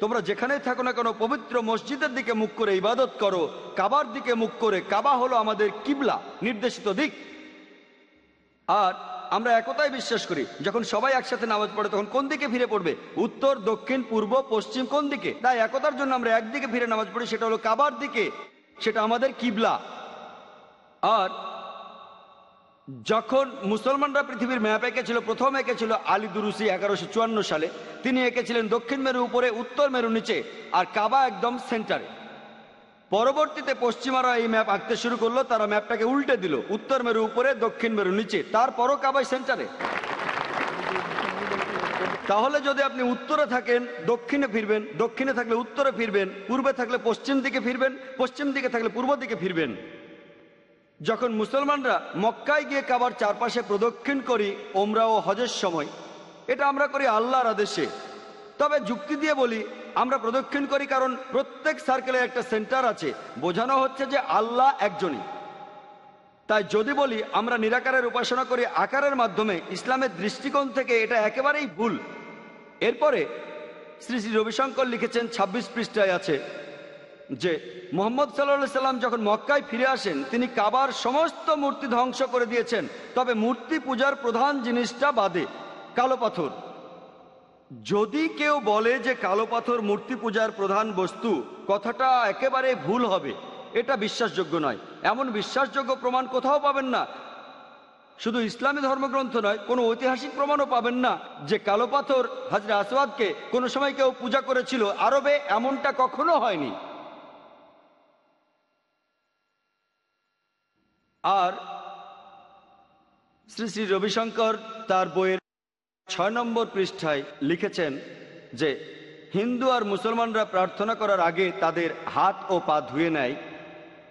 তোমরা যেখানেই থাকো না কেন, পবিত্র মসজিদের দিকে মুখ করে ইবাদত করো, কাবার দিকে মুখ করে কাবা হলো আমাদের কিবলা, নির্দেশিত দিক। আর আমরা একতাই বিশ্বাস করি, যখন সবাই একসাথে নামাজ পড়ে, তখন কোন দিকে ফিরে পড়বে? উত্তর, দক্ষিণ, পূর্ব, পশ্চিম, কোন দিকে? তাই একতার জন্য আমরা একদিকে ফিরে নামাজ পড়ি, সেটা হলো কাবার দিকে, সেটা আমাদের কিবলা। আর যখন মুসলমানরা পৃথিবীর ম্যাপ এঁকেছিল, প্রথম এঁকেছিল আলী দুরুসি এগারোশো সালে, তিনি এঁকেছিলেন দক্ষিণ মেরু উপরে, উত্তর মেরু নিচে, আর কাবা একদম সেন্টারে। পরবর্তীতে পশ্চিমারা এই ম্যাপ আঁকতে শুরু করল, তারা ম্যাপটাকে উল্টে দিল, উত্তর মেরু উপরে, দক্ষিণ মেরু নিচে, তারপরও কাবাই সেন্টারে। তাহলে যদি আপনি উত্তরে থাকেন, দক্ষিণে ফিরবেন, দক্ষিণে থাকলে উত্তরে ফিরবেন, পূর্বে থাকলে পশ্চিম দিকে ফিরবেন, পশ্চিম দিকে থাকলে পূর্ব দিকে ফিরবেন। যখন মুসলমানরা মক্কায় গিয়ে কাবার চারপাশে প্রদক্ষিণ করি, ওমরা ও হজের সময়, এটা আমরা করি আল্লাহর আদেশে। তবে যুক্তি দিয়ে বলি আমরা প্রদক্ষিণ করি কারণ প্রত্যেক সার্কেলে একটা সেন্টার আছে। বোঝানো হচ্ছে যে আল্লাহ একজনই। তাই যদি বলি, আমরা নিরাকারের উপাসনা করি আকারের মাধ্যমে, ইসলামের দৃষ্টিকোণ থেকে এটা একেবারেই ভুল। এরপরে শ্রী শ্রী রবিশঙ্কর লিখেছেন ২৬ পৃষ্ঠায় আছে যে, মোহাম্মদ সাল্লা সাল্লাম যখন মক্কায় ফিরে আসেন, তিনি কাবার সমস্ত মূর্তি ধ্বংস করে দিয়েছেন। তবে মূর্তি পূজার প্রধান জিনিসটা বাদে, কালো পাথর। যদি কেউ বলে যে কালো পাথর মূর্তি পূজার প্রধান বস্তু, কথাটা একেবারে ভুল হবে। এটা বিশ্বাসযোগ্য নয়। এমন বিশ্বাসযোগ্য প্রমাণ কোথাও পাবেন না। শুধু ইসলামী ধর্মগ্রন্থ নয়, কোনো ঐতিহাসিক প্রমাণও পাবেন না যে কালো পাথর হাজরা আসওয়াদকে কোনো সময় কেউ পূজা করেছিল। আরবে এমনটা কখনো হয়নি। আর শ্রী শ্রী রবিশঙ্কর তার বইয়ের ছয় নম্বর পৃষ্ঠায় লিখেছেন যে, হিন্দু আর মুসলমানরা প্রার্থনা করার আগে তাদের হাত ও পা ধুয়ে নেয়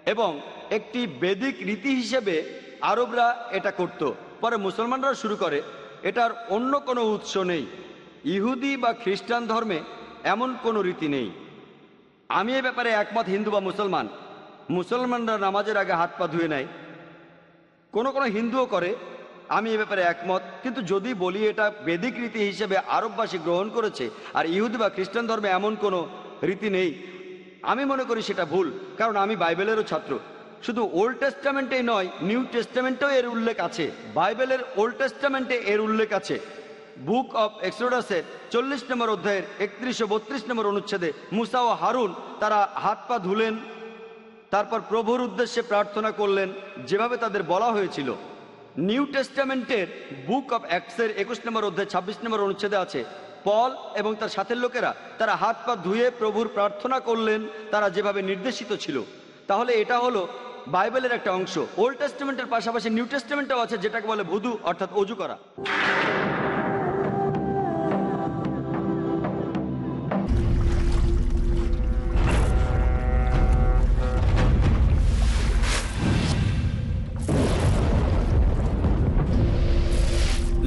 এবং একটি বেদিক রীতি হিসেবে আরবরা এটা করত। পরে মুসলমানরা শুরু করে, এটার অন্য কোনো উৎস নেই। ইহুদি বা খ্রিস্টান ধর্মে এমন কোনো রীতি নেই। আমি এ ব্যাপারে একমত, হিন্দু বা মুসলমান। মুসলমানরা নামাজের আগে হাত পা ধুয়ে নেয়। কোনো কোনো হিন্দুও করে আমি এ ব্যাপারে একমত। কিন্তু যদি বলি এটা বেদিক রীতি হিসেবে আরববাসী গ্রহণ করেছে, আর ইহুদি বা খ্রিস্টান ধর্মে এমন কোনো রীতি নেই, আমি মনে করি সেটা ভুল, কারণ আমি বাইবেলেরও ছাত্র। শুধু ওল্ড টেস্টামেন্টেই নয়, নিউ টেস্টামেন্টেও এর উল্লেখ আছে। বাইবেলের ওল্ড টেস্টামেন্টে এর উল্লেখ আছে। বুক অব এক্সোডাসের চল্লিশ নম্বর অধ্যায়ের একত্রিশ ও বত্রিশ নম্বর অনুচ্ছেদে মুসা ও হারুন তারা হাত পা ধুলেন, তারপর প্রভুর উদ্দেশ্যে প্রার্থনা করলেন, যেভাবে তাদের বলা হয়েছিল। নিউ টেস্টামেন্টের বুক অব অ্যাক্টসের একুশ নম্বর অধ্যায়, ছাব্বিশ নম্বর অনুচ্ছেদে আছে, পল এবং তার সাথের লোকেরা, তারা হাত পা ধুয়ে প্রভুর প্রার্থনা করলেন, তারা যেভাবে নির্দেশিত ছিল। তাহলে এটা হলো বাইবেলের একটা অংশ। ওল্ড টেস্টমেন্টের পাশাপাশি নিউ টেস্টমেন্টও আছে, যেটাকে বলে ভুদু, অর্থাৎ অজু করা।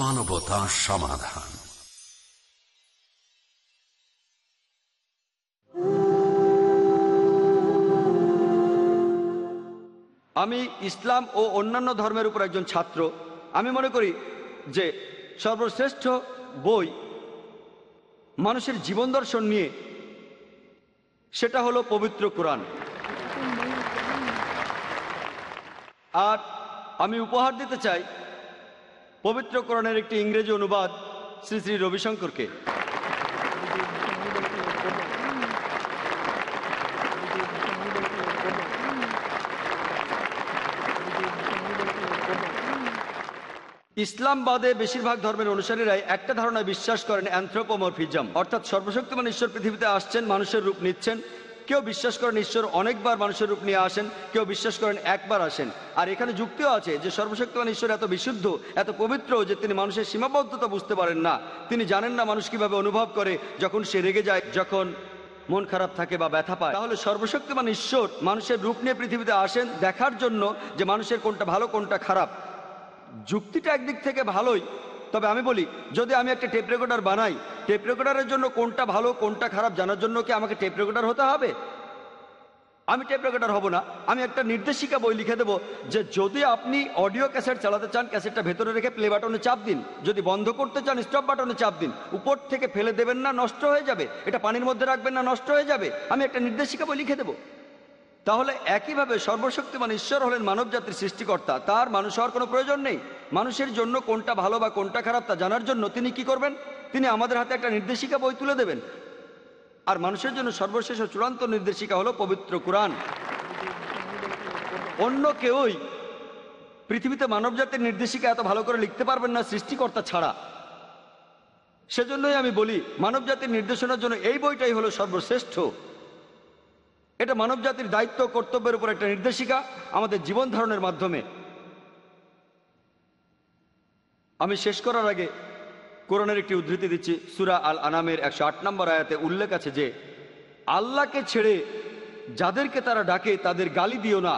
মানবতা সমাধান। আমি ইসলাম ও অন্যান্য ধর্মের উপর একজন ছাত্র। আমি মনে করি যে সর্বশ্রেষ্ঠ বই মানুষের জীবন দর্শন নিয়ে সেটা হলো পবিত্র কোরআন। আর আমি উপহার দিতে চাই পবিত্র কোরআনের একটি ইংরেজি অনুবাদ শ্রী শ্রী রবিশঙ্করকে। ইসলামবাদে বেশিরভাগ ধর্মের অনুসারীরাই একটা ধারণায় বিশ্বাস করেন অ্যান্থ্রোপোমরফিজম। অর্থাৎ সর্বশক্তিমান ঈশ্বর পৃথিবীতে আসছেন, মানুষের রূপ নিচ্ছেন কেউ বিশ্বাস করেন ঈশ্বর অনেকবার মানুষের রূপ নিয়ে আসেন, কেউ বিশ্বাস করেন একবার আসেন। আর এখানে যুক্তিও আছে যে সর্বশক্তিমান ঈশ্বর এত বিশুদ্ধ, এত পবিত্র যে তিনি মানুষের সীমাবদ্ধতা বুঝতে পারেন না। তিনি জানেন না মানুষ কীভাবে অনুভব করে যখন সে রেগে যায়, যখন মন খারাপ থাকে বা ব্যথা পায়। তাহলে সর্বশক্তিমান ঈশ্বর মানুষের রূপ নিয়ে পৃথিবীতে আসেন দেখার জন্য যে মানুষের কোনটা ভালো, কোনটা খারাপ। যুক্তিটা একদিক থেকে ভালোই তবে আমি বলি, যদি আমি একটা টেপ রেকর্ডার বানাই টেপ রেকর্ডারের জন্য কোনটা ভালো, কোনটা খারাপ জানার জন্য কি আমাকে টেপ রেকর্ডার হতে হবে? আমি টেপ রেকর্ডার হব না। আমি একটা নির্দেশিকা বই লিখে দেবো যে যদি আপনি অডিও ক্যাসেট চালাতে চান ক্যাসেটটা ভেতরে রেখে প্লে বাটনে চাপ দিন। যদি বন্ধ করতে চান স্টপ বাটনে চাপ দিন। উপর থেকে ফেলে দেবেন না, নষ্ট হয়ে যাবে। এটা পানির মধ্যে রাখবেন না, নষ্ট হয়ে যাবে। আমি একটা নির্দেশিকা বই লিখে দেবো। তাহলে একইভাবে সর্বশক্তিমান ঈশ্বর হলেন মানব জাতির সৃষ্টিকর্তা। তার মানুষ হওয়ার কোনো প্রয়োজন নেই। মানুষের জন্য কোনটা ভালো বা কোনটা খারাপ তা জানার জন্য তিনি কি করবেন? তিনি আমাদের হাতে একটা নির্দেশিকা বই তুলে দেবেন। আর মানুষের জন্য সর্বশেষ ও চূড়ান্ত নির্দেশিকা হলো পবিত্র কোরআন। অন্য কেউই পৃথিবীতে মানব জাতির নির্দেশিকা এত ভালো করে লিখতে পারবেন না, সৃষ্টিকর্তা ছাড়া। সেজন্যই আমি বলি মানব জাতির নির্দেশনার জন্য এই বইটাই হলো সর্বশ্রেষ্ঠ। এটা মানব জাতির দায়িত্ব, কর্তব্যের উপর একটা নির্দেশিকা আমাদের জীবন ধারণের মাধ্যমে। আমি শেষ করার আগে কোরআনের একটি উদ্ধৃতি দিচ্ছি। সুরা আল আনামের একশো আট নম্বর আয়াতে উল্লেখ আছে যে, আল্লাহকে ছেড়ে যাদেরকে তারা ডাকে তাদের গালি দিও না।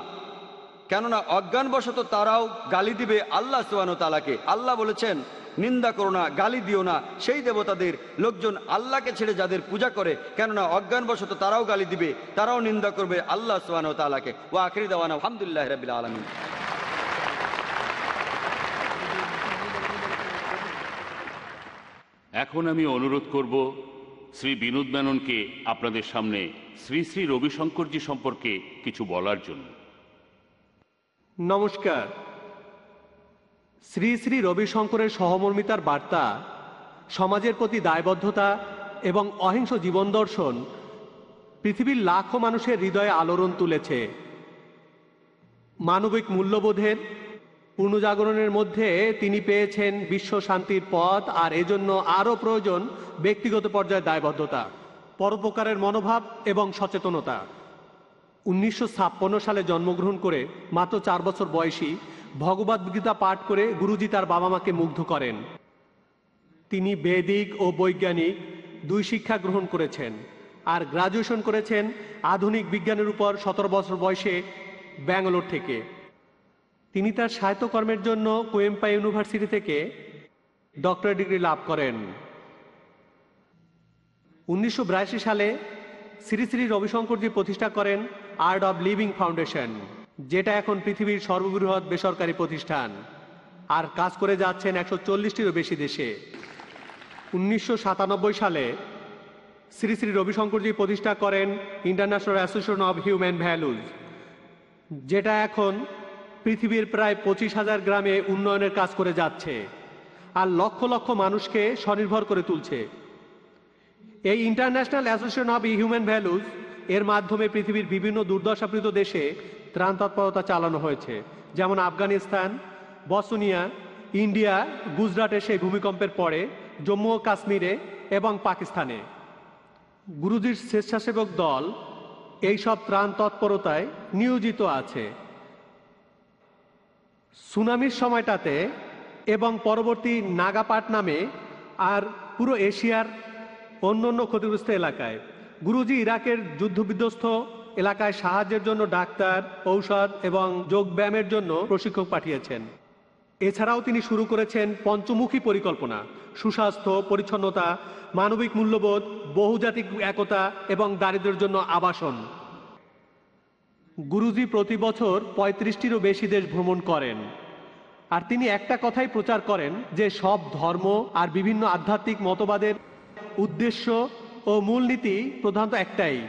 কেননা অজ্ঞানবশত তারাও গালি দিবে আল্লাহ সুবানো তালাকে আল্লাহ বলেছেন, নিন্দা করো না, গালি দিও না। সেই দেবতাদের লোকজন আল্লাহকে ছেড়ে যাদের পূজা করে, কেননা অজ্ঞানবশত তারাও গালি দিবে, তারাও নিন্দা করবে আল্লাহ সুবানো তালাকে ও আখরি দেওয়ান আলহামদুলিল্লাহ রবিল আলমিন। এখন আমি অনুরোধ করব শ্রী বিনোদ মেননকে আপনাদের সামনে শ্রী শ্রী রবিশঙ্করজি সম্পর্কে কিছু বলার জন্য। নমস্কার। শ্রী শ্রী রবিশঙ্করের সহমর্মিতার বার্তা, সমাজের প্রতি দায়বদ্ধতা এবং অহিংস জীবন দর্শন পৃথিবীর লাখো মানুষের হৃদয়ে আলোড়ন তুলেছে। মানবিক মূল্যবোধের পুনর্জাগরণের মধ্যে তিনি পেয়েছেন বিশ্ব শান্তির পথ, আর এজন্য আরও প্রয়োজন ব্যক্তিগত পর্যায়ে দায়বদ্ধতা, পরোপকারের মনোভাব এবং সচেতনতা। উনিশশো ছাপ্পান্ন সালে জন্মগ্রহণ করে মাত্র চার বছর বয়সী ভগবদ গীতা পাঠ করে গুরুজি তার বাবা মাকে মুগ্ধ করেন। তিনি বেদিক ও বৈজ্ঞানিক দুই শিক্ষা গ্রহণ করেছেন, আর গ্রাজুয়েশন করেছেন আধুনিক বিজ্ঞানের উপর সতেরো বছর বয়সে ব্যাঙ্গালোর থেকে। তিনি তার সাহিত্যকর্মের জন্য কোয়েম্পা ইউনিভার্সিটি থেকে ডক্টরেট ডিগ্রি লাভ করেন। উনিশশো বিরাশি সালে শ্রী শ্রী রবিশঙ্করজি প্রতিষ্ঠা করেন আর্ট অব লিভিং ফাউন্ডেশন, যেটা এখন পৃথিবীর সর্ববৃহৎ বেসরকারি প্রতিষ্ঠান, আর কাজ করে যাচ্ছেন একশো চল্লিশটিরও বেশি দেশে। উনিশশো সাতানব্বই সালে শ্রী শ্রী রবিশঙ্করজি প্রতিষ্ঠা করেন international association of human values, যেটা এখন পৃথিবীর প্রায় পঁচিশ হাজার গ্রামে উন্নয়নের কাজ করে যাচ্ছে আর লক্ষ লক্ষ মানুষকে স্বনির্ভর করে তুলছে। এই international association of human values এর মাধ্যমে পৃথিবীর বিভিন্ন দুর্দশাপ্রীত দেশে ত্রাণ তৎপরতা চালানো হয়েছে। যেমন আফগানিস্তান, বসনিয়া, ইন্ডিয়া, গুজরাটে সেই ভূমিকম্পের পরে, জম্মু ও কাশ্মীরে এবং পাকিস্তানে। গুরুজির স্বেচ্ছাসেবক দল এইসব ত্রাণ তৎপরতায় নিয়োজিত আছে। সুনামির সময়টাতে এবং পরবর্তী নাগাপাট নামে আর পুরো এশিয়ার অন্য অন্য ক্ষতিগ্রস্ত এলাকায়। গুরুজি ইরাকের যুদ্ধবিধ্বস্ত এলাকায় সাহায্যের জন্য ডাক্তার, ঔষধ এবং যোগব্যায়ামের জন্য প্রশিক্ষক পাঠিয়েছেন। এছাড়াও তিনি শুরু করেছেন পঞ্চমুখী পরিকল্পনা, সুস্বাস্থ্য, পরিচ্ছন্নতা, মানবিক মূল্যবোধ, বহুজাতিক একতা এবং দারিদ্রের জন্য আবাসন। গুরুজি প্রতি বছর পঁয়ত্রিশটিরও বেশি দেশ ভ্রমণ করেন। আর তিনি একটা কথাই প্রচার করেন যে সব ধর্ম আর বিভিন্ন আধ্যাত্মিক মতবাদের উদ্দেশ্য ও মূলনীতি প্রধানত একটাই।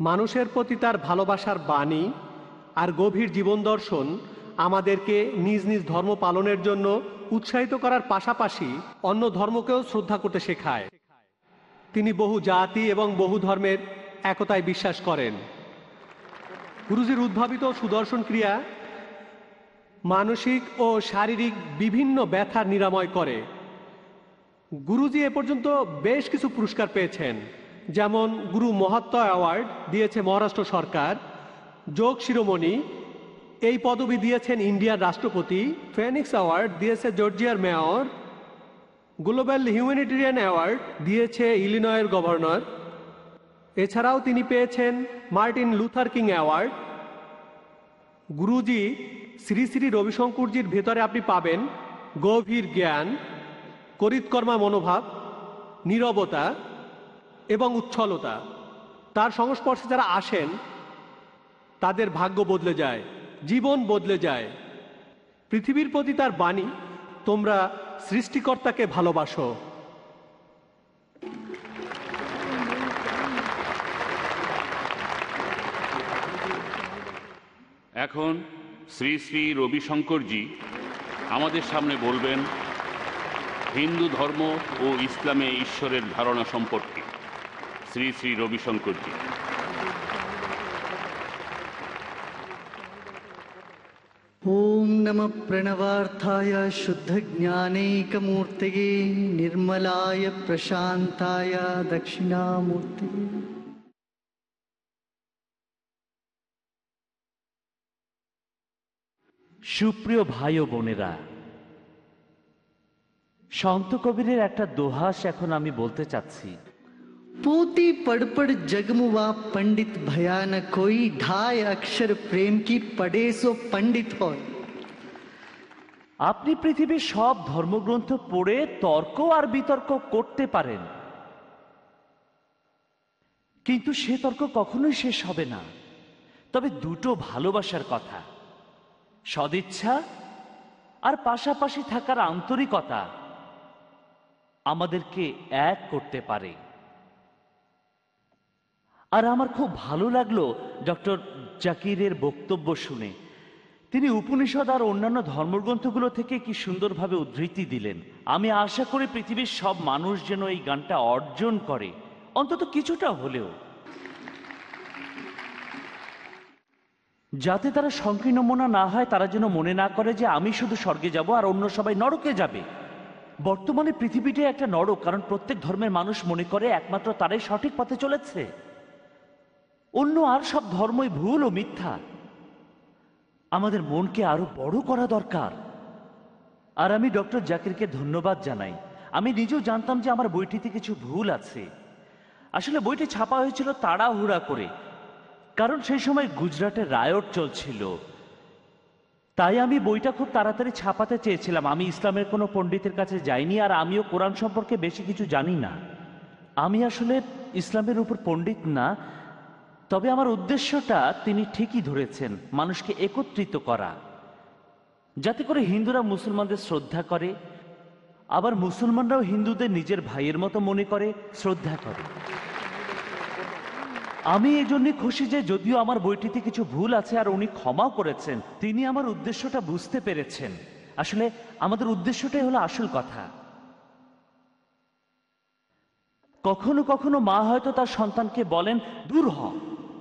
মানুষের প্রতি তার ভালোবাসার বাণী আর গভীর জীবন দর্শন আমাদেরকে নিজ নিজ ধর্ম পালনের জন্য উৎসাহিত করার পাশাপাশি অন্য ধর্মকেও শ্রদ্ধা করতে শেখায়। তিনি বহু জাতি এবং বহু ধর্মের একতায় বিশ্বাস করেন। গুরুজির উদ্ভাবিত সুদর্শন ক্রিয়া মানসিক ও শারীরিক বিভিন্ন ব্যথা নিরাময় করে। গুরুজি এ পর্যন্ত বেশ কিছু পুরস্কার পেয়েছেন, যেমন গুরু মহাত্ম অ্যাওয়ার্ড দিয়েছে মহারাষ্ট্র সরকার, যোগ শিরোমণি, এই পদবি দিয়েছেন ইন্ডিয়ার রাষ্ট্রপতি, ফেনিক্স অ্যাওয়ার্ড দিয়েছে জর্জিয়ার মেয়র, গ্লোবাল হিউম্যানিটেরিয়ান অ্যাওয়ার্ড দিয়েছে ইলিনয়ের গভর্নর এছাড়াও তিনি পেয়েছেন Martin Luther King award. Guruji Shri Shri রবিশঙ্করজির ভেতরে আপনি পাবেন গভীর জ্ঞান, করিতকর্মা মনোভাব, নীরবতা এবং উচ্ছলতা। তার সংস্পর্শে যারা আসেন, তাদের ভাগ্য বদলে যায়, জীবন বদলে যায়। পৃথিবীর প্রতি তার বাণী, তোমরা সৃষ্টিকর্তাকে ভালোবাসো। এখন শ্রী শ্রী রবিশঙ্করজি আমাদের সামনে বলবেন হিন্দু ধর্ম ও ইসলামে ঈশ্বরের ধারণা সম্পর্কে শ্রী শ্রী রবিশঙ্করজি ॐ नमः प्रणवार्थाय शुद्धज्ञानैकमूर्तये निर्मलाय प्रशान्ताय दक्षिणामूर्तये সুপ্রিয় ভাই ও বোনেরা সন্ত কবিরের একটা দোহাস এখন আমি বলতে চাচ্ছি पोती पढ़ पढ़ जगमुआ पंडित भयान कोई ढाई अक्षर प्रेम की पढ़े सो पंडित हो আপনি পৃথিবীর সব ধর্মগ্রন্থ পড়ে তর্ক আর বিতর্ক করতে পারেন কিন্তু সে তর্ক কখনোই শেষ হবে না তবে দুটো ভালোবাসার কথা সদিচ্ছা আর পাশাপাশি থাকার আন্তরিকতা আমাদেরকে এক করতে পারে। আর আমার খুব ভালো লাগল ডক্টর জাকিরের বক্তব্য শুনে। তিনি উপনিষদ আর অন্যান্য ধর্মগ্রন্থগুলো থেকে কি সুন্দরভাবে উদ্ধৃতি দিলেন। আমি আশা করি পৃথিবীর সব মানুষ যেন এই গানটা অর্জন করে, অন্তত কিছুটা হলেও। যাতে তারা সংকীর্ণ মনা না হয়, তারা যেন মনে না করে যে আমি শুধু স্বর্গে যাব আর অন্য সবাই নরকে যাবে। বর্তমানে পৃথিবীটাই একটা নরক, কারণ প্রত্যেক ধর্মের মানুষ মনে করে একমাত্র তারাই সঠিক পথে চলেছে। অন্য আর সব ধর্মই ভুল ও মিথ্যা। আমাদের মনকে আরও বড় করা দরকার। আর আমি ডক্টর জাকিরকে ধন্যবাদ জানাই। আমি নিজেও জানতাম যে আমার বইটিতে কিছু ভুল আছে। আসলে বইটি ছাপা হয়েছিল তাড়াহুড়া করে। কারণ সেই সময় গুজরাটে রায়ট চলছিল। তাই আমি বইটা খুব তাড়াতাড়ি ছাপাতে চেয়েছিলাম। আমি ইসলামের কোনো পণ্ডিতের কাছে যাইনি আর আমিও কোরআন সম্পর্কে বেশি কিছু জানি না। আমি আসলে ইসলামের উপর পণ্ডিত না, তবে আমার উদ্দেশ্যটা তিনি ঠিকই ধরেছেন, মানুষকে একত্রিত করা। যাতে করে হিন্দুরা মুসলমানদের শ্রদ্ধা করে, আবার মুসলমানরাও হিন্দুদের নিজের ভাইয়ের মতো মনে করে, শ্রদ্ধা করে। আমি এই জন্য খুশি যে যদিও আমার বইটিতে কিছু ভুল আছে আর উনি ক্ষমাও করেছেন, তিনি আমার উদ্দেশ্যটা বুঝতে পেরেছেন। আসলে আমাদের উদ্দেশ্যটাই হলো আসল কথা। কখনো কখনো মা হয়তো তার সন্তানকে বলেন, দূর হ।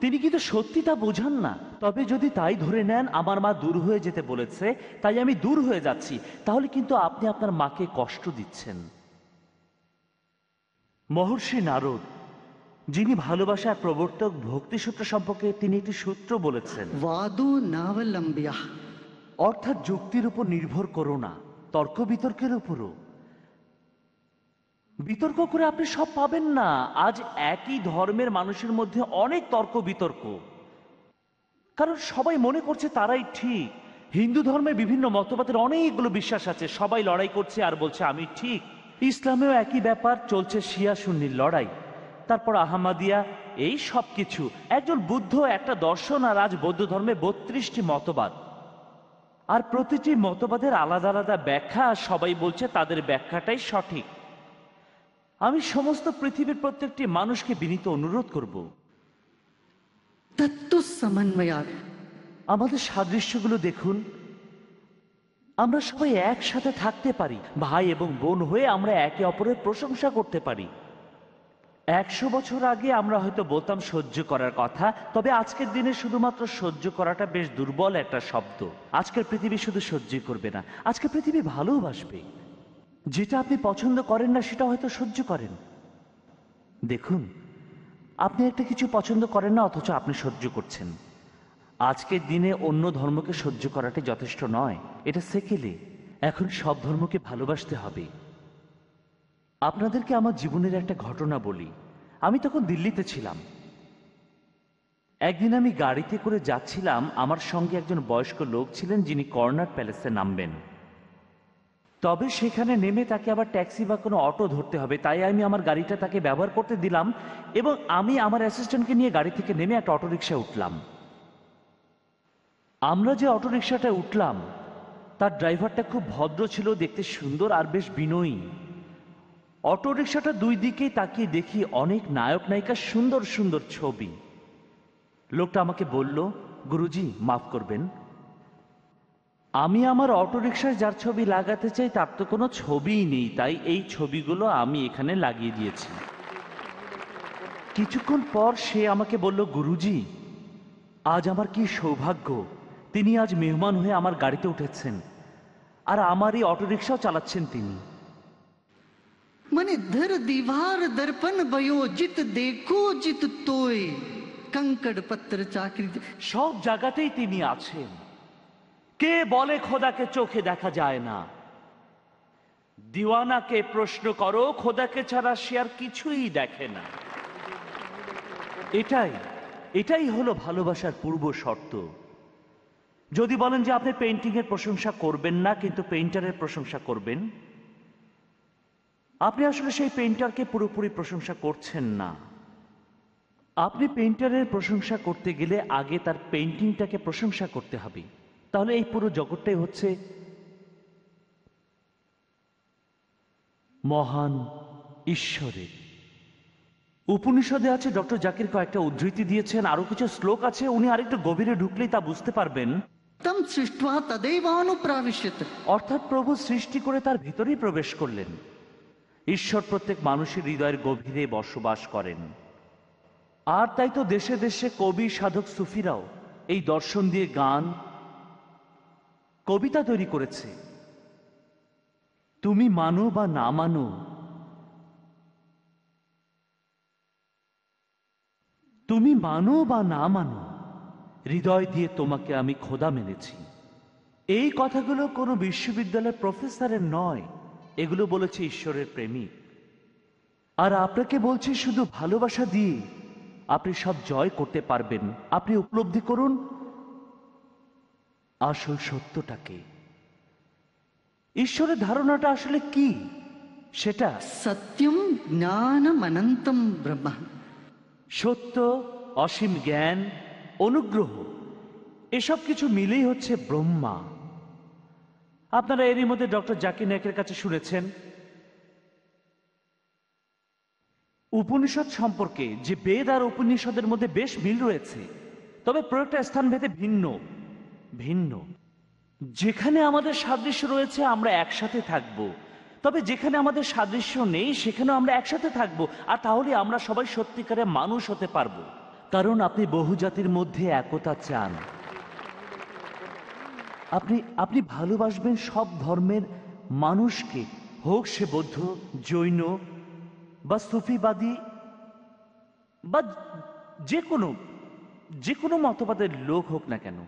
তিনি কিন্তু সত্যি তা বোঝান না। তবে যদি তাই ধরে নেন, আমার মা দূর হয়ে যেতে বলেছে, তাই আমি দূর হয়ে যাচ্ছি। তাহলে কিন্তু আপনি আপনার মাকে কষ্ট দিচ্ছেন। মহর্ষি নারদ যিনি ভালোবাসার প্রবর্তক ভক্তি সূত্র সম্পর্কে তিনি একটি সূত্র বলেছেন। ওয়াদু নাওয়ালম্বিয়া অর্থাৎ যুক্তির উপর নির্ভর করো না তর্ক বিতর্কের উপরও। বিতর্ক করে আপনি সব পাবেন না আজ একই ধর্মের মানুষের মধ্যে অনেক তর্ক বিতর্ক। কারণ সবাই মনে করছে তারাই ঠিক। হিন্দু ধর্মে বিভিন্ন মতবাদের অনেকগুলো বিশ্বাস আছে সবাই লড়াই করছে আর বলছে আমি ঠিক। ইসলামেও একই ব্যাপার চলছে শিয়া সুন্নির লড়াই। তারপর আহমাদিয়া এই সব কিছু একজন বুদ্ধ একটা দর্শন আর আজ বৌদ্ধ ধর্মে বত্রিশটি মতবাদ। আর প্রতিটি মতবাদের আলাদা আলাদা ব্যাখ্যা সবাই বলছে তাদের ব্যাখ্যাটাই সঠিক। আমি সমস্ত পৃথিবীর প্রত্যেকটি মানুষকে বিনীত অনুরোধ করব। আমাদের সাদৃশ্যগুলো দেখুন। আমরা সবাই একসাথে থাকতে পারি ভাই এবং বোন হয়ে আমরা একে অপরের প্রশংসা করতে পারি। একশো বছর আগে আমরা হয়তো বলতাম সহ্য করার কথা, তবে আজকের দিনে শুধুমাত্র সহ্য করাটা বেশ দুর্বল একটা শব্দ। আজকের পৃথিবী শুধু সহ্যই করবে না, আজকে পৃথিবী ভালোবাসবে যেটা আপনি পছন্দ করেন না, সেটা হয়তো সহ্য করেন। দেখুন, আপনি একটা কিছু পছন্দ করেন না, অথচ আপনি সহ্য করছেন। আজকের দিনে অন্য ধর্মকে সহ্য করাটা যথেষ্ট নয়, এটা সেকেলে। এখন সব ধর্মকে ভালোবাসতে হবে। আপনাদেরকে আমার জীবনের একটা ঘটনা বলি। আমি তখন দিল্লিতে ছিলাম। একদিন আমি গাড়িতে করে যাচ্ছিলাম, আমার সঙ্গে একজন বয়স্ক লোক ছিলেন যিনি কর্নার প্যালেসে নামবেন। তবে সেখানে নেমে তাকে আবার ট্যাক্সি বা কোনো অটো ধরতে হবে, তাই আমি আমার গাড়িটা তাকে ব্যবহার করতে দিলাম এবং আমি আমার অ্যাসিস্ট্যান্টকে নিয়ে গাড়ি থেকে নেমে একটা অটোরিকশায় উঠলাম। আমরা যে অটোরিকশাটায় উঠলাম, তার ড্রাইভারটা খুব ভদ্র ছিল, দেখতে সুন্দর আর বেশ বিনয়ী। অটোরিকশাটা দুই দিকেই তাকিয়ে দেখি অনেক নায়ক নায়িকার সুন্দর সুন্দর ছবি। লোকটা আমাকে বলল, গুরুজি, মাফ করবেন। আমি আমার অটোরিকশায় যার ছবি লাগাতে চাই, তার তো কোনো ছবিই নেই। তাই এই ছবিগুলো আমি এখানে লাগিয়ে দিয়েছি। কিছুক্ষণ পর সে আমাকে বলল, গুরুজি, আজ আমার কি সৌভাগ্য। তিনি আজ মেহমান হয়ে আমার গাড়িতে উঠেছেন। আর আমার এই অটোরিকশাও চালাচ্ছেন তিনি। મને ધર દિવાર દર્પણ ભયો জিত দেখো জিত তোয় કંકડ પત્ર চাকরি সব জায়গাতেই তিনি আছেন কে বলে খোদাকে চোখে দেখা যায় না দিওয়ানাকে প্রশ্ন করো খোদাকে ছাড়া সে আর কিছুই দেখে না এটাই এটাই হলো ভালোবাসার পূর্ব শর্ত যদি বলেন যে আপনি পেন্টিংয়ের প্রশংসা করবেন না, কিন্তু পেইন্টারের প্রশংসা করবেন আপনি আসলে সেই পেইন্টারকে পুরোপুরি প্রশংসা করছেন না। আপনি পেইন্টারের প্রশংসা করতে গেলে আগে তার পেন্টিংটাকে প্রশংসা করতে হবে। তাহলে এই পুরো জগৎটাই হচ্ছে মহান ঈশ্বরের। উপনিষদে আছে ডক্টর জাকির কয়েকটা উদ্ধৃতি দিয়েছেন আরও কিছু শ্লোক আছে উনি আরেকটু গভীরে ঢুকলেই তা বুঝতে পারবেন। অর্থাৎ প্রভু সৃষ্টি করে তার ভিতরেই প্রবেশ করলেন। ঈশ্বর প্রত্যেক মানুষের হৃদয়ের গভীরে বসবাস করেন। আর তাই তো দেশে দেশে কবি, সাধক, সুফিরাও এই দর্শন দিয়ে গান, কবিতা তৈরি করেছে। তুমি মানো বা না মানো? তুমি মানো বা না মানো? হৃদয় দিয়ে তোমাকে আমি খোদা মেনেছি। এই কথাগুলো কোনো বিশ্ববিদ্যালয়ের প্রফেসরের নয়। এগুলো বলেছে ঈশ্বরের প্রেমিক আর আপনাকে বলছি শুধু ভালোবাসা দিয়ে আপনি সব জয় করতে পারবেন। আপনি উপলব্ধি করুন আসল সত্যটাকে ঈশ্বরের ধারণাটা আসলে কি? সেটা সত্যম জ্ঞানম অনন্তম ব্রহ্ম। সত্য অসীম জ্ঞান অনুগ্রহ এসব কিছু মিলেই হচ্ছে ব্রহ্মা। আপনারা এরই মধ্যে ডক্টর জাকির নায়কের কাছে শুনেছেন, উপনিষদ সম্পর্কে যে বেদ আর উপনিষদের মধ্যে বেশ মিল রয়েছে, তবে প্রয়োগটা স্থান ভেদে ভিন্ন ভিন্ন। যেখানে আমাদের সাদৃশ্য রয়েছে, আমরা একসাথে থাকব। তবে যেখানে আমাদের সাদৃশ্য নেই, সেখানেও আমরা একসাথে থাকব। আর তাহলে আমরা সবাই সত্যিকারে মানুষ হতে পারব। কারণ আপনি বহু জাতির মধ্যে একতা চান। আপনি আপনি ভালোবাসবেন সব ধর্মের মানুষকে হোক সে বৌদ্ধ জৈন বা সুফিবাদী বা যে কোনো যে কোনো মতবাদের লোক হোক না কেন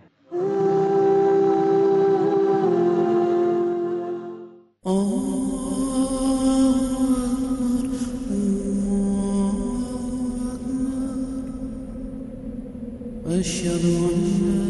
أشهد أن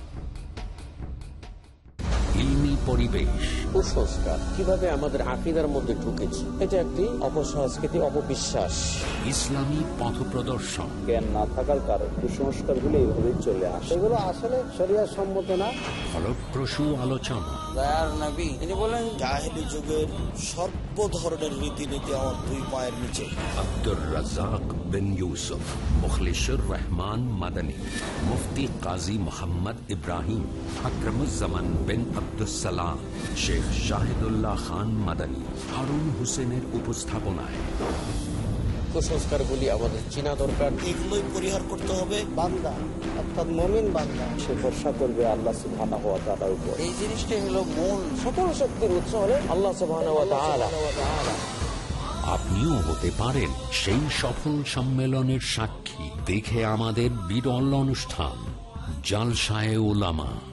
ইলমি পরিবেশ। কুসংস্কার কীভাবে আমাদের আকিদার মধ্যে ঢুকেছে এটা একটি অপসংস্কৃতি অপবিশ্বাস। ইসলামী পথ প্রদর্শন। জ্ঞান না থাকার কারণ কুসংস্কারগুলো এইভাবে চলে আসে। এগুলো আসলে শরিয়ার সম্মত না। ফলপ্রসূ আলোচনা। তিনি বলেন জাহেলি যুগের সর্ব ধরনের রীতিনীতি আমার দুই পায়ের নিচে। আব্দুর রাজাক বিন ইউসুফ মুখলিসুর রহমান মাদানী মুফতি কাজী মোহাম্মদ ইব্রাহিম আকরমুজ্জামান বিন আব্দুসালাম শেখ শাহিদুল্লাহ খান মাদানী হারুন হোসেনের উপস্থাপনায়। কুসংস্কারগুলি আমাদের চিনা দরকার। এগুলোই পরিহার করতে হবে। বান্দা অর্থাৎ মমিন বান্দা সে ভরসা করবে আল্লাহ সুবহানাহু ওয়া তাআলার উপর। এই জিনিসটাই হলো মূল। সকল শক্তির উৎস হলে আল্লাহ সুবহানাহু ওয়া তাআলা। আপনিও হতে পারেন সেই সফল সম্মেলনের সাক্ষী। দেখে আমাদের বিরল অনুষ্ঠান জালসায় ওলামা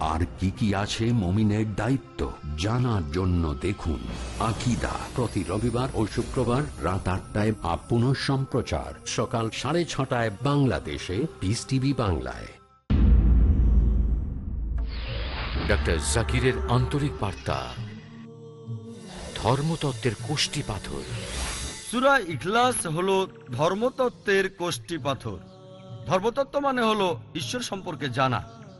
আর কি কি আছে মমিনের দায়িত্ব জানার জন্য দেখুন আকিদা প্রতি রবিবার ও শুক্রবার রাত আটটায় আপন সম্প্রচার সকাল সাড়ে ছটায় বাংলাদেশে পিস টিভি বাংলায়। ডক্টর জাকিরের আন্তরিক বার্তা। ধর্মতত্ত্বের কোষ্টি পাথর। সুরা ইখলাস হলো ধর্মতত্ত্বের কোষ্টি পাথর। ধর্মতত্ত্ব মানে হলো ঈশ্বর সম্পর্কে জানা।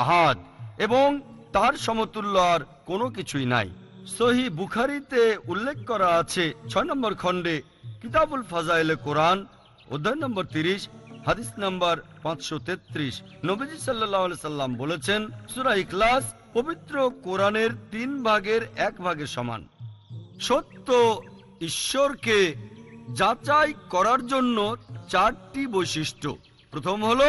আহাদ, এবং তার সমতুল্য আর কোনো কিছুই নাই। সহি বুখারিতে উল্লেখ করা আছে, ছয় নম্বর খণ্ডে, কিতাবুল ফাজাইলে কোরআন, অধ্যায় নম্বর তিরিশ, হাদিস নাম্বার পাঁচশো তেত্রিশ। নবীজি সাল্লাহ সাল্লাম বলেছেন, সুরা ইখলাস পবিত্র কোরআনের তিন ভাগের এক ভাগের সমান। সত্য ঈশ্বরকে যাচাই করার জন্য চারটি বৈশিষ্ট্য। প্রথম হলো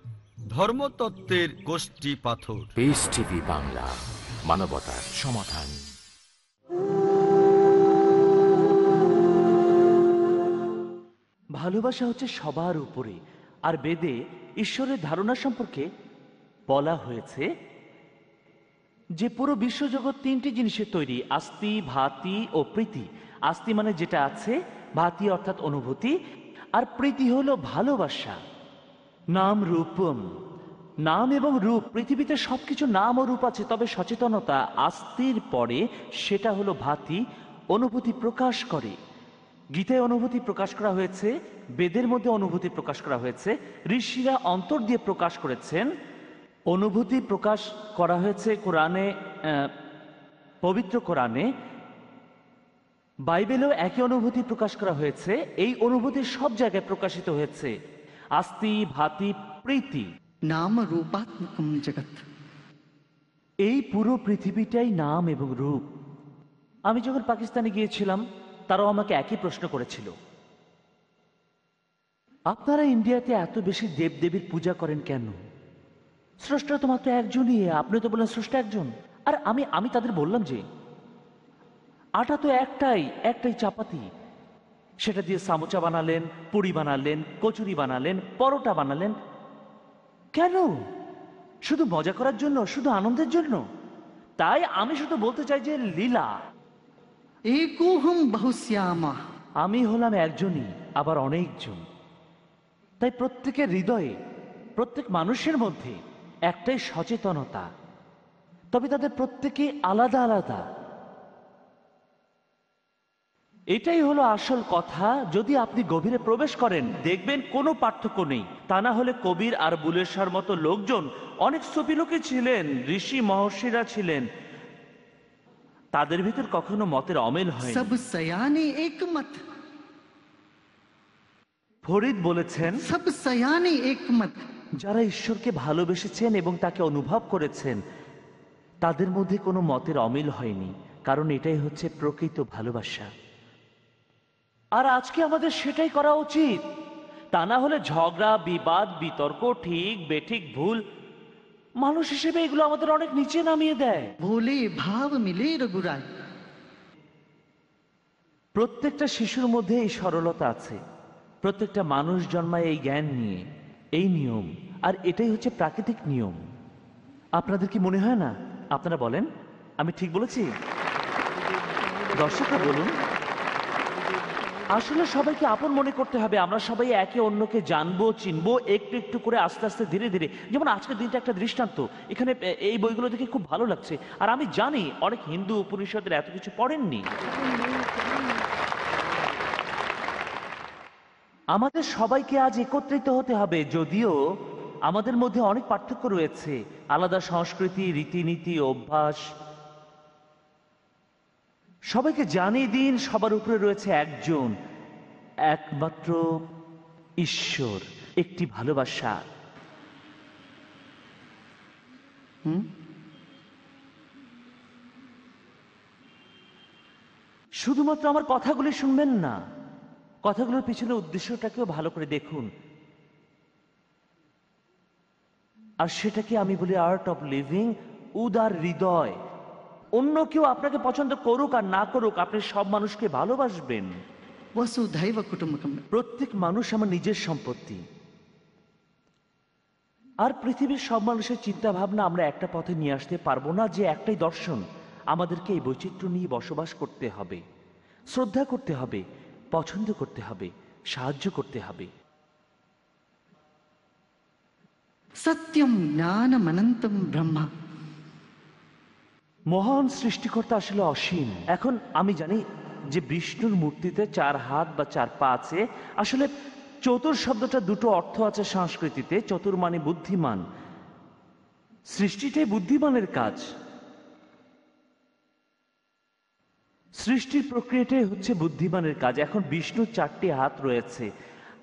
ধর্মতত্ত্বের গোষ্ঠী পাথর। পিস টিভি বাংলা মানবতার সমাধান। ভালোবাসা হচ্ছে সবার উপরে আর বেদে ঈশ্বরের ধারণা সম্পর্কে বলা হয়েছে যে পুরো বিশ্বজগৎ তিনটি জিনিসের তৈরি আস্তি ভাতি ও প্রীতি। আস্তি মানে যেটা আছে ভাতি অর্থাৎ অনুভূতি আর প্রীতি হলো ভালোবাসা। নাম রূপম। নাম এবং রূপ, পৃথিবীতে সবকিছু নাম ও রূপ আছে, তবে সচেতনতা আস্তির পরে সেটা হলো ভাতি, অনুভূতি প্রকাশ করে। গীতায় অনুভূতি প্রকাশ করা হয়েছে, বেদের মধ্যে অনুভূতি প্রকাশ করা হয়েছে, ঋষিরা অন্তর দিয়ে প্রকাশ করেছেন। অনুভূতি প্রকাশ করা হয়েছে কোরআনে পবিত্র কোরআনে। বাইবেলেও একই অনুভূতি প্রকাশ করা হয়েছে, এই অনুভূতি সব জায়গায় প্রকাশিত হয়েছে। আস্তি ভাতি প্রীতি নাম রূপাত্মকম জগৎ এই পুরো পৃথিবীটাই নাম এবং রূপ। আমি যখন পাকিস্তানে গিয়েছিলাম তারাও আমাকে একই প্রশ্ন করেছিল। আপনারা ইন্ডিয়াতে এত বেশি দেবদেবীর পূজা করেন কেন? স্রষ্টা তো মাত্র একজনই আপনি তো বললেন স্রষ্টা একজন। আর আমি আমি তাদের বললাম যে আটা তো একটাই একটাই চাপাতি। সেটা দিয়ে সামোচা বানালেন পুরি বানালেন কচুরি বানালেন পরোটা বানালেন। কেন? শুধু মজা করার জন্য শুধু আনন্দের জন্য? তাই আমি শুধু বলতে চাই যে লীলা। আমি হলাম একজনই আবার অনেকজন। তাই প্রত্যেকের হৃদয়ে প্রত্যেক মানুষের মধ্যে একটাই সচেতনতা। তবে তাদের প্রত্যেকে আলাদা আলাদা। এটাই হলো আসল কথা যদি আপনি গভীরে প্রবেশ করেন দেখবেন কোনো পার্থক্য নেই। তা না হলে কবির আর বুলেশার মতো লোকজন অনেক সুপি লোকে ছিলেন ঋষি মহর্ষিরা ছিলেন। তাদের ভিতর কখনো মতের অমেল হয় ফরিদ বলেছেন সব সয়ানে একমত। যারা ঈশ্বরকে ভালোবেসেছেন এবং তাকে অনুভব করেছেন তাদের মধ্যে কোনো মতের অমিল হয়নি কারণ এটাই হচ্ছে প্রকৃত ভালোবাসা। আর আজকে আমাদের সেটাই করা উচিত। তা না হলে ঝগড়া বিবাদ বিতর্ক ঠিক বেঠিক ভুল মানুষ হিসেবে এগুলো আমাদের অনেক নিচে নামিয়ে দেয়। ভুলি ভাব মিলে রঘুরায়। প্রত্যেকটা শিশুর মধ্যে এই সরলতা আছে। প্রত্যেকটা মানুষ জন্মায় এই জ্ঞান নিয়ে এই নিয়ম আর এটাই হচ্ছে প্রাকৃতিক নিয়ম। আপনাদের কি মনে হয় না? আপনারা বলেন আমি ঠিক বলেছি? দর্শকরা বলুন। আসলে সবাইকে আপন মনে করতে হবে। আমরা সবাই একে অন্যকে জানব, চিনবো, একটু একটু করে আস্তে আস্তে ধীরে ধীরে। যেমন আজকের দিনটা একটা দৃষ্টান্ত। এখানে এই বইগুলো দেখে খুব ভালো লাগছে। আর আমি জানি অনেক হিন্দু উপনিষদের এত কিছু পড়েননি। আমাদের সবাইকে আজ একত্রিত হতে হবে, যদিও আমাদের মধ্যে অনেক পার্থক্য রয়েছে। আলাদা সংস্কৃতি, রীতিনীতি, অভ্যাস সবাইকে জানিয়ে দিন, সবার উপরে রয়েছে একজন, একমাত্র ঈশ্বর, একটি ভালোবাসা। শুধুমাত্র আমার কথাগুলি শুনবেন না, কথাগুলোর পিছনে উদ্দেশ্যটাকেও ভালো করে দেখুন। আর সেটাকে আমি বলি আর্ট অফ লিভিং উদার হৃদয়। অন্য কেউ আপনাকে পছন্দ করুক আর না করুক আপনি সব মানুষকে ভালোবাসবেন। প্রত্যেক মানুষ আমার নিজের সম্পত্তি। আর পৃথিবীর সব মানুষের চিন্তা ভাবনা আমরা একটা পথে নিয়ে আসতে পারব না যে একটাই দর্শন। আমাদেরকে এই বৈচিত্র্য নিয়ে বসবাস করতে হবে। শ্রদ্ধা করতে হবে পছন্দ করতে হবে সাহায্য করতে হবে। সত্যম জ্ঞানম অনন্তম ব্রহ্মা মহান সৃষ্টিকর্তা আসলে অসীম। এখন আমি জানি যে বিষ্ণুর মূর্তিতে চার হাত বা চার পা আছে। আসলে চতুর শব্দটা দুটো অর্থ আছে সংস্কৃতিতে, চতুর মানে বুদ্ধিমান। সৃষ্টিটাই বুদ্ধিমানের কাজ। সৃষ্টির প্রক্রিয়াটাই হচ্ছে বুদ্ধিমানের কাজ। এখন বিষ্ণুর চারটি হাত রয়েছে।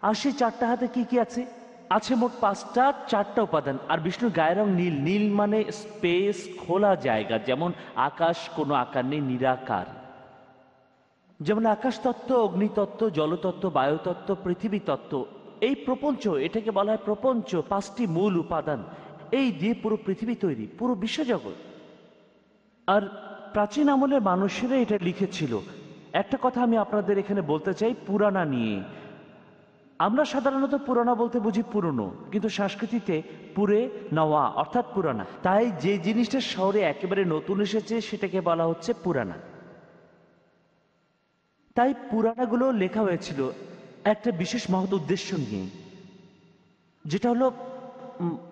আর সেই চারটা হাতে কি কি আছে? আছে মোট পাঁচটা, চারটা উপাদান। আর বিষ্ণুর গায়ের রং নীল। নীল মানে স্পেস, খোলা জায়গা। যেমন আকাশ, কোনো আকার নেই, নিরাকার। যেমন আকাশ তত্ত্ব অগ্নিতত্ত্ব, জলতত্ত্ব, বায়ুতত্ত্ব পৃথিবী তত্ত্ব এই প্রপঞ্চ, এটাকে বলা হয় প্রপঞ্চ, পাঁচটি মূল উপাদান। এই দিয়ে পুরো পৃথিবী তৈরি, পুরো বিশ্বজগৎ। আর প্রাচীন আমলের মানুষেরা এটা লিখেছিল। একটা কথা আমি আপনাদের এখানে বলতে চাই পুরানা নিয়ে। আমরা সাধারণত পুরানা বলতে বুঝি পুরনো, কিন্তু সংস্কৃতিতে পুরে, নওয়া অর্থাৎ পুরানা। তাই যে জিনিসটা শহরে একেবারে নতুন এসেছে, সেটাকে বলা হচ্ছে পুরানা। তাই পুরানাগুলো লেখা হয়েছিল একটা বিশেষ মহৎ উদ্দেশ্য নিয়ে, যেটা হলো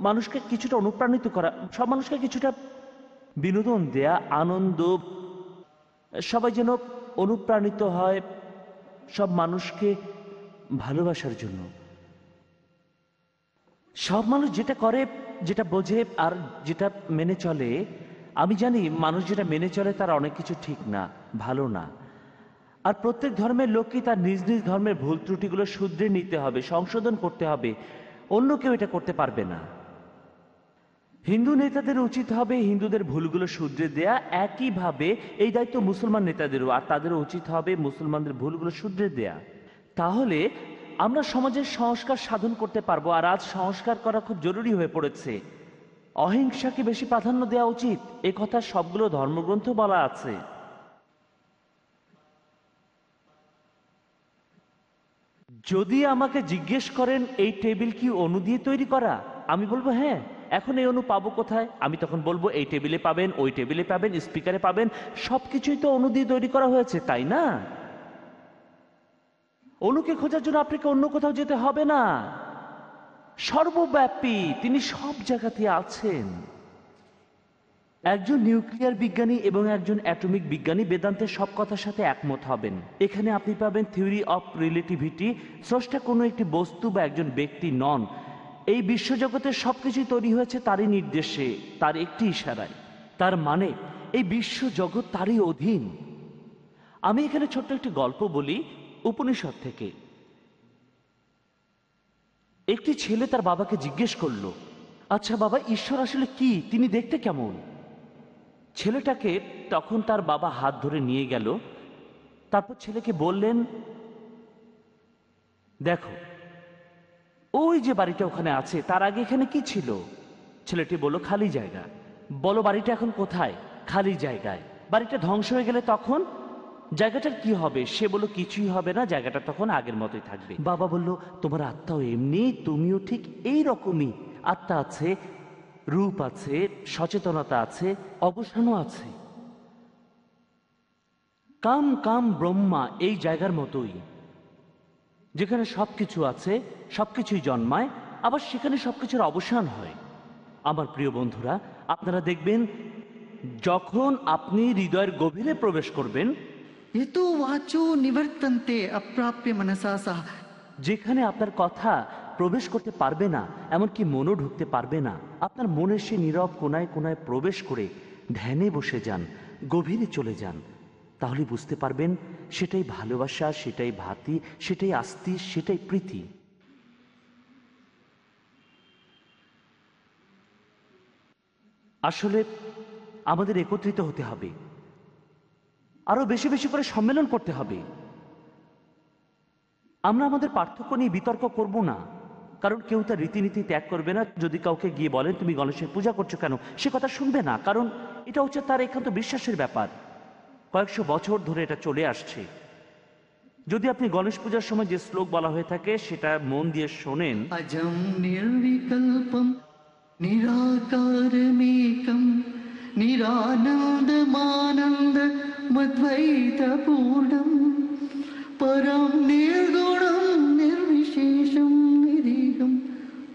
মানুষকে কিছুটা অনুপ্রাণিত করা, সব মানুষকে কিছুটা বিনোদন দেয়া, আনন্দ, সবাই যেন অনুপ্রাণিত হয়, সব মানুষকে ভালোবাসার জন্য। সব মানুষ যেটা করে, যেটা বোঝে আর যেটা মেনে চলে, আমি জানি মানুষ যেটা মেনে চলে তার অনেক কিছু ঠিক না, ভালো না। আর প্রত্যেক ধর্মের লোককে তার নিজ নিজ ধর্মের ভুল ত্রুটিগুলো শুধরে নিতে হবে, সংশোধন করতে হবে। অন্য কেউ এটা করতে পারবে না। হিন্দু নেতাদের উচিত হবে হিন্দুদের ভুলগুলো শুধরে দেয়া। একইভাবে এই দায়িত্ব মুসলমান নেতাদেরও, আর তাদেরও উচিত হবে মুসলমানদের ভুলগুলো শুধরে দেয়া। তাহলে আমরা সমাজের সংস্কার সাধন করতে পারব আর আজ সংস্কার করা খুব জরুরি হয়ে পড়েছে। অহিংসাকে বেশি প্রাধান্য দেওয়া উচিত। এ কথা সবগুলো ধর্মগ্রন্থ বলা আছে। যদি আমাকে জিজ্ঞেস করেন, এই টেবিল কি অনু দিয়ে তৈরি করা? আমি বলব হ্যাঁ এখন এই অনু পাবো কোথায়? আমি তখন বলব, এই টেবিলে পাবেন, ওই টেবিলে পাবেন, স্পিকারে পাবেন, সবকিছুই তো অনু দিয়ে তৈরি করা হয়েছে, তাই না? অনুকে খোঁজার জন্য আপনাকে অন্য কোথাও যেতে হবে না। সর্বব্যাপী তিনি সব জায়গাতে আছেন। একজন নিউক্লিয়ার বিজ্ঞানী এবং একজন অ্যাটমিক বিজ্ঞানী বেদান্তের সব কথার সাথে একমত হবেন। এখানে আপনি পাবেন থিওরি অফ রিলেটিভিটি। স্রষ্টা কোনো একটি বস্তু বা একজন ব্যক্তি নন। এই বিশ্বজগতের সব সবকিছুই তৈরি হয়েছে তারই নির্দেশে, তার একটি ইশারায়। তার মানে এই বিশ্বজগৎ তারই অধীন। আমি এখানে ছোট্ট একটি গল্প বলি। উপনিষদ থেকে। একটি ছেলে তার বাবাকে জিজ্ঞেস করল আচ্ছা বাবা, ঈশ্বর আসলে কি? তিনি দেখতে কেমন? ছেলেটাকে তখন তার বাবা হাত ধরে নিয়ে গেল, তারপর ছেলেকে বললেন, দেখো, ওই যে বাড়িটা ওখানে আছে, তার আগে এখানে কি ছিল? ছেলেটি বলল, খালি জায়গা। বলো, বাড়িটা এখন কোথায়? খালি জায়গায়। বাড়িটা ধ্বংস হয়ে গেলে তখন? জায়গাটার কি হবে? সে বলল, কিছুই হবে না, জায়গাটা তখন আগের মতোই থাকবে। বাবা বলল, তোমার আত্মাও এমনি, তুমিও ঠিক এই রকমই আত্মা আছে, রূপ আছে, সচেতনতা আছে, অবসানও আছে। কাম কাম ব্রহ্মা এই জায়গার মতোই। যেখানে সবকিছু আছে, সবকিছুই জন্মায়, আবার সেখানে সবকিছুর অবসান হয়। আমার প্রিয় বন্ধুরা, আপনারা দেখবেন, যখন আপনি হৃদয়ের গভীরে প্রবেশ করবেন এতো ওয়াচো নিবর্তন্তে অপ্রাপ্য যেখানে আপনার কথা প্রবেশ করতে পারবে না, এমনকি মনও ঢুকতে পারবে না, আপনার মনের সে নীরব কোনায় কোনায় প্রবেশ করে ধ্যানে বসে যান, গভীরে চলে যান। তাহলে বুঝতে পারবেন, সেটাই ভালোবাসা, সেটাই ভাতি, সেটাই আস্তি, সেটাই প্রীতি। আসলে আমাদের একত্রিত হতে হবে। আরও বেশি বেশি করে সম্মেলন করতে হবে। আমরা আমাদের পার্থক্য নিয়ে বিতর্ক করব না, কারণ কেউ তার রীতিনীতি ত্যাগ করবে না। যদি কাউকে গিয়ে বলেন, তুমি গণেশের পূজা করছ কেন? সে কথা শুনবে না, কারণ এটা হচ্ছে তার একান্ত বিশ্বাসের ব্যাপার। কয়েকশো বছর ধরে এটা চলে আসছে। যদি আপনি গণেশ পূজার সময় যে শ্লোক বলা হয়ে থাকে, সেটা মন দিয়ে শোনেন। নির্বিকল্পম मद्वैतपूर्णं परं निर्गुणं निर्विशेषं निरीहं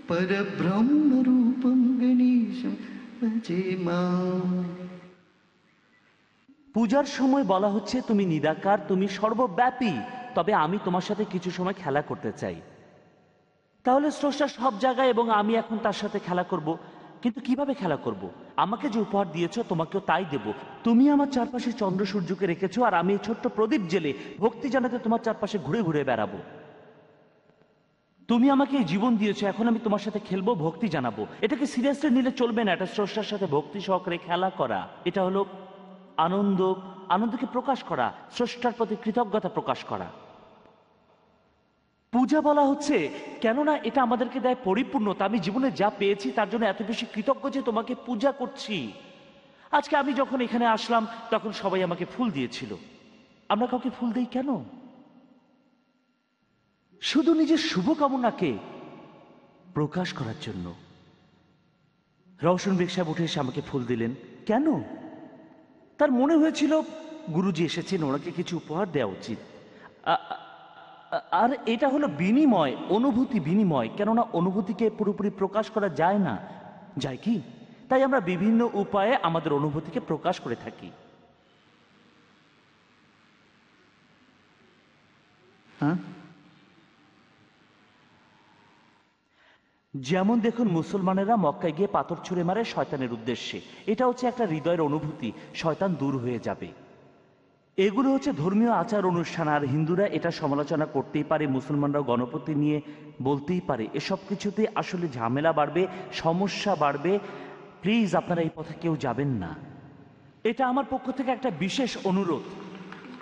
परब्रह्मरूपं गणेशं भजे माम् পূজার সময় বলা হচ্ছে তুমি নিরাকার তুমি সর্বব্যাপী তবে আমি তোমার সাথে কিছু সময় খেলা করতে চাই তাহলে স্রষ্টা সব জায়গায় এবং আমি এখন তার সাথে খেলা করব কিন্তু কিভাবে খেলা করব আমাকে যে উপহার দিয়েছ, তোমাকেও তাই দেব। তুমি আমার চারপাশে চন্দ্র সূর্যকে রেখেছো আর আমি এই ছোট্ট প্রদীপ জেলে ভক্তি জানাতে তোমার চারপাশে ঘুরে ঘুরে বেড়াবো। তুমি আমাকে এই জীবন দিয়েছ, এখন আমি তোমার সাথে খেলব, ভক্তি জানাব। এটাকে সিরিয়াসলি নিলে চলবে না, এটা স্রষ্টার সাথে ভক্তি সহকারে খেলা করা। এটা হলো আনন্দ, আনন্দকে প্রকাশ করা, স্রষ্টার প্রতি কৃতজ্ঞতা প্রকাশ করা। পূজা বলা হচ্ছে, কেননা এটা আমাদেরকে দেয় পরিপূর্ণতা আমি জীবনে যা পেয়েছি তার জন্য এত বেশি কৃতজ্ঞ যে তোমাকে পূজা করছি। আজকে আমি যখন এখানে আসলাম, তখন সবাই আমাকে ফুল দিয়েছিল। আমরা কাউকে ফুল দেই কেন? শুধু নিজের শুভকামনাকে প্রকাশ করার জন্য। রওশন বেগ উঠে এসে আমাকে ফুল দিলেন। কেন? তার মনে হয়েছিল, গুরুজি এসেছেন, ওনাকে কিছু উপহার দেওয়া উচিত। আর এটা হলো বিনিময়, অনুভূতি বিনিময়, কেননা অনুভূতিকে পুরোপুরি প্রকাশ করা যায় না। যায় কি? তাই আমরা বিভিন্ন উপায়ে আমাদের অনুভূতিকে প্রকাশ করে থাকি। হ্যাঁ? যেমন দেখুন, মুসলমানেরা মক্কায় গিয়ে পাথর ছুঁড়ে মারে শয়তানের উদ্দেশ্যে। এটা হচ্ছে একটা হৃদয়ের অনুভূতি, শয়তান দূর হয়ে যাবে। এগুলো হচ্ছে ধর্মীয় আচার অনুষ্ঠান, আর হিন্দুরা এটা সমালোচনা করতেই পারে মুসলমানরা গণপতি নিয়ে বলতেই পারে। এসব কিছুতে আসলে ঝামেলা বাড়বে, সমস্যা বাড়বে। প্লিজ আপনারা এই পথে কেউ যাবেন না। এটা আমার পক্ষ থেকে একটা বিশেষ অনুরোধ।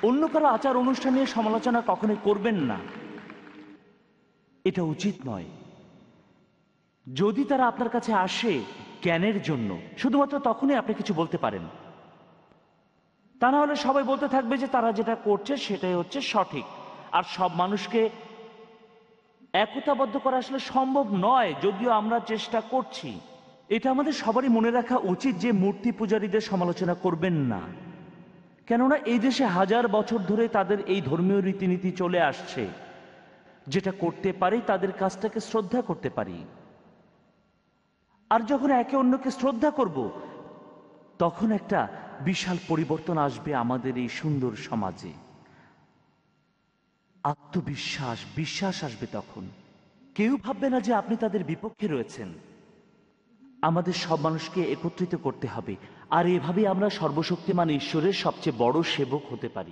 অন্য কারও আচার অনুষ্ঠান নিয়ে সমালোচনা কখনোই করবেন না। এটা উচিত নয়। যদি তারা আপনার কাছে আসে জ্ঞানের জন্য, শুধুমাত্র তখনই আপনি কিছু বলতে পারেন। তা না হলে সবাই বলতে থাকবে যে তারা যেটা করছে সেটাই হচ্ছে সঠিক। আর সব মানুষকে একতাবদ্ধ করা আসলে সম্ভব নয়, যদিও আমরা চেষ্টা করছি। এটা আমাদের সবারই মনে রাখা উচিত যে মূর্তি পূজারীদের সমালোচনা করবেন না। কেননা এই দেশে হাজার বছর ধরে তাদের এই ধর্মীয় রীতিনীতি চলে আসছে। যেটা করতে পারি, তাদের কাজটাকে শ্রদ্ধা করতে পারি। আর যখন একে অন্যকে শ্রদ্ধা করব, তখন একটা বিশাল পরিবর্তন আসবে আমাদের এই সুন্দর সমাজে। আত্মবিশ্বাস, বিশ্বাস আসবে তখন। কেউ ভাববে না যে আপনি তাদের বিপক্ষে রয়েছেন। আমাদের সব মানুষকে একত্রিত করতে হবে। আর এভাবে আমরা সর্বশক্তিমান ঈশ্বরের সবচেয়ে বড় সেবক হতে পারি।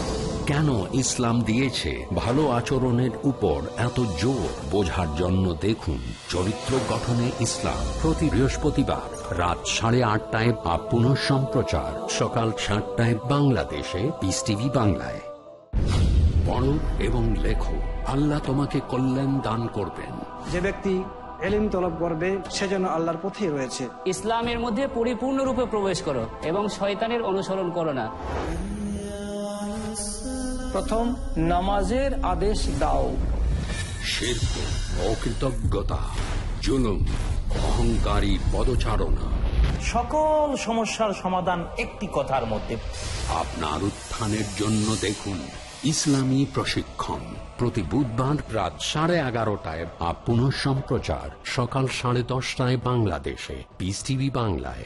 কেন ইসলাম দিয়েছে? ভালো আচরণের উপর এত জোর বোঝার জন্য দেখুন চরিত্র গঠনে ইসলাম প্রতি বৃহস্পতিবার রাত সাড়ে আটটায় বা পুনঃ সম্প্রচার। সকাল সাতটায় বাংলাদেশে পিস টিভি বাংলায়। পড়ো এবং লেখো আল্লাহ তোমাকে কল্যাণ দান করবেন। যে ব্যক্তি এলিম তলব করবে সেজন্য আল্লাহর পথে রয়েছে। ইসলামের মধ্যে পরিপূর্ণরূপে প্রবেশ করো এবং শয়তানের অনুসরণ করো না। প্রথম নামাজের আদেশ দাও। শিল্প অকৃতজ্ঞতা জুলুম অহংকারী পদচারণা। সকল সমস্যার সমাধান একটি কথার মধ্যে। আপনার উত্থানের জন্য দেখুন ইসলামী প্রশিক্ষণ। প্রতি বুধবার রাত সাড়ে এগারোটায় বা পুনঃ সম্প্রচার সকাল সাড়ে দশটায় বাংলাদেশে। পিস টিভি বাংলায়।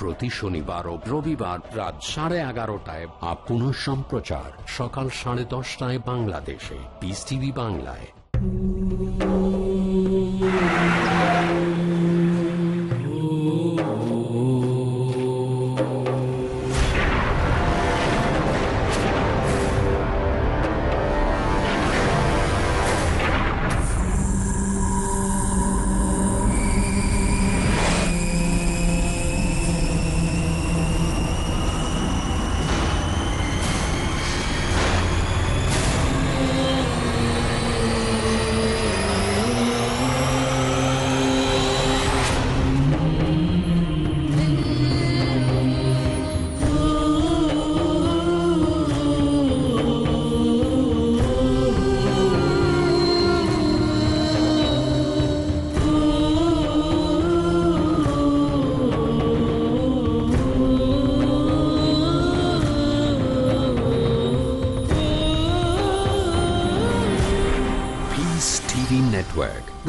প্রতি শনিবার ও রবিবার রাত সাড়ে এগারোটায় আপন সম্প্রচার। সকাল সাড়ে দশটায় বাংলাদেশে। পিস টিভি বাংলায়।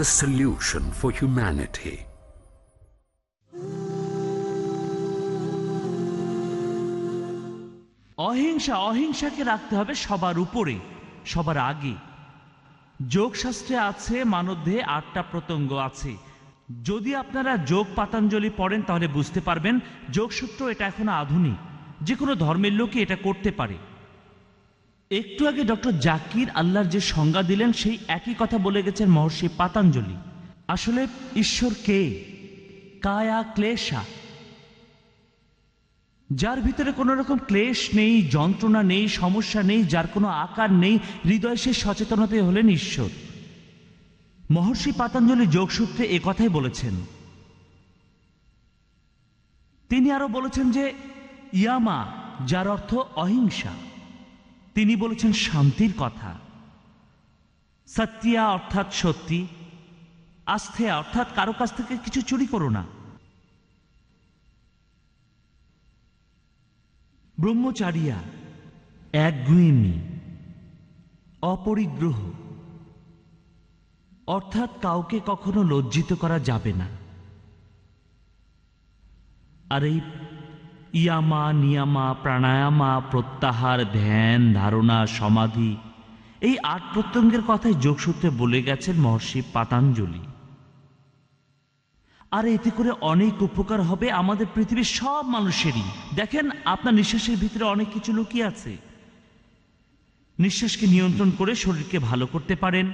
The solution for humanity. অহিংসা অহিংসাকে রাখতে হবে সবার উপরে, সবার আগে। যোগশাস্ত্রে আছে, মানবদেহে আটটা প্রত্যঙ্গ আছে। যদি আপনারা যোগ পাতাঞ্জলি পড়েন, তাহলে বুঝতে পারবেন, যোগসূত্র এটা এখন আধুনিক। যে কোনো ধর্মের লোকই এটা করতে পারে। একটু আগে ডক্টর জাকির আল্লাহর যে সংজ্ঞা দিলেন, সেই একই কথা বলে গেছেন মহর্ষি পাতাঞ্জলি। আসলে ঈশ্বর কে? কায়া ক্লেশা। যার ভিতরে কোনো রকম ক্লেশ নেই, যন্ত্রণা নেই, সমস্যা নেই, যার কোনো আকার নেই, হৃদয় সে সচেতনতে হলেন ঈশ্বর। মহর্ষি পাতাঞ্জলি যোগসূত্রে এ কথাই বলেছেন। তিনি আরও বলেছেন যে, ইয়ামা, যার অর্থ অহিংসা। তিনি বলেছেন শান্তির কথা। সত্যিয়া অর্থাৎ সত্যি, আস্থেয়া অর্থাৎ কারও কাছ থেকে কিছু চুরি করো না। ব্রহ্মচারিয়া একগুয়েমি অপরিগ্রহ, অর্থাৎ কাউকে কখনো লজ্জিত করা যাবে না। আর এই ইয়ামা নিয়ামা প্রাণায়ামা প্রত্যাহার ধ্যান ধারণা সমাধি। এই আট প্রত্যঙ্গের কথাই যোগসূত্রে বলে গেছেন মহর্ষি পাতাঞ্জলি। আর এতে করে অনেক উপকার হবে আমাদের পৃথিবীর সব মানুষেরই। দেখেন, আপনার নিঃশ্বাসের ভিতরে অনেক কিছু লুকিয়ে আছে। নিঃশ্বাসকে নিয়ন্ত্রণ করে শরীরকে ভালো করতে পারেন।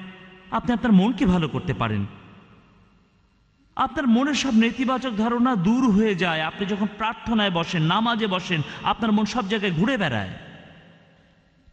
আপনি আপনার মনকে ভালো করতে পারেন। আপনার মনের সব নেতিবাচক ধারণা দূর হয়ে যায়। আপনি যখন প্রার্থনায় বসেন, নামাজে বসেন, আপনার মন সব জায়গায় ঘুরে বেড়ায়।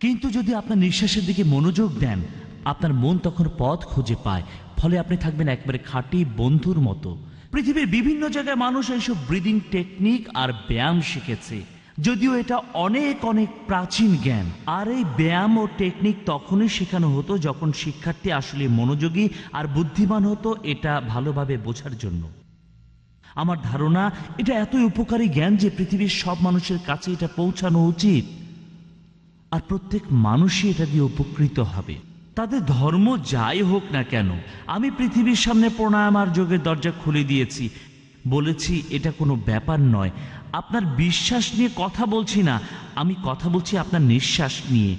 কিন্তু যদি আপনার নিঃশ্বাসের দিকে মনোযোগ দেন, আপনার মন তখন পথ খুঁজে পায়। ফলে আপনি থাকবেন একবারে খাঁটি বন্ধুর মতো। পৃথিবীর বিভিন্ন জায়গায় মানুষ এইসব ব্রিদিং টেকনিক আর ব্যায়াম শিখেছে। যদিও এটা অনেক অনেক প্রাচীন জ্ঞান। আর এই ব্যায়াম ও টেকনিক তখনই শেখানো হতো যখন শিক্ষার্থী আসলে মনোযোগী আর বুদ্ধিমান হতো এটা ভালোভাবে বোঝার জন্য। আমার ধারণা, এটা এতই উপকারী জ্ঞান যে পৃথিবীর সব মানুষের কাছে এটা পৌঁছানো উচিত। আর প্রত্যেক মানুষই এটা দিয়ে উপকৃত হবে। তাদের ধর্ম যাই হোক না কেন, আমি পৃথিবীর সামনে প্রণায়াম আর যোগের দরজা খুলে দিয়েছি। বলেছি, এটা কোনো ব্যাপার নয়। আপনার বিশ্বাস নিয়ে কথা বলছি না। আমি কথা বলছি আপনার নিঃশ্বাস নিয়ে।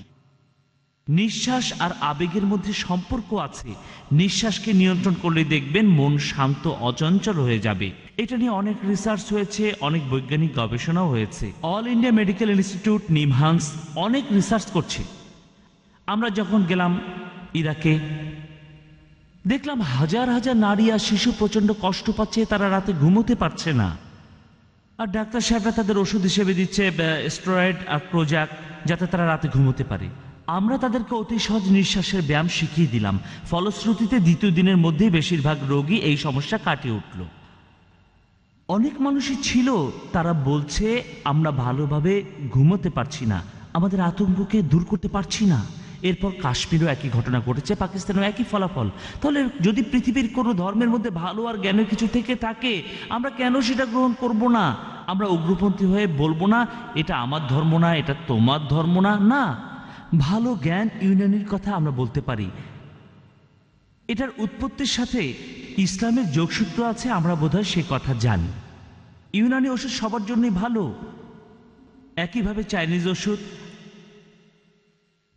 নিঃশ্বাস আর আবেগের মধ্যে সম্পর্ক আছে। নিঃশ্বাসকে নিয়ন্ত্রণ করলে দেখবেন মন শান্ত, অচঞ্চল হয়ে যাবে। এটা নিয়ে অনেক রিসার্চ হয়েছে, অনেক বৈজ্ঞানিক গবেষণাও হয়েছে। All India medical institute NIMHANS অনেক রিসার্চ করছে। আমরা যখন গেলাম ইরাকে, দেখলাম হাজার হাজার নারী আর শিশু প্রচণ্ড কষ্ট পাচ্ছে, তারা রাতে ঘুমোতে পারছে না। আর ডাক্তার সাহেবরা তাদের ওষুধ হিসেবে দিচ্ছে স্টেরয়েড আর প্রোজাক যাতে তারা রাতে ঘুমোতে পারে। আমরা তাদেরকে অতি সহজ নিঃশ্বাসের ব্যায়াম শিখিয়ে দিলাম। ফলশ্রুতিতে দ্বিতীয় দিনের মধ্যেই বেশিরভাগ রোগী এই সমস্যা কাটিয়ে উঠল। অনেক মানুষই ছিল, তারা বলছে, আমরা ভালোভাবে ঘুমোতে পারছি না। আমাদের আতঙ্ককে দূর করতে পারছি না। এরপর কাশ্মীরও একই ঘটনা ঘটেছে, পাকিস্তানেও একই ফলাফল। তাহলে যদি পৃথিবীর কোনো ধর্মের মধ্যে ভালো আর জ্ঞানের কিছু থেকে থাকে, আমরা কেন সেটা গ্রহণ করব না? আমরা উগ্রপন্থী হয়ে বলব না, এটা আমার ধর্ম না, এটা তোমার ধর্ম না? না। ভালো জ্ঞান ইউনানির কথা আমরা বলতে পারি। এটার উৎপত্তির সাথে ইসলামের যোগসূত্র আছে, আমরা বোধহয় সে কথা জানি। ইউনানি ওষুধ সবার জন্যই ভালো। একইভাবে চাইনিজ ওষুধ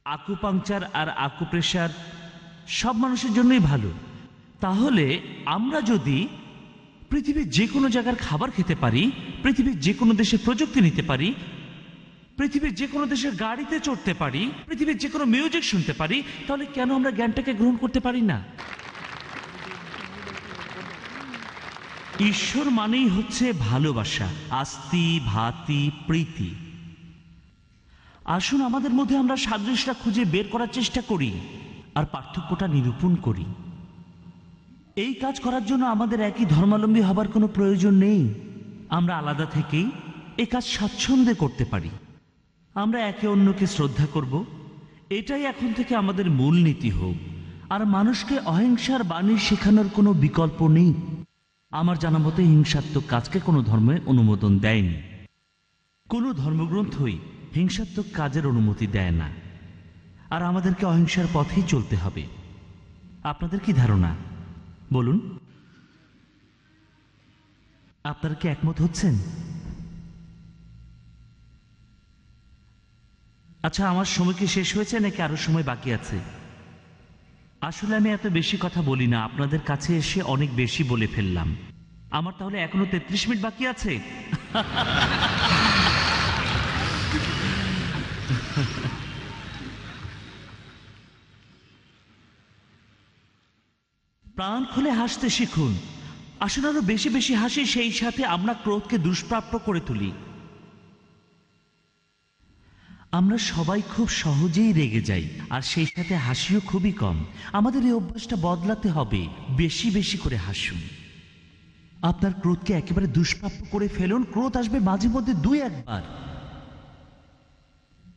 আকুপাংচার আর আকুপ্রেশার সব মানুষের জন্যই ভালো। তাহলে আমরা যদি পৃথিবীর যে কোনো জায়গার খাবার খেতে পারি, পৃথিবীর যে কোনো দেশের প্রযুক্তি নিতে পারি, পৃথিবীর যে কোনো দেশের গাড়িতে চড়তে পারি, পৃথিবীর যে কোনো মিউজিক শুনতে পারি, তাহলে কেন আমরা জ্ঞানটাকে গ্রহণ করতে পারি না? ঈশ্বর মানেই হচ্ছে ভালোবাসা, আস্তি, ভাতি, প্রীতি। আসুন আমাদের মধ্যে আমরা সাদৃশ্যটা খুঁজে বের করার চেষ্টা করি আর পার্থক্যটা নিরূপণ করি। এই কাজ করার জন্য আমাদের একই ধর্মাবলম্বী হবার কোনো প্রয়োজন নেই। আমরা আলাদা থেকেই এ কাজ স্বাচ্ছন্দ্যে করতে পারি। আমরা একে অন্যকে শ্রদ্ধা করব। এটাই এখন থেকে আমাদের মূল নীতি হোক। আর মানুষকে অহিংসার বাণী শেখানোর কোনো বিকল্প নেই। আমার জানা মতে হিংসাত্মক কাজকে কোনো ধর্মে অনুমোদন দেয়নি। কোনো ধর্মগ্রন্থই হিংসাত্মক কাজের অনুমতি দেয় না। আর আমাদেরকে অহিংসার পথেই চলতে হবে। আপনাদের কি ধারণা? বলুন। আপনারা কি একমত হচ্ছেন? আচ্ছা আমার সময় কি শেষ হয়েছে নাকি আরও সময় বাকি আছে? আসলে আমি এত বেশি কথা বলি না। আপনাদের কাছে এসে অনেক বেশি বলে ফেললাম। আমার তাহলে এখনও তেত্রিশ মিনিট বাকি আছে? <laughs> <laughs> প্রাণ খুলে হাসতে শিখুন। আসলে আরও বেশি বেশি হাসি, সেই সাথে আমরা ক্রোধকে দুষ্প্রাপ্য করে তুলি। আমরা সবাই খুব সহজেই রেগে যাই, আর সেই সাথে হাসিও খুবই কম। আমাদের এই অভ্যাসটা বদলাতে হবে, বেশি বেশি করে হাসুন। আপনার ক্রোধকে একেবারে দুষ্প্রাপ্য করে ফেলুন। ক্রোধ আসবে মাঝে মধ্যে দুই একবার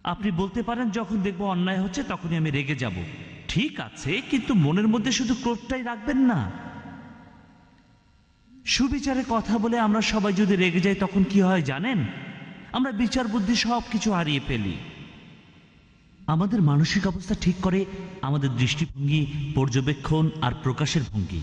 আপনি বলতে পারেন, যখন দেখব অন্যায় হচ্ছে, তখনই আমি রেগে যাব। ঠিক আছে, কিন্তু মনের মধ্যে শুধু ক্রোধটাই রাখবেন না। সুবিচারে কথা বলে আমরা সবাই যদি রেগে যাই, তখন কি হয় জানেন? আমরা বিচার বুদ্ধি সব কিছু হারিয়ে ফেলি। আমাদের মানসিক অবস্থা ঠিক করে আমাদের দৃষ্টিভঙ্গি, পর্যবেক্ষণ আর প্রকাশের ভঙ্গি।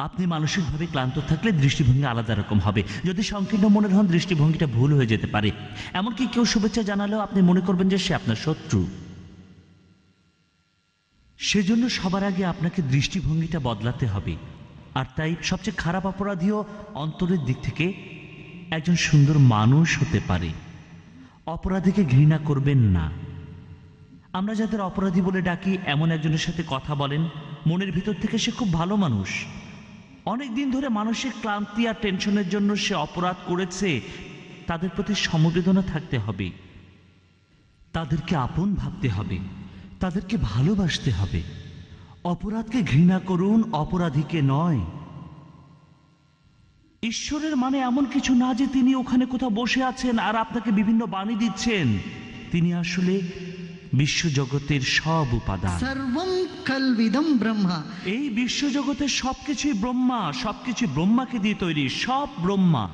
আপনি মানসিকভাবে ক্লান্ত থাকলে দৃষ্টিভঙ্গি আলাদা রকম হবে। যদি সংকীর্ণ মনের হন, দৃষ্টিভঙ্গিটা ভুল হয়ে যেতে পারে। এমনকি কেউ শুভেচ্ছা জানালেও আপনি মনে করবেন যে সে আপনার শত্রু। সেজন্য সবার আগে আপনাকে দৃষ্টিভঙ্গিটা বদলাতে হবে। আর তাই সবচেয়ে খারাপ অপরাধীও অন্তরের দিক থেকে একজন সুন্দর মানুষ হতে পারে। অপরাধীকে ঘৃণা করবেন না। আমরা যাদের অপরাধী বলে ডাকি, এমন একজনের সাথে কথা বলেন। মনের ভিতর থেকে সে খুব ভালো মানুষ। অনেক দিন ধরে মানসিক ক্লান্তি আর টেনশনের জন্য সে অপরাধ করেছে। তাদের প্রতি সমবেদনা থাকতে হবে। তাদেরকে আপন ভাবতে হবে। তাদেরকে ভালোবাসতে হবে। অপরাধকে ঘৃণা করুন, অপরাধীকে নয়। ঈশ্বরের মানে এমন কিছু না যে তিনি ওখানে কোথাও বসে আছেন আর আপনাকে বিভিন্ন বাণী দিচ্ছেন। তিনি আসলে বিশ্বজগতের সব উপাদান। সর্বম কলবিদম ব্রহ্মা। এই বিশ্বজগতের সবকিছুই ব্রহ্মা সবকিছু ব্রহ্মাকে দিয়ে তৈরি সব ব্রহ্মা।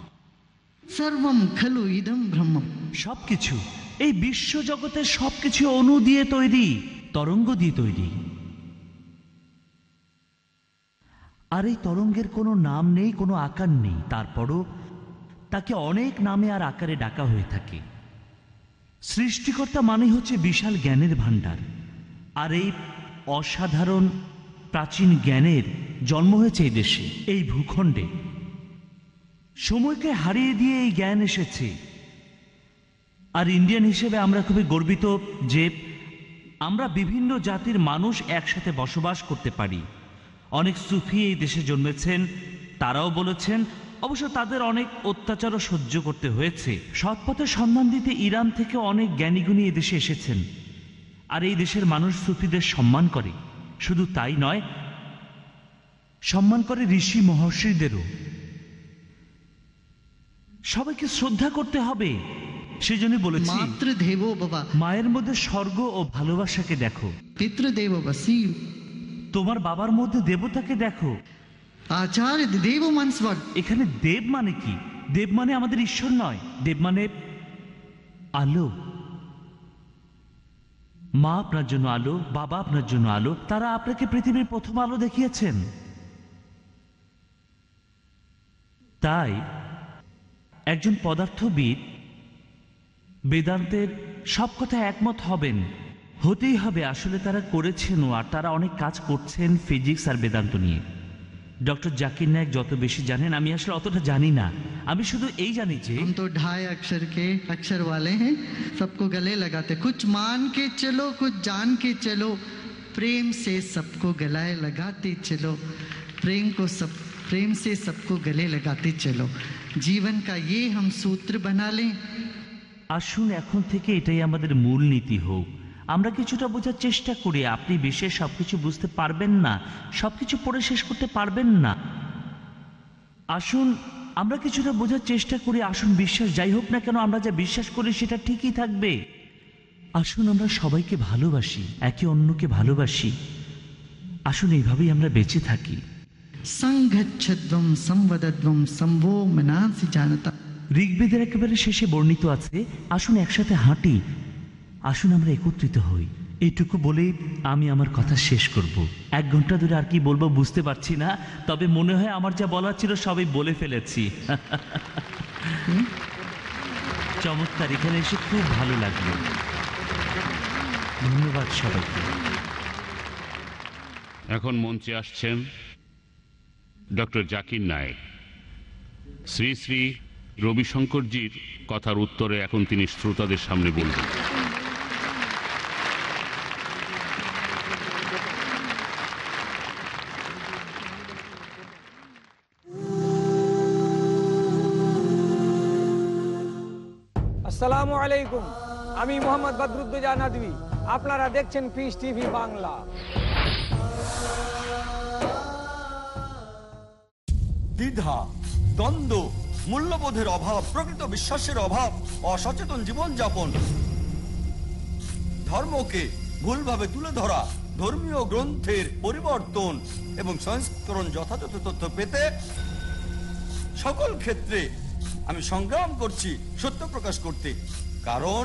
সর্বম খলু ইদম ব্রহ্ম। সবকিছু এই বিশ্বজগতের সবকিছু অনু দিয়ে তৈরি তরঙ্গ দিয়ে তৈরি। আর এই তরঙ্গের কোনো নাম নেই কোনো আকার নেই তারপরও তাকে অনেক নামে আর আকারে ডাকা হয়ে থাকে। সৃষ্টিকর্তা মানে হচ্ছে বিশাল জ্ঞানের ভাণ্ডার। আর এই অসাধারণ প্রাচীন জ্ঞানের জন্ম হয়েছে এই দেশে, এই ভূখণ্ডে। সময়কে হারিয়ে দিয়ে এই জ্ঞান এসেছে। আর ইন্ডিয়ান হিসেবে আমরা খুবই গর্বিত যে আমরা বিভিন্ন জাতির মানুষ একসাথে বসবাস করতে পারি। অনেক সুফি এই দেশে জন্মেছেন, তারাও বলেছেন অবশ্য তাদের অনেক অত্যাচারও সহ্য করতে হয়েছে। সৎপথের সন্ধান দিতে ইরান থেকে অনেক জ্ঞানীগুণী এদেশে এসেছেন। আর এই দেশের মানুষ শ্রুতিদের সম্মান করে। শুধু তাই নয় সম্মান করে ঋষি মহর্ষিদেরও। সবাইকে শ্রদ্ধা করতে হবে সেজন্য বলেছি মাতৃদেব বাবা। মায়ের মধ্যে স্বর্গ ও ভালোবাসাকে দেখো। পিতৃদেব বাবা তোমার বাবার মধ্যে দেবতাকে দেখো। আচার্য দেব মানসবর এখানে দেব মানে কি? দেব মানে আমাদের ঈশ্বর নয়। দেব মানে আলো। মা আপনার জন্য আলো, বাবা আপনার জন্য আলো, তারা আপনাকে পৃথিবীর প্রথম আলো দেখিয়েছেন। তাই একজন পদার্থবিদ বেদান্তের সব কথা একমত হবেন। হতেই হবে, আসলে তারা করেছেন আর তারা অনেক কাজ করছেন ফিজিক্স আর বেদান্ত নিয়ে। ডক্টর জাকির নায়ক যত বেশি জানেন আমি আসলে অতটা জানি না আমি শুধু এই জানি যে हम तो ढाई अक्षर के अक्षर वाले हैं सबको गले लगाते कुछ मान के चलो कुछ जान के चलो प्रेम से सबको गलाए लगाते चलो प्रेम को सब प्रेम से सबको गले लगाते चलो जीवन का ये हम सूत्र बना लें আসুন এখন থেকে এটাই আমাদের মূল নীতি হোক আমরা কিছুটা বোঝার চেষ্টা করি আপনি বিশেষ সবকিছু বুঝতে পারবেন না সবকিছু পড়ে শেষ করতে পারবেন না। আসুন আমরা কিছুটা বোঝার চেষ্টা করি আসুন বিশ্বাস যাই হোক না কেন আমরা যা বিশ্বাস করি সেটা ঠিকই থাকবে। আসুন আমরা সবাইকে ভালোবাসি একে অন্যকে ভালোবাসি। আসুন এইভাবেই আমরা বেঁচে থাকি। সংঘচ্ছদ্বম জানতা। ঋগ্বেদের একেবারে শেষে বর্ণিত আছে আসুন একসাথে হাঁটি আসুন আমরা একত্রিত হই। এইটুকু বলেই আমি আমার কথা শেষ করব। এক ঘণ্টা ধরে আর কি বলব বুঝতে পারছি না, তবে মনে হয় আমার যা বলার ছিল সবই বলে ফেলেছি। <laughs> চমৎকার, এখানে এসে খুব ভালো লাগল। ধন্যবাদ সবাইকে। এখন মঞ্চে আসছেন ডক্টর জাকির নায়েক। শ্রী শ্রী রবিশঙ্করজির কথার উত্তরে এখন তিনি শ্রোতাদের সামনে বলবেন। আমি মোহাম্মদ বদরুদ্দোজা নাদবি আপনারা দেখছেন পিস টিভি বাংলা। দ্বিধা, দ্বন্দ্ব, মূল্যবোধের অভাব, প্রকৃত বিশ্বাসের অভাব, অসচেতন জীবনযাপন। ধর্মকে ভুলভাবে তুলে ধরা, ধর্মীয় গ্রন্থের পরিবর্তন এবং সংস্করণ যথাযথ তথ্য পেতে সকল ক্ষেত্রে আমি সংগ্রাম করছি সত্য প্রকাশ করতে। কারণ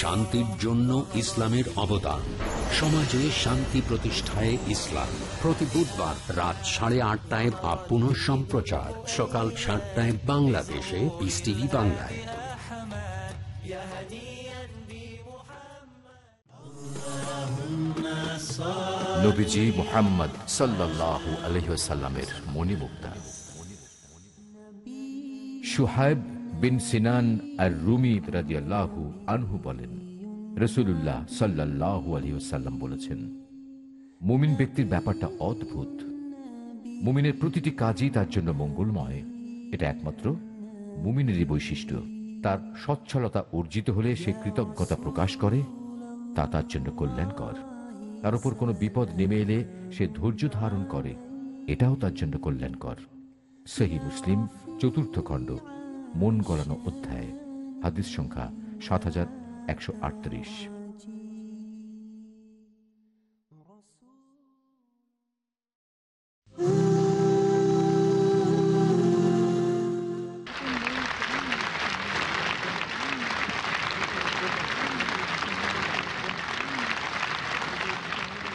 শান্তির জন্য ইসলামের অবদান। সমাজে শান্তি প্রতিষ্ঠায় ইসলাম। প্রতি বুধবার রাত সাড়ে আটটায় বা পুনঃ সম্প্রচার। সকাল সাতটায় বাংলাদেশে পিস টিভি বাংলায়। নবীজি মোহাম্মদ সাল্লাল্লাহু আলহিসাল্লামের মণিমুক্তা। সুহাইব বিন সিনান আর রুমি রাদিয়াল্লাহু আনহু বলেন রসুল্লাহ সাল্লাল্লাহু আলহিসাল্লাম বলেছেন, মুমিন ব্যক্তির ব্যাপারটা অদ্ভুত। মুমিনের প্রতিটি কাজই তার জন্য মঙ্গলময়। এটা একমাত্র মুমিনেরই বৈশিষ্ট্য। তার সচ্ছলতা অর্জিত হলে সে কৃতজ্ঞতা প্রকাশ করে, তা তার জন্য কল্যাণকর। তার উপর কোনো বিপদ নেমে এলে সে ধৈর্য ধারণ করে, এটাও তার জন্য কল্যাণকর। সেহী মুসলিম চতুর্থ খণ্ড। মন গড়ানো অধ্যায়, হাদিস সংখ্যা সাত হাজার একশো আটত্রিশ।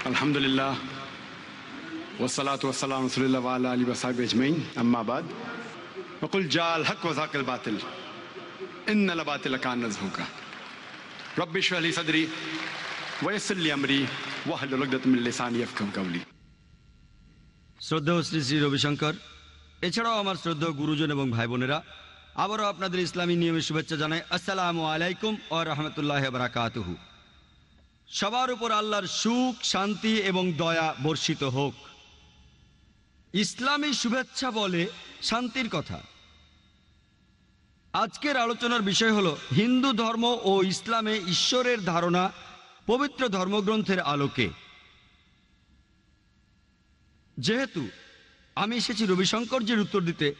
আলহামদুলিল্লাহ ওসালাত ওসালাম রসুল্লাহ আলী ওসাহেব আজমাইন। আম্মাবাদ বকুল জাল হক الباطل. বাতিল ইন্নাল বাতিল اشرح হুকা রব্বিশ ويسر সাদরি امري واحلل عقدة من لساني يفقهوا قولي. শ্রদ্ধেয় শ্রী শ্রী রবিশঙ্কর, এছাড়াও আমার শ্রদ্ধেয় গুরুজন এবং ভাই বোনেরা আবারও আপনাদের ইসলামী নিয়মের শুভেচ্ছা জানাই আসসালাম আলাইকুম ও রহমতুল্লাহ বারাকাতহু। সবার উপর আল্লাহর সুখ, শান্তি এবং দয়া বর্ষিত হোক। ইসলামী শুভেচ্ছা বলে শান্তির কথা। আজকের আলোচনার বিষয় হলো হিন্দু ধর্ম ও ইসলামে ঈশ্বরের ধারণা পবিত্র ধর্মগ্রন্থের আলোকে। যেহেতু আমি এসেছি রবিশঙ্করজির উত্তর দিতে,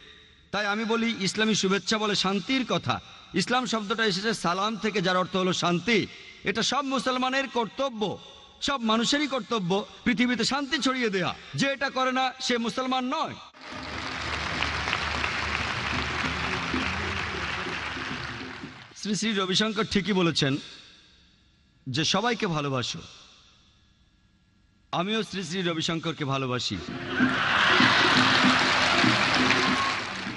তাই আমি বলি ইসলামী শুভেচ্ছা বলে শান্তির কথা। ইসলাম শব্দটা এসেছে সালাম থেকে, যার অর্থ হলো শান্তি। এটা সব মুসলমানের কর্তব্য। সব মানুষেরই কর্তব্য পৃথিবীতে শান্তি ছড়িয়ে দেয়া। যে এটা করে না, সে মুসলমান নয়। শ্রী শ্রী রবিশঙ্কর ঠিকই বলেছেন যে সবাইকে ভালোবাসো। আমিও শ্রী শ্রী রবিশঙ্করকে ভালোবাসি।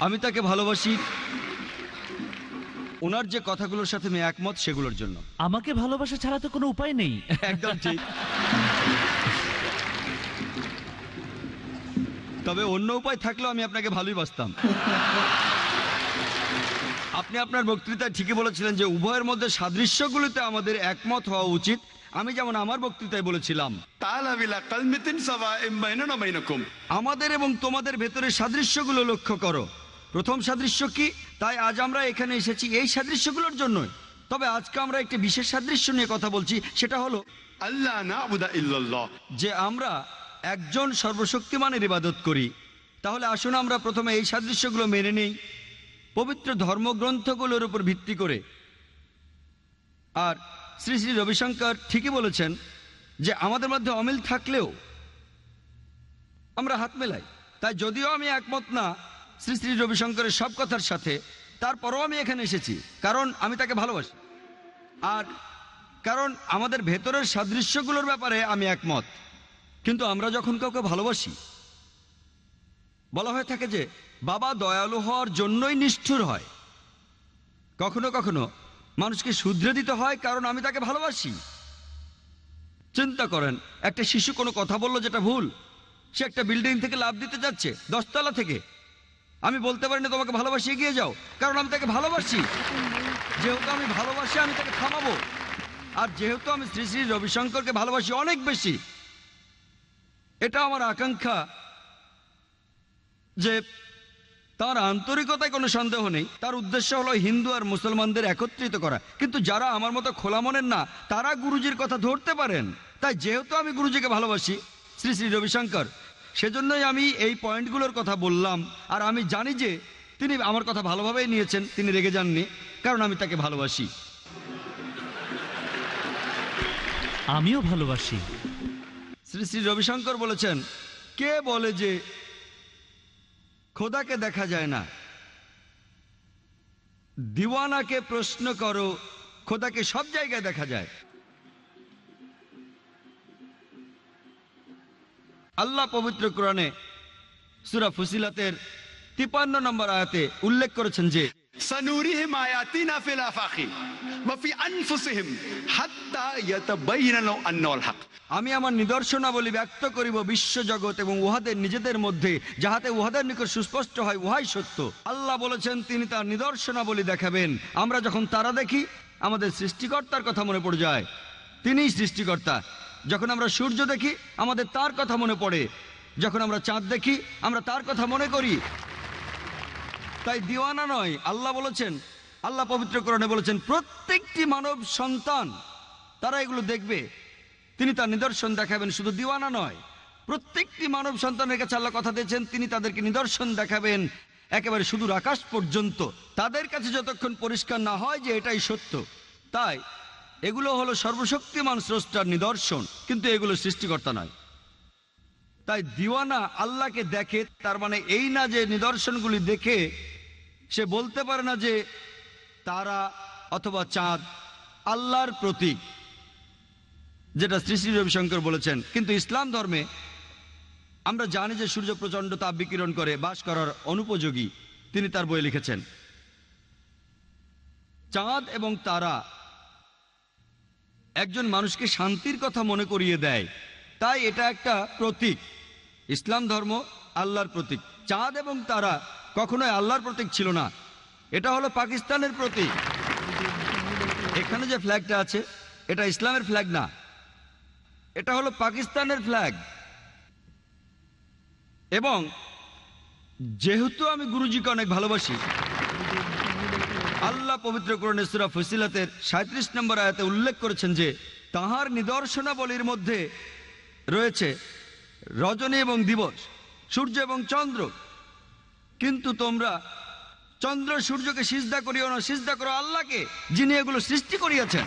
আমি তাকে ভালোবাসি ওনার যে কথাগুলোর সাথে আমি একমত সেগুলোর জন্য। আমাকে ভালোবাসা ছাড়া তো কোনো উপায় নেই। <laughs> একদম ঠিক। তবে অন্য উপায় থাকলেও আমি আপনাকে ভালোই বাসতাম আপনি আপনার বক্তৃতায় ঠিকই বলেছিলেন যে উভয়ের মধ্যে সাদৃশ্যগুলিতে আমাদের একমত হওয়া উচিত। আমি যেমন আমার বক্তৃতায় বলেছিলাম আমাদের এবং তোমাদের ভেতরে সাদৃশ্যগুলো লক্ষ্য করো। প্রথম সাদৃশ্য কি? তাই আজ আমরা এখানে এসেছি এই সাদৃশ্যগুলোর জন্যই। তবে আজকে আমরা একটি বিশেষ সাদৃশ্য নিয়ে কথা বলছি সেটা হলো আল্লাহ না ইল্লাল্লাহ। যে আমরা একজন সর্বশক্তিমানের ইবাদত করি। তাহলে আসুন আমরা প্রথমে এই সাদৃশ্যগুলো মেনে নেই পবিত্র ধর্মগ্রন্থগুলোর উপর ভিত্তি করে। আর শ্রী শ্রী রবিশঙ্কর ঠিকই বলেছেন যে আমাদের মধ্যে অমিল থাকলেও আমরা হাত মেলাই। তাই যদিও আমি একমত না শ্রী শ্রী রবিশঙ্করের সব কথার সাথে, তারপরও আমি এখানে এসেছি, কারণ আমি তাকে ভালোবাসি। আর কারণ আমাদের ভেতরের সাদৃশ্যগুলোর ব্যাপারে আমি একমত। কিন্তু আমরা যখন কাউকে ভালোবাসি, বলা হয়ে থাকে যে, বাবা দয়ালু হওয়ার জন্যই নিষ্ঠুর হয়। কখনো কখনো মানুষকে শুধরে দিতে হয়, কারণ আমি তাকে ভালোবাসি। চিন্তা করেন, একটা শিশু কোনো কথা বলল যেটা ভুল, সে একটা বিল্ডিং থেকে লাভ দিতে যাচ্ছে, দশতলা থেকে। আমি বলতে পারি না তোমাকে ভালোবাসি, এগিয়ে যাও। কারণ আমি তাকে ভালোবাসি। যেহেতু আমি ভালোবাসি, আমি তাকে থামাবো। আর যেহেতু আমি শ্রী শ্রী রবিশঙ্করকে ভালোবাসি অনেক বেশি, এটা আমার আকাঙ্ক্ষা যে তার আন্তরিকতায় কোনো সন্দেহ নেই। তার উদ্দেশ্য হলো হিন্দু আর মুসলমানদের একত্রিত করা। কিন্তু যারা আমার মতো খোলা মনের না, তারা গুরুজির কথা ধরতে পারেন। তাই যেহেতু আমি গুরুজিকে ভালোবাসি, শ্রী শ্রী রবিশঙ্কর সেজন্যই আমি এই পয়েন্টগুলোর কথা বললাম। আর আমি জানি যে তিনি আমার কথা ভালোভাবেই নিয়েছেন তিনি রেগে যাননি কারণ আমি তাকে ভালোবাসি। আমিও ভালোবাসি। শ্রী শ্রী রবিশঙ্কর বলেছেন কে বলে যে খোদাকে দেখা যায় না? দিওয়ানাকে প্রশ্ন করো খোদাকে সব জায়গায় দেখা যায়। আল্লাহ পবিত্র কোরআনে সুরা ফুসিলাতের তিপান্ন নম্বর আয়াতে উল্লেখ করেছেন যে سنوريهم آياتنا في الآفاق وفي أنفسهم حتى يتبين لهم أنه الحق আমি আমার নিদর্শনাবলী ব্যক্ত করিব বিশ্বজগৎ এবং উহাদের নিজেদের মধ্যে যাহাতে উহাদের নিকট সুস্পষ্ট হয় উহাই সত্য আল্লাহ বলেছেন তিনি তার নিদর্শনাবলী দেখাবেন আমরা যখন তারা দেখি আমাদের সৃষ্টিকর্তার কথা মনে পড়ে যায় তিনিই সৃষ্টিকর্তা যখন আমরা সূর্য দেখি, আমাদের তার কথা মনে পড়ে। যখন আমরা চাঁদ দেখি, আমরা তার কথা মনে করি। তাই দিওয়ানা নয়, আল্লাহ বলেছেন, আল্লাহ পবিত্র করণে বলেছেন, প্রত্যেকটি মানব সন্তান, তারা এগুলো দেখবে। তিনি তার নিদর্শন দেখাবেন, শুধু দিওয়ানা নয়। প্রত্যেকটি মানব সন্তানের কাছে আল্লাহ কথা দিয়েছেন, তিনি তাদেরকে নিদর্শন দেখাবেন। একেবারে সুদূর আকাশ পর্যন্ত। তাদের কাছে যতক্ষণ পরিষ্কার না হয় যে এটাই সত্য। তাই এগুলো হলো সর্বশক্তিমান স্রষ্টার নিদর্শন, কিন্তু এগুলো সৃষ্টিকর্তা নয়। তাই দিওয়ানা আল্লাহকে দেখে, তার মানে এই না যে নিদর্শনগুলি দেখে, সে বলতে পারে না যে তারা অথবা চাঁদ আল্লাহর প্রতীক, যেটা শ্রী শ্রী রবিশঙ্কর বলেছেন। কিন্তু ইসলাম ধর্মে আমরা জানি যে সূর্য প্রচণ্ড তাপ বিকিরণ করে, বাস করার অনুপযোগী, তিনি তার বই লিখেছেন। চাঁদ এবং তারা একজন মানুষকে শান্তির কথা মনে করিয়ে দেয়। তাই এটা একটা প্রতীক। ইসলাম ধর্ম আল্লাহর প্রতীক। চাঁদ এবং তারা কখনোই আল্লাহর প্রতীক ছিল না। এটা হলো পাকিস্তানের প্রতীক। এখানে যে ফ্ল্যাগটা আছে, এটা ইসলামের ফ্ল্যাগ না। এটা হলো পাকিস্তানের ফ্ল্যাগ। এবং যেহেতু আমি গুরুজিকে অনেক ভালোবাসি আল্লাহ পবিত্র করণে সুরা ফসিলাতের সাঁত্রিশ নম্বর আয়াতে উল্লেখ করেছেন যে, তাহার নিদর্শনাবলীর মধ্যে রয়েছে রজনী এবং দিবস, সূর্য এবং চন্দ্র। কিন্তু তোমরা চন্দ্র সূর্যকে সিজদা করিও না, সিজদা করো আল্লাহকে, যিনি এগুলো সৃষ্টি করিয়াছেন।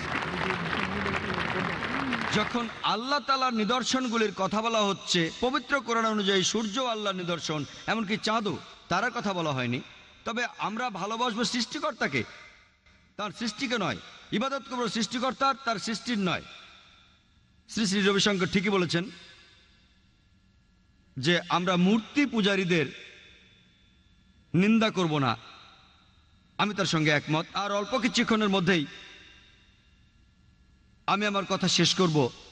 যখন আল্লাহ তালার নিদর্শনগুলির কথা বলা হচ্ছে, পবিত্র কোরআন অনুযায়ী সূর্য আল্লাহর নিদর্শন, এমনকি চাঁদও, তারা কথা বলা হয়নি। তবে আমরা ভালোবাসবো সৃষ্টিকর্তাকে। তার সৃষ্টিকে নয়, ইবাদত করব সৃষ্টিকর্তার, তার সৃষ্টির নয়। শ্রী শ্রী রবিশঙ্কর ঠিকই বলেছেন যে আমরা মূর্তি পূজারীদের নিন্দা করব না। আমি তার সঙ্গে একমত। আর অল্প কিছুক্ষণের মধ্যেই আমি আমার কথা শেষ করব।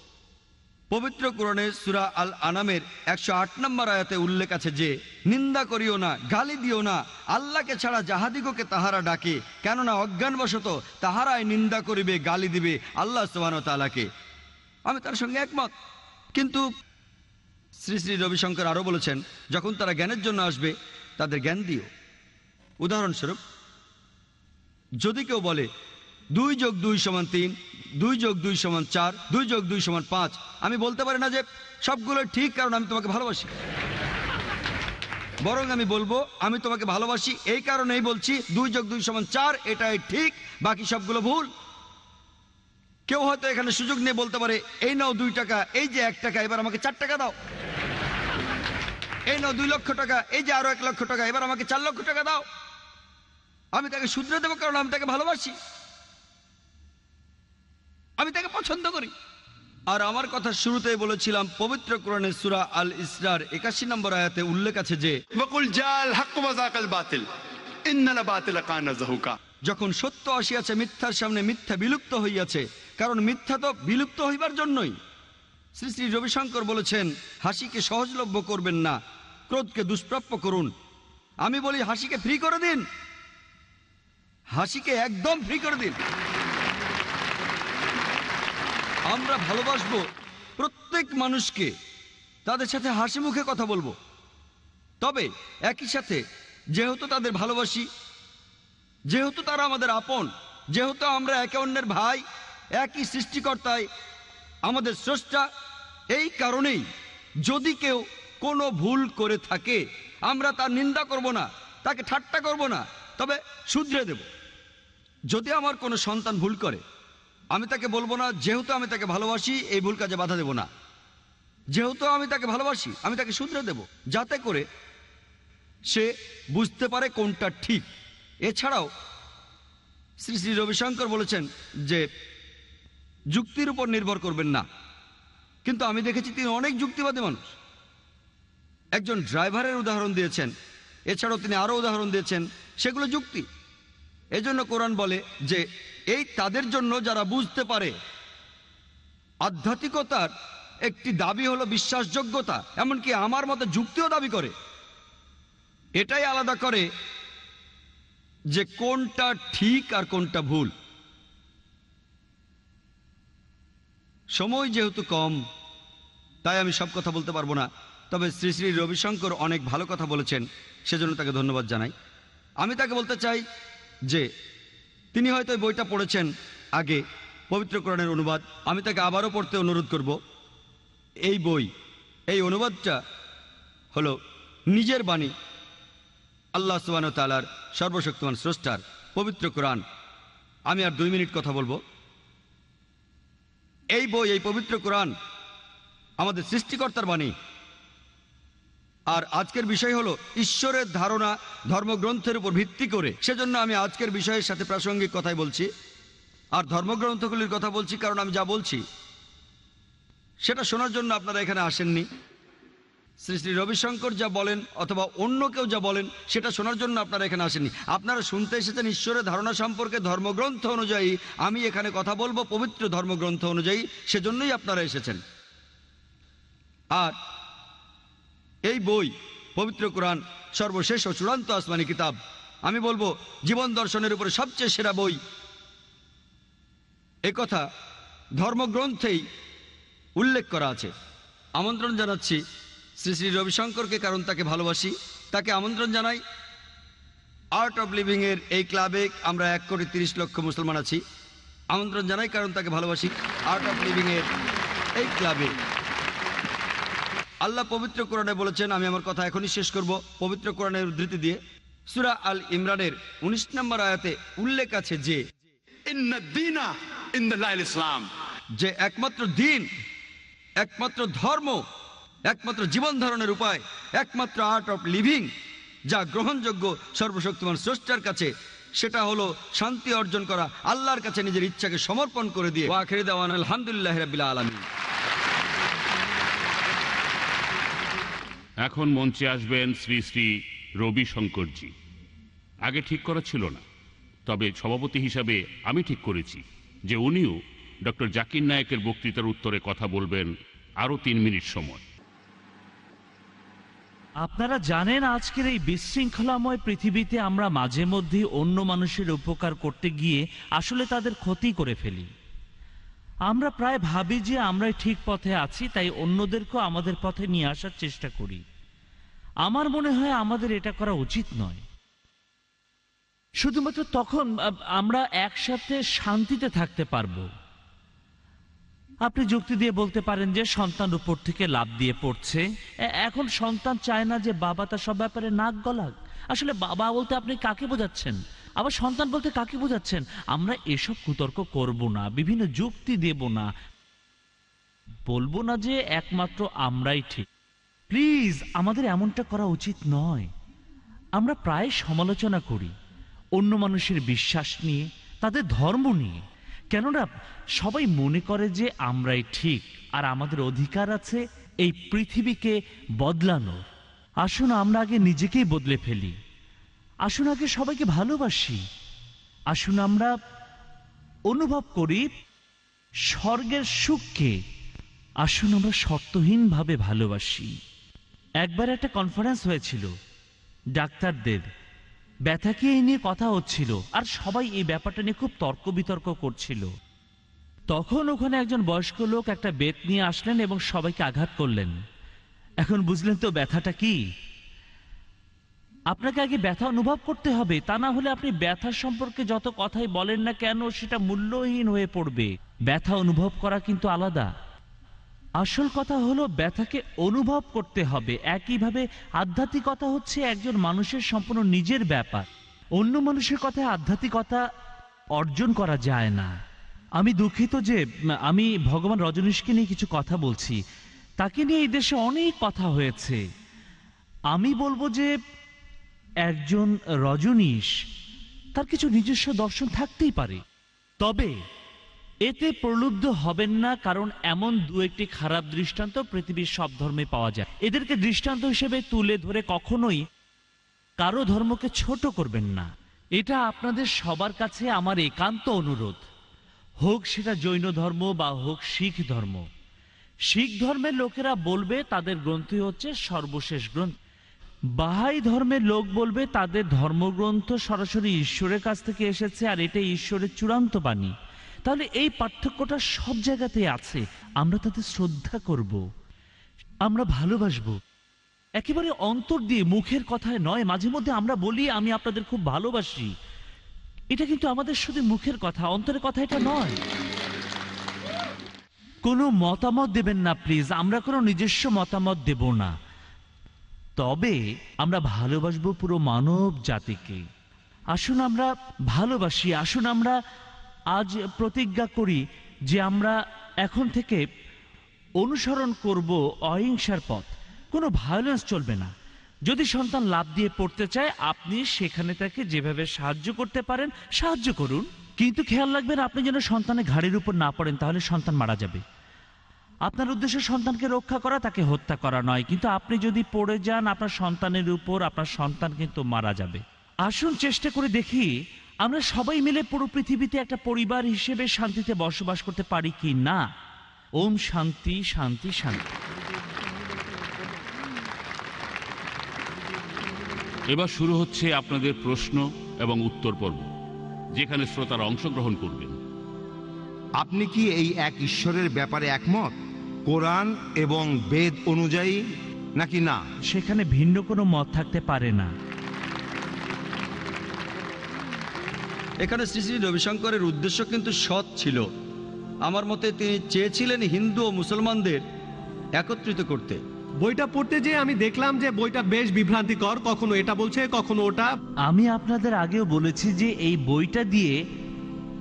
পবিত্র কোরআনে সুরা আল আনামের একশো আট নম্বর আয়াতে উল্লেখ আছে যে, নিন্দা করিও না, গালি দিও না, আল্লাহকে ছাড়া যাহাদিগকে তাহারা ডাকে, কেননা অজ্ঞানবশত তাহারাই নিন্দা করিবে, গালি দিবে আল্লাহ সুবাহ তালাকে আমি তার সঙ্গে একমত। কিন্তু শ্রী শ্রী রবিশঙ্কর আরও বলেছেন, যখন তারা জ্ঞানের জন্য আসবে, তাদের জ্ঞান দিও। উদাহরণস্বরূপ, যদি কেউ বলে দুই যোগ দুই সমান তিন, দুই যোগ দুই সমান চার, দুই যোগ দুই সমান পাঁচ। আমি বলতে পারি না যে সবগুলো ঠিক, কারণ আমি তোমাকে ভালোবাসি। বরং আমি বলব, আমি তোমাকে ভালোবাসি, এই কারণেই বলছি দুই যোগ দুই সমান চার, এটাই ঠিক, বাকি সবগুলো ভুল। কেউ হয়তো এখানে সুযোগ নিয়ে বলতে পারে, এই নাও দুই টাকা, এই যে এক টাকা, এবার আমাকে চার টাকা দাও। এই নাও দুই লক্ষ টাকা, এই যে আরও এক লক্ষ টাকা, এবার আমাকে চার লক্ষ টাকা দাও। আমি তাকে শুধরে দেবো, কারণ আমি তাকে ভালোবাসি। আমি তাকে পছন্দ করি। আর আমার কথা শুরুতে বলেছিলাম পবিত্র কোরআনে সুরা আল ইসরার একাশি নম্বর আয়াতে উল্লেখ আছে যে যখন সত্য আসিয়াছে মিথ্যার সামনে মিথ্যা বিলুপ্ত হইয়াছে কারণ মিথ্যা তো বিলুপ্ত হইবার জন্যই। শ্রী শ্রী রবিশঙ্কর বলেছেন হাসিকে সহজলভ্য করবেন না ক্রোধকে দুষ্প্রাপ্য করুন। আমি বলি হাসিকে ফ্রি করে দিন। হাসিকে একদম ফ্রি করে দিন। আমরা ভালোবাসবো প্রত্যেক মানুষকে। তাদের সাথে হাসি মুখে কথা বলব। তবে একই সাথে যেহেতু তাদের ভালোবাসি, যেহেতু তারা আমাদের আপন, যেহেতু আমরা একে অন্যের ভাই, একই সৃষ্টিকর্তায় আমাদের স্রষ্টা, এই কারণেই যদি কেউ কোনো ভুল করে থাকে, আমরা তার নিন্দা করব না, তাকে ঠাট্টা করব না, তবে শুধরে দেব। যদি আমার কোনো সন্তান ভুল করে আমি তাকে বলব না, যেহেতু আমি তাকে ভালোবাসি, এই ভুল কাজে বাধা দেব না। যেহেতু আমি তাকে ভালোবাসি, আমি তাকে শুধরে দেব, যাতে করে সে বুঝতে পারে কোনটা ঠিক। এছাড়াও, শ্রী শ্রী রবিশঙ্কর বলেছেন যে, যুক্তির উপর নির্ভর করবেন না। কিন্তু আমি দেখেছি তিনি অনেক যুক্তিবাদী মানুষ। একজন ড্রাইভারের উদাহরণ দিয়েছেন, এছাড়াও তিনি আরও উদাহরণ দিয়েছেন, সেগুলো যুক্তি। এজন্য কোরআন বলে যে এই তাদের জন্য যারা বুঝতে পারে, আধ্যাত্মিকতার একটি দাবি হলো বিশ্বাসযোগ্যতা, এমনকি আমার মতো যুক্তিও দাবি করে। এটাই আলাদা করে যে কোনটা ঠিক আর কোনটা ভুল। সময় যেহেতু কম, তাই আমি সব কথা বলতে পারব না। তবে শ্রী শ্রী রবিশঙ্কর অনেক ভালো কথা বলেছেন, সেজন্য তাকে ধন্যবাদ জানাই। আমি তাকে বলতে চাই যে তিনি হয়তো বইটা পড়েছেন আগে, পবিত্র কোরআনের অনুবাদ। আমি তাকে আবারও পড়তে অনুরোধ করব। এই বই, এই অনুবাদটা হলো নিজের বাণী। আল্লাহ সুবান তালার সর্বশক্তিমান স্রষ্টার, পবিত্র কোরআন। আমি আর দুই মিনিট কথা বলব। এই বই, এই পবিত্র কোরআন আমাদের সৃষ্টিকর্তার বাণী। আর আজকের বিষয় হলো ঈশ্বরের ধারণা ধর্মগ্রন্থের উপর ভিত্তি করে। সেজন্য আমি আজকের বিষয়ের সাথে প্রাসঙ্গিক কথাই বলছি। আর ধর্মগ্রন্থগুলির কথা বলছি কারণ আমি যা বলছি, সেটা শোনার জন্য আপনারা এখানে আসেননি। শ্রী শ্রী রবিশঙ্কর যা বলেন অথবা অন্য কেউ যা বলেন, সেটা শোনার জন্য আপনারা এখানে আসেননি। আপনারা শুনতে এসেছেন ঈশ্বরের ধারণা সম্পর্কে ধর্মগ্রন্থ অনুযায়ী আমি এখানে কথা বলব পবিত্র ধর্মগ্রন্থ অনুযায়ী, সেজন্যই আপনারা এসেছেন। আর এই বই, পবিত্র কোরআন, সর্বশেষ ও চূড়ান্ত আসমানি কিতাব। আমি বলব, জীবন দর্শনের উপরে সবচেয়ে সেরা বই। এ কথা ধর্মগ্রন্থেই উল্লেখ করা আছে। আমন্ত্রণ জানাচ্ছি শ্রী শ্রী রবিশঙ্করকে, কারণ তাকে ভালোবাসি। তাকে আমন্ত্রণ জানাই আর্ট অফ লিভিংয়ের এই ক্লাবে আমরা এক কোটি তিরিশ লক্ষ মুসলমান আছি। আমন্ত্রণ জানাই, কারণ তাকে ভালোবাসি। আর্ট অফ লিভিংয়ের এই ক্লাবে। আল্লাহ পবিত্র কোরআনে বলেছেন আমি আমার কথা এখনই শেষ করব পবিত্র কোরআনের উদ্ধৃতি দিয়ে। সুরা আল ইমরানের উনিশ নম্বর আয়াতে উল্লেখ আছে যে ইসলাম। যে একমাত্র দিন একমাত্র ধর্ম একমাত্র জীবন ধারণের উপায় একমাত্র আর্ট অফ লিভিং যা গ্রহণযোগ্য সর্বশক্তিমান স্রষ্টার কাছে সেটা হলো শান্তি অর্জন করা আল্লাহর কাছে নিজের ইচ্ছাকে সমর্পণ করে দিয়ে। ওয়াখেরি দেওয়ান আলহামদুলিল্লাহ রাবিল্লা আলমী এখন মঞ্চে আসবেন শ্রী শ্রী রবি শঙ্করজি আগে ঠিক করা ছিল না, তবে সভাপতি হিসাবে আমি ঠিক করেছি যে উনিও ডক্টর জাকির নায়েকের বক্তৃতার উত্তরে কথা বলবেন আরও তিন মিনিট সময়। আপনারা জানেন আজকের এই বিশৃঙ্খলাময় পৃথিবীতে আমরা মাঝে মধ্যে অন্য মানুষের উপকার করতে গিয়ে আসলে তাদের ক্ষতি করে ফেলি। আমরা প্রায় ভাবি যে আমরাই ঠিক পথে আছি, তাই অন্যদেরকেও আমাদের পথে নিয়ে আসার চেষ্টা করি। আমার মনে হয় আমাদের এটা করা উচিত নয়। শুধুমাত্র তখন আমরা একসাথে শান্তিতে থাকতে পারব। আপনি যুক্তি দিয়ে বলতে পারেন যে সন্তান উপর থেকে লাভ দিয়ে পড়ছে। এখন সন্তান চায় না যে বাবা তার সব ব্যাপারে নাক গলাক। আসলে বাবা বলতে আপনি কাকে বোঝাচ্ছেন? আবার সন্তান বলতে কাকে বোঝাচ্ছেন? আমরা এসব কুতর্ক করব না, বিভিন্ন যুক্তি দেব না। বলব না যে একমাত্র আমরাই ঠিক। প্লিজ, আমাদের এমনটা করা উচিত নয়। আমরা প্রায় সমালোচনা করি, অন্য মানুষের বিশ্বাস নিয়ে, তাদের ধর্ম নিয়ে। কেননা, সবাই মনে করে যে আমরাই ঠিক, আর আমাদের অধিকার আছে এই পৃথিবীকে বদলানোর। আসুন, আমরা আগে নিজেকেই বদলে ফেলি। আসুন আগে সবাইকে ভালোবাসি। আসুন আমরা অনুভব করি স্বর্গের সুখকে। আসুন আমরা শর্তহীনভাবে ভালোবাসি। একবার একটা কনফারেন্স হয়েছিল, ডাক্তারদের। ব্যথাকে এই নিয়ে কথা হচ্ছিল? আর সবাই এই ব্যাপারটা নিয়ে খুব তর্ক বিতর্ক করছিল। তখন ওখানে একজন বয়স্ক লোক একটা বেত নিয়ে আসলেন এবং সবাইকে আঘাত করলেন। এখন বুঝলেন তো ব্যথাটা কি? আপনাকে আগে ব্যথা অনুভব করতে হবে, তা না হলে আপনি ব্যথা সম্পর্কে যত কথাই বলেন না কেন সেটা মূল্যহীন হয়ে পড়বে। ব্যথা অনুভব করা কিন্তু আলাদা। আসল কথা হলো ব্যথাকে অনুভব করতে হবে। একইভাবে আধ্যাত্মিকতা হচ্ছে একজন মানুষের সম্পূর্ণ নিজের ব্যাপার। অন্য মানুষের কথায় আধ্যাত্মিকতা অর্জন করা যায় না। আমি দুঃখিত যে আমি ভগবান রজনীশকে নিয়ে কিছু কথা বলছি। তাকে নিয়ে এই দেশে অনেক কথা হয়েছে। আমি বলব যে একজন রজনীশ, তার কিছু নিজস্ব দর্শন থাকতেই পারে। তবে এতে প্রলুব্ধ হবেন না, কারণ এমন দু একটি খারাপ দৃষ্টান্ত পৃথিবীর সব ধর্মে পাওয়া যায়। এদেরকে দৃষ্টান্ত হিসেবে তুলে ধরে কখনোই কারও ধর্মকে ছোট করবেন না। এটা আপনাদের সবার কাছে আমার একান্ত অনুরোধ। হোক সেটা জৈন ধর্ম বা হোক শিখ ধর্ম। শিখ ধর্মের লোকেরা বলবে, তাদের গ্রন্থই হচ্ছে সর্বশেষ গ্রন্থ। বাহাই ধর্মের লোক বলবে, তাদের ধর্মগ্রন্থ সরাসরি ঈশ্বরের কাছ থেকে এসেছে আর এটা ঈশ্বরের চূড়ান্ত বাণী। তাহলে এই পার্থক্যটা সব জায়গাতেই আছে। আমরা তাদের শ্রদ্ধা করব। আমরা ভালোবাসবো। একেবারে অন্তর দিয়ে, মুখের কথায় নয়, মাঝে মধ্যে আমরা বলি, আমি আপনাদের খুব ভালোবাসি। এটা কিন্তু আমাদের শুধু মুখের কথা, অন্তরের কথা এটা নয়। কোনো মতামত দেবেন না, প্লিজ। আমরা কোনো নিজস্ব মতামত দেব না। তবে আমরা ভালোবাসবো পুরো মানব জাতিকে। আসুন আমরা ভালোবাসি, আসুন আমরা আজ প্রতিজ্ঞা করি যে আমরা এখন থেকে অনুসরণ করব অহিংসার পথ। কোনো ভায়োলেন্স চলবে না। যদি সন্তান লাভ দিয়ে পড়তে চায়, আপনি সেখানে তাকে যেভাবে সাহায্য করতে পারেন, সাহায্য করুন। কিন্তু খেয়াল রাখবেন, আপনি যেন সন্তানের ঘাড়ির উপর না পড়েন, তাহলে সন্তান মারা যাবে। আপনার উদ্দেশ্য সন্তানকে রক্ষা করা তাকে হত্যা করা নয়। কিন্তু আপনি যদি পড়ে যান আপনার সন্তানের উপর আপনার সন্তান কিন্তু মারা যাবে। আসুন চেষ্টা করে দেখি আমরা সবাই মিলে পুরো পৃথিবীতে একটা পরিবার হিসেবে শান্তিতে বসবাস করতে পারি কি না? ওম শান্তি শান্তি শান্তি। এবার শুরু হচ্ছে আপনাদের প্রশ্ন এবং উত্তর পর্ব যেখানে শ্রোতারা অংশগ্রহণ করবেন। আপনি কি এই এক ঈশ্বরের ব্যাপারে একমত? কোরআন এবং বেদ অনুযায়ী নাকি না? সেখানে ভিন্ন কোনো মত থাকতে পারে না। এখানে শ্রী শ্রী রবিশঙ্করের উদ্দেশ্য কিন্তু সৎ ছিল। আমার মতে তিনি চেয়েছিলেন হিন্দু ও মুসলমানদের একত্রিত করতে। বইটা পড়তে যেয়ে আমি দেখলাম যে বইটা বেশ বিভ্রান্তিকর কখনো এটা বলছে কখনো ওটা। আমি আপনাদের আগেও বলেছি যে এই বইটা দিয়ে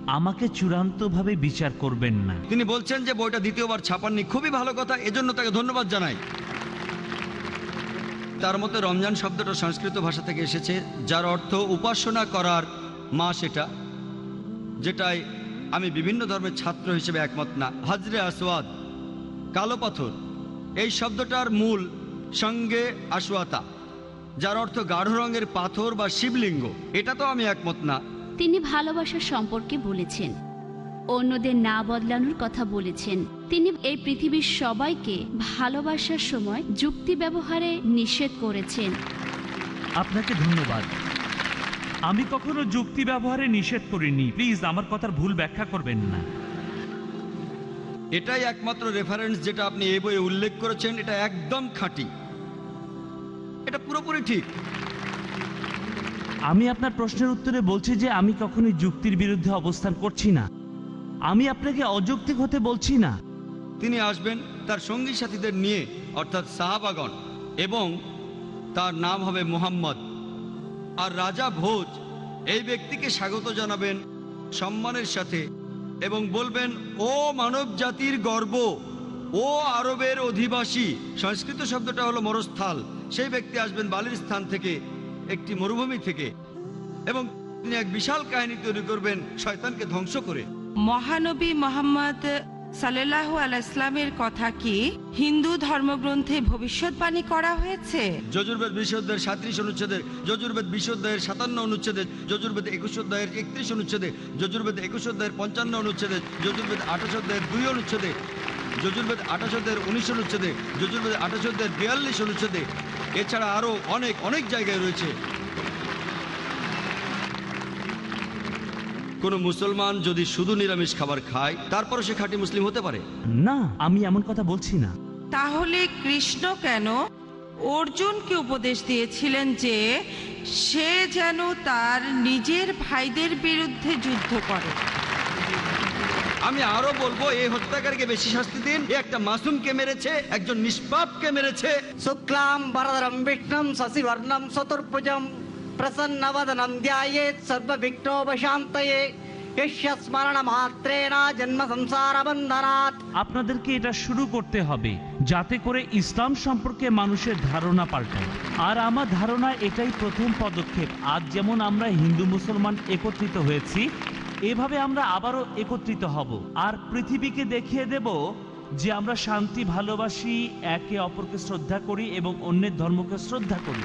আমাকে চূড়ান্তভাবে বিচার করবেন না। তিনি বলছেন যে বইটা দ্বিতীয়বার ছাপাননি। খুবই ভালো কথা, এজন্য তাকে ধন্যবাদ জানাই। তার মতে রমজান শব্দটা সংস্কৃত ভাষা থেকে এসেছে, যার অর্থ উপাসনা করার মাস এটা যেটাই আমি বিভিন্ন ধর্মের ছাত্র হিসেবে একমত না। হাজরে আসওয়াদ, কালো পাথর, এই শব্দটার মূল সঙ্গে আসওয়াতা, যার অর্থ গাঢ় রঙের পাথর বা শিবলিঙ্গ। এটা তো আমি একমত না। তিনি ভালোবাসার সম্পর্কে বলেছেন। অন্যদের না বদলানোর কথা বলেছেন। তিনি এই পৃথিবীর সবাইকে ভালোবাসার সময় যুক্তি ব্যবহারে নিষেধ করেছেন। আপনাকে ধন্যবাদ। আমি কখনো যুক্তি ব্যবহারে নিষেধ করিনি। প্লিজ আমার কথার ভুল ব্যাখ্যা করবেন না। এটাই একমাত্র রেফারেন্স যেটা আপনি এই বইয়ে উল্লেখ করেছেন। এটা একদম খাঁটি। এটা পুরোপুরি ঠিক। আমি আপনার প্রশ্নের উত্তরে বলছি যে আমি কখনোই যুক্তির বিরুদ্ধে অবস্থান করছি না। আমি আপনাকে অযৌক্তিক হতে বলছি না। তিনি আসবেন তার সঙ্গী সাথীদের নিয়ে, অর্থাৎ সাহাবাগণ, এবং তার নাম হবে মোহাম্মদ। আর রাজা ভোজ এই ব্যক্তিকে স্বাগত জানাবেন সম্মানের সাথে এবং বলবেন, ও মানব জাতির গর্ব, ও আরবের অধিবাসী। সংস্কৃত শব্দটা হলো মরস্থাল। সেই ব্যক্তি আসবেন বালির স্থান থেকে একটি মরুভূমি থেকে এবং তিনি এক বিশাল কাহিনী তৈরি করবেন শয়তানকে ধ্বংস করে। মহানবী মোহাম্মদ সাল্লাহ আলাইসলামের কথা কি হিন্দু ধর্মগ্রন্থে ভবিষ্যৎবাণী করা হয়েছে? যজুর্বেদ বিশুদ্ধের সাঁত্রিশ অনুচ্ছেদের যজুর্বেদ বিশুদ্ধের সাতান্ন অনুচ্ছেদে যজুর্বেদ একুশ অধ্যায়ের একত্রিশ অনুচ্ছেদে যজুর্বেদ একুশ অধ্যায়ের পঞ্চান্ন অনুচ্ছেদে যজুর্বেদ আঠাশ অধ্যায়ের দুই অনুচ্ছেদে। যজুর্বেদ আঠাশ অধ্যায়ের উনিশ অনুচ্ছেদে যজুর্বেদ আঠাশ অধ্যায়ের বিয়াল্লিশ অনুচ্ছেদে এছাড়া আরও অনেক অনেক জায়গায় রয়েছে। কোনো মুসলমান যদি শুধু নিরামিষ খাবার খায় তারপরে সে খাঁটি মুসলিম হতে পারে? না আমি এমন কথা বলছি না। তাহলে কৃষ্ণ কেন অর্জুনকে উপদেশ দিয়েছিলেন যে সে যেন তার নিজের ভাইদের বিরুদ্ধে যুদ্ধ করে? আমি আরও বলব এই হত্যাকারীকে বেশি শাস্তি দিন। একটা একটা মাসুমকে মেরেছে একজন নিষ্পাপকে মেরেছে। শুক্লাম বরদরম বিষ্ণম শশিবর্ণম চতুর্ভুজম প্রসন্নবদনম ধ্যায়েৎ সর্ববিঘ্নোপশান্তয়ে। আপনাদেরকে এটা শুরু করতে হবে যাতে করে ইসলাম সম্পর্কে মানুষের ধারণা পাল্টায়। আর আমার ধারণা এটাই প্রথম পদক্ষেপ। আজ যেমন আমরা হিন্দু মুসলমান একত্রিত হয়েছি এভাবে আমরা আবারও একত্রিত হব। আর পৃথিবীকে দেখিয়ে দেব যে আমরা শান্তি, ভালোবাসি, একে অপরকে শ্রদ্ধা করি এবং অন্যের ধর্মকে শ্রদ্ধা করি।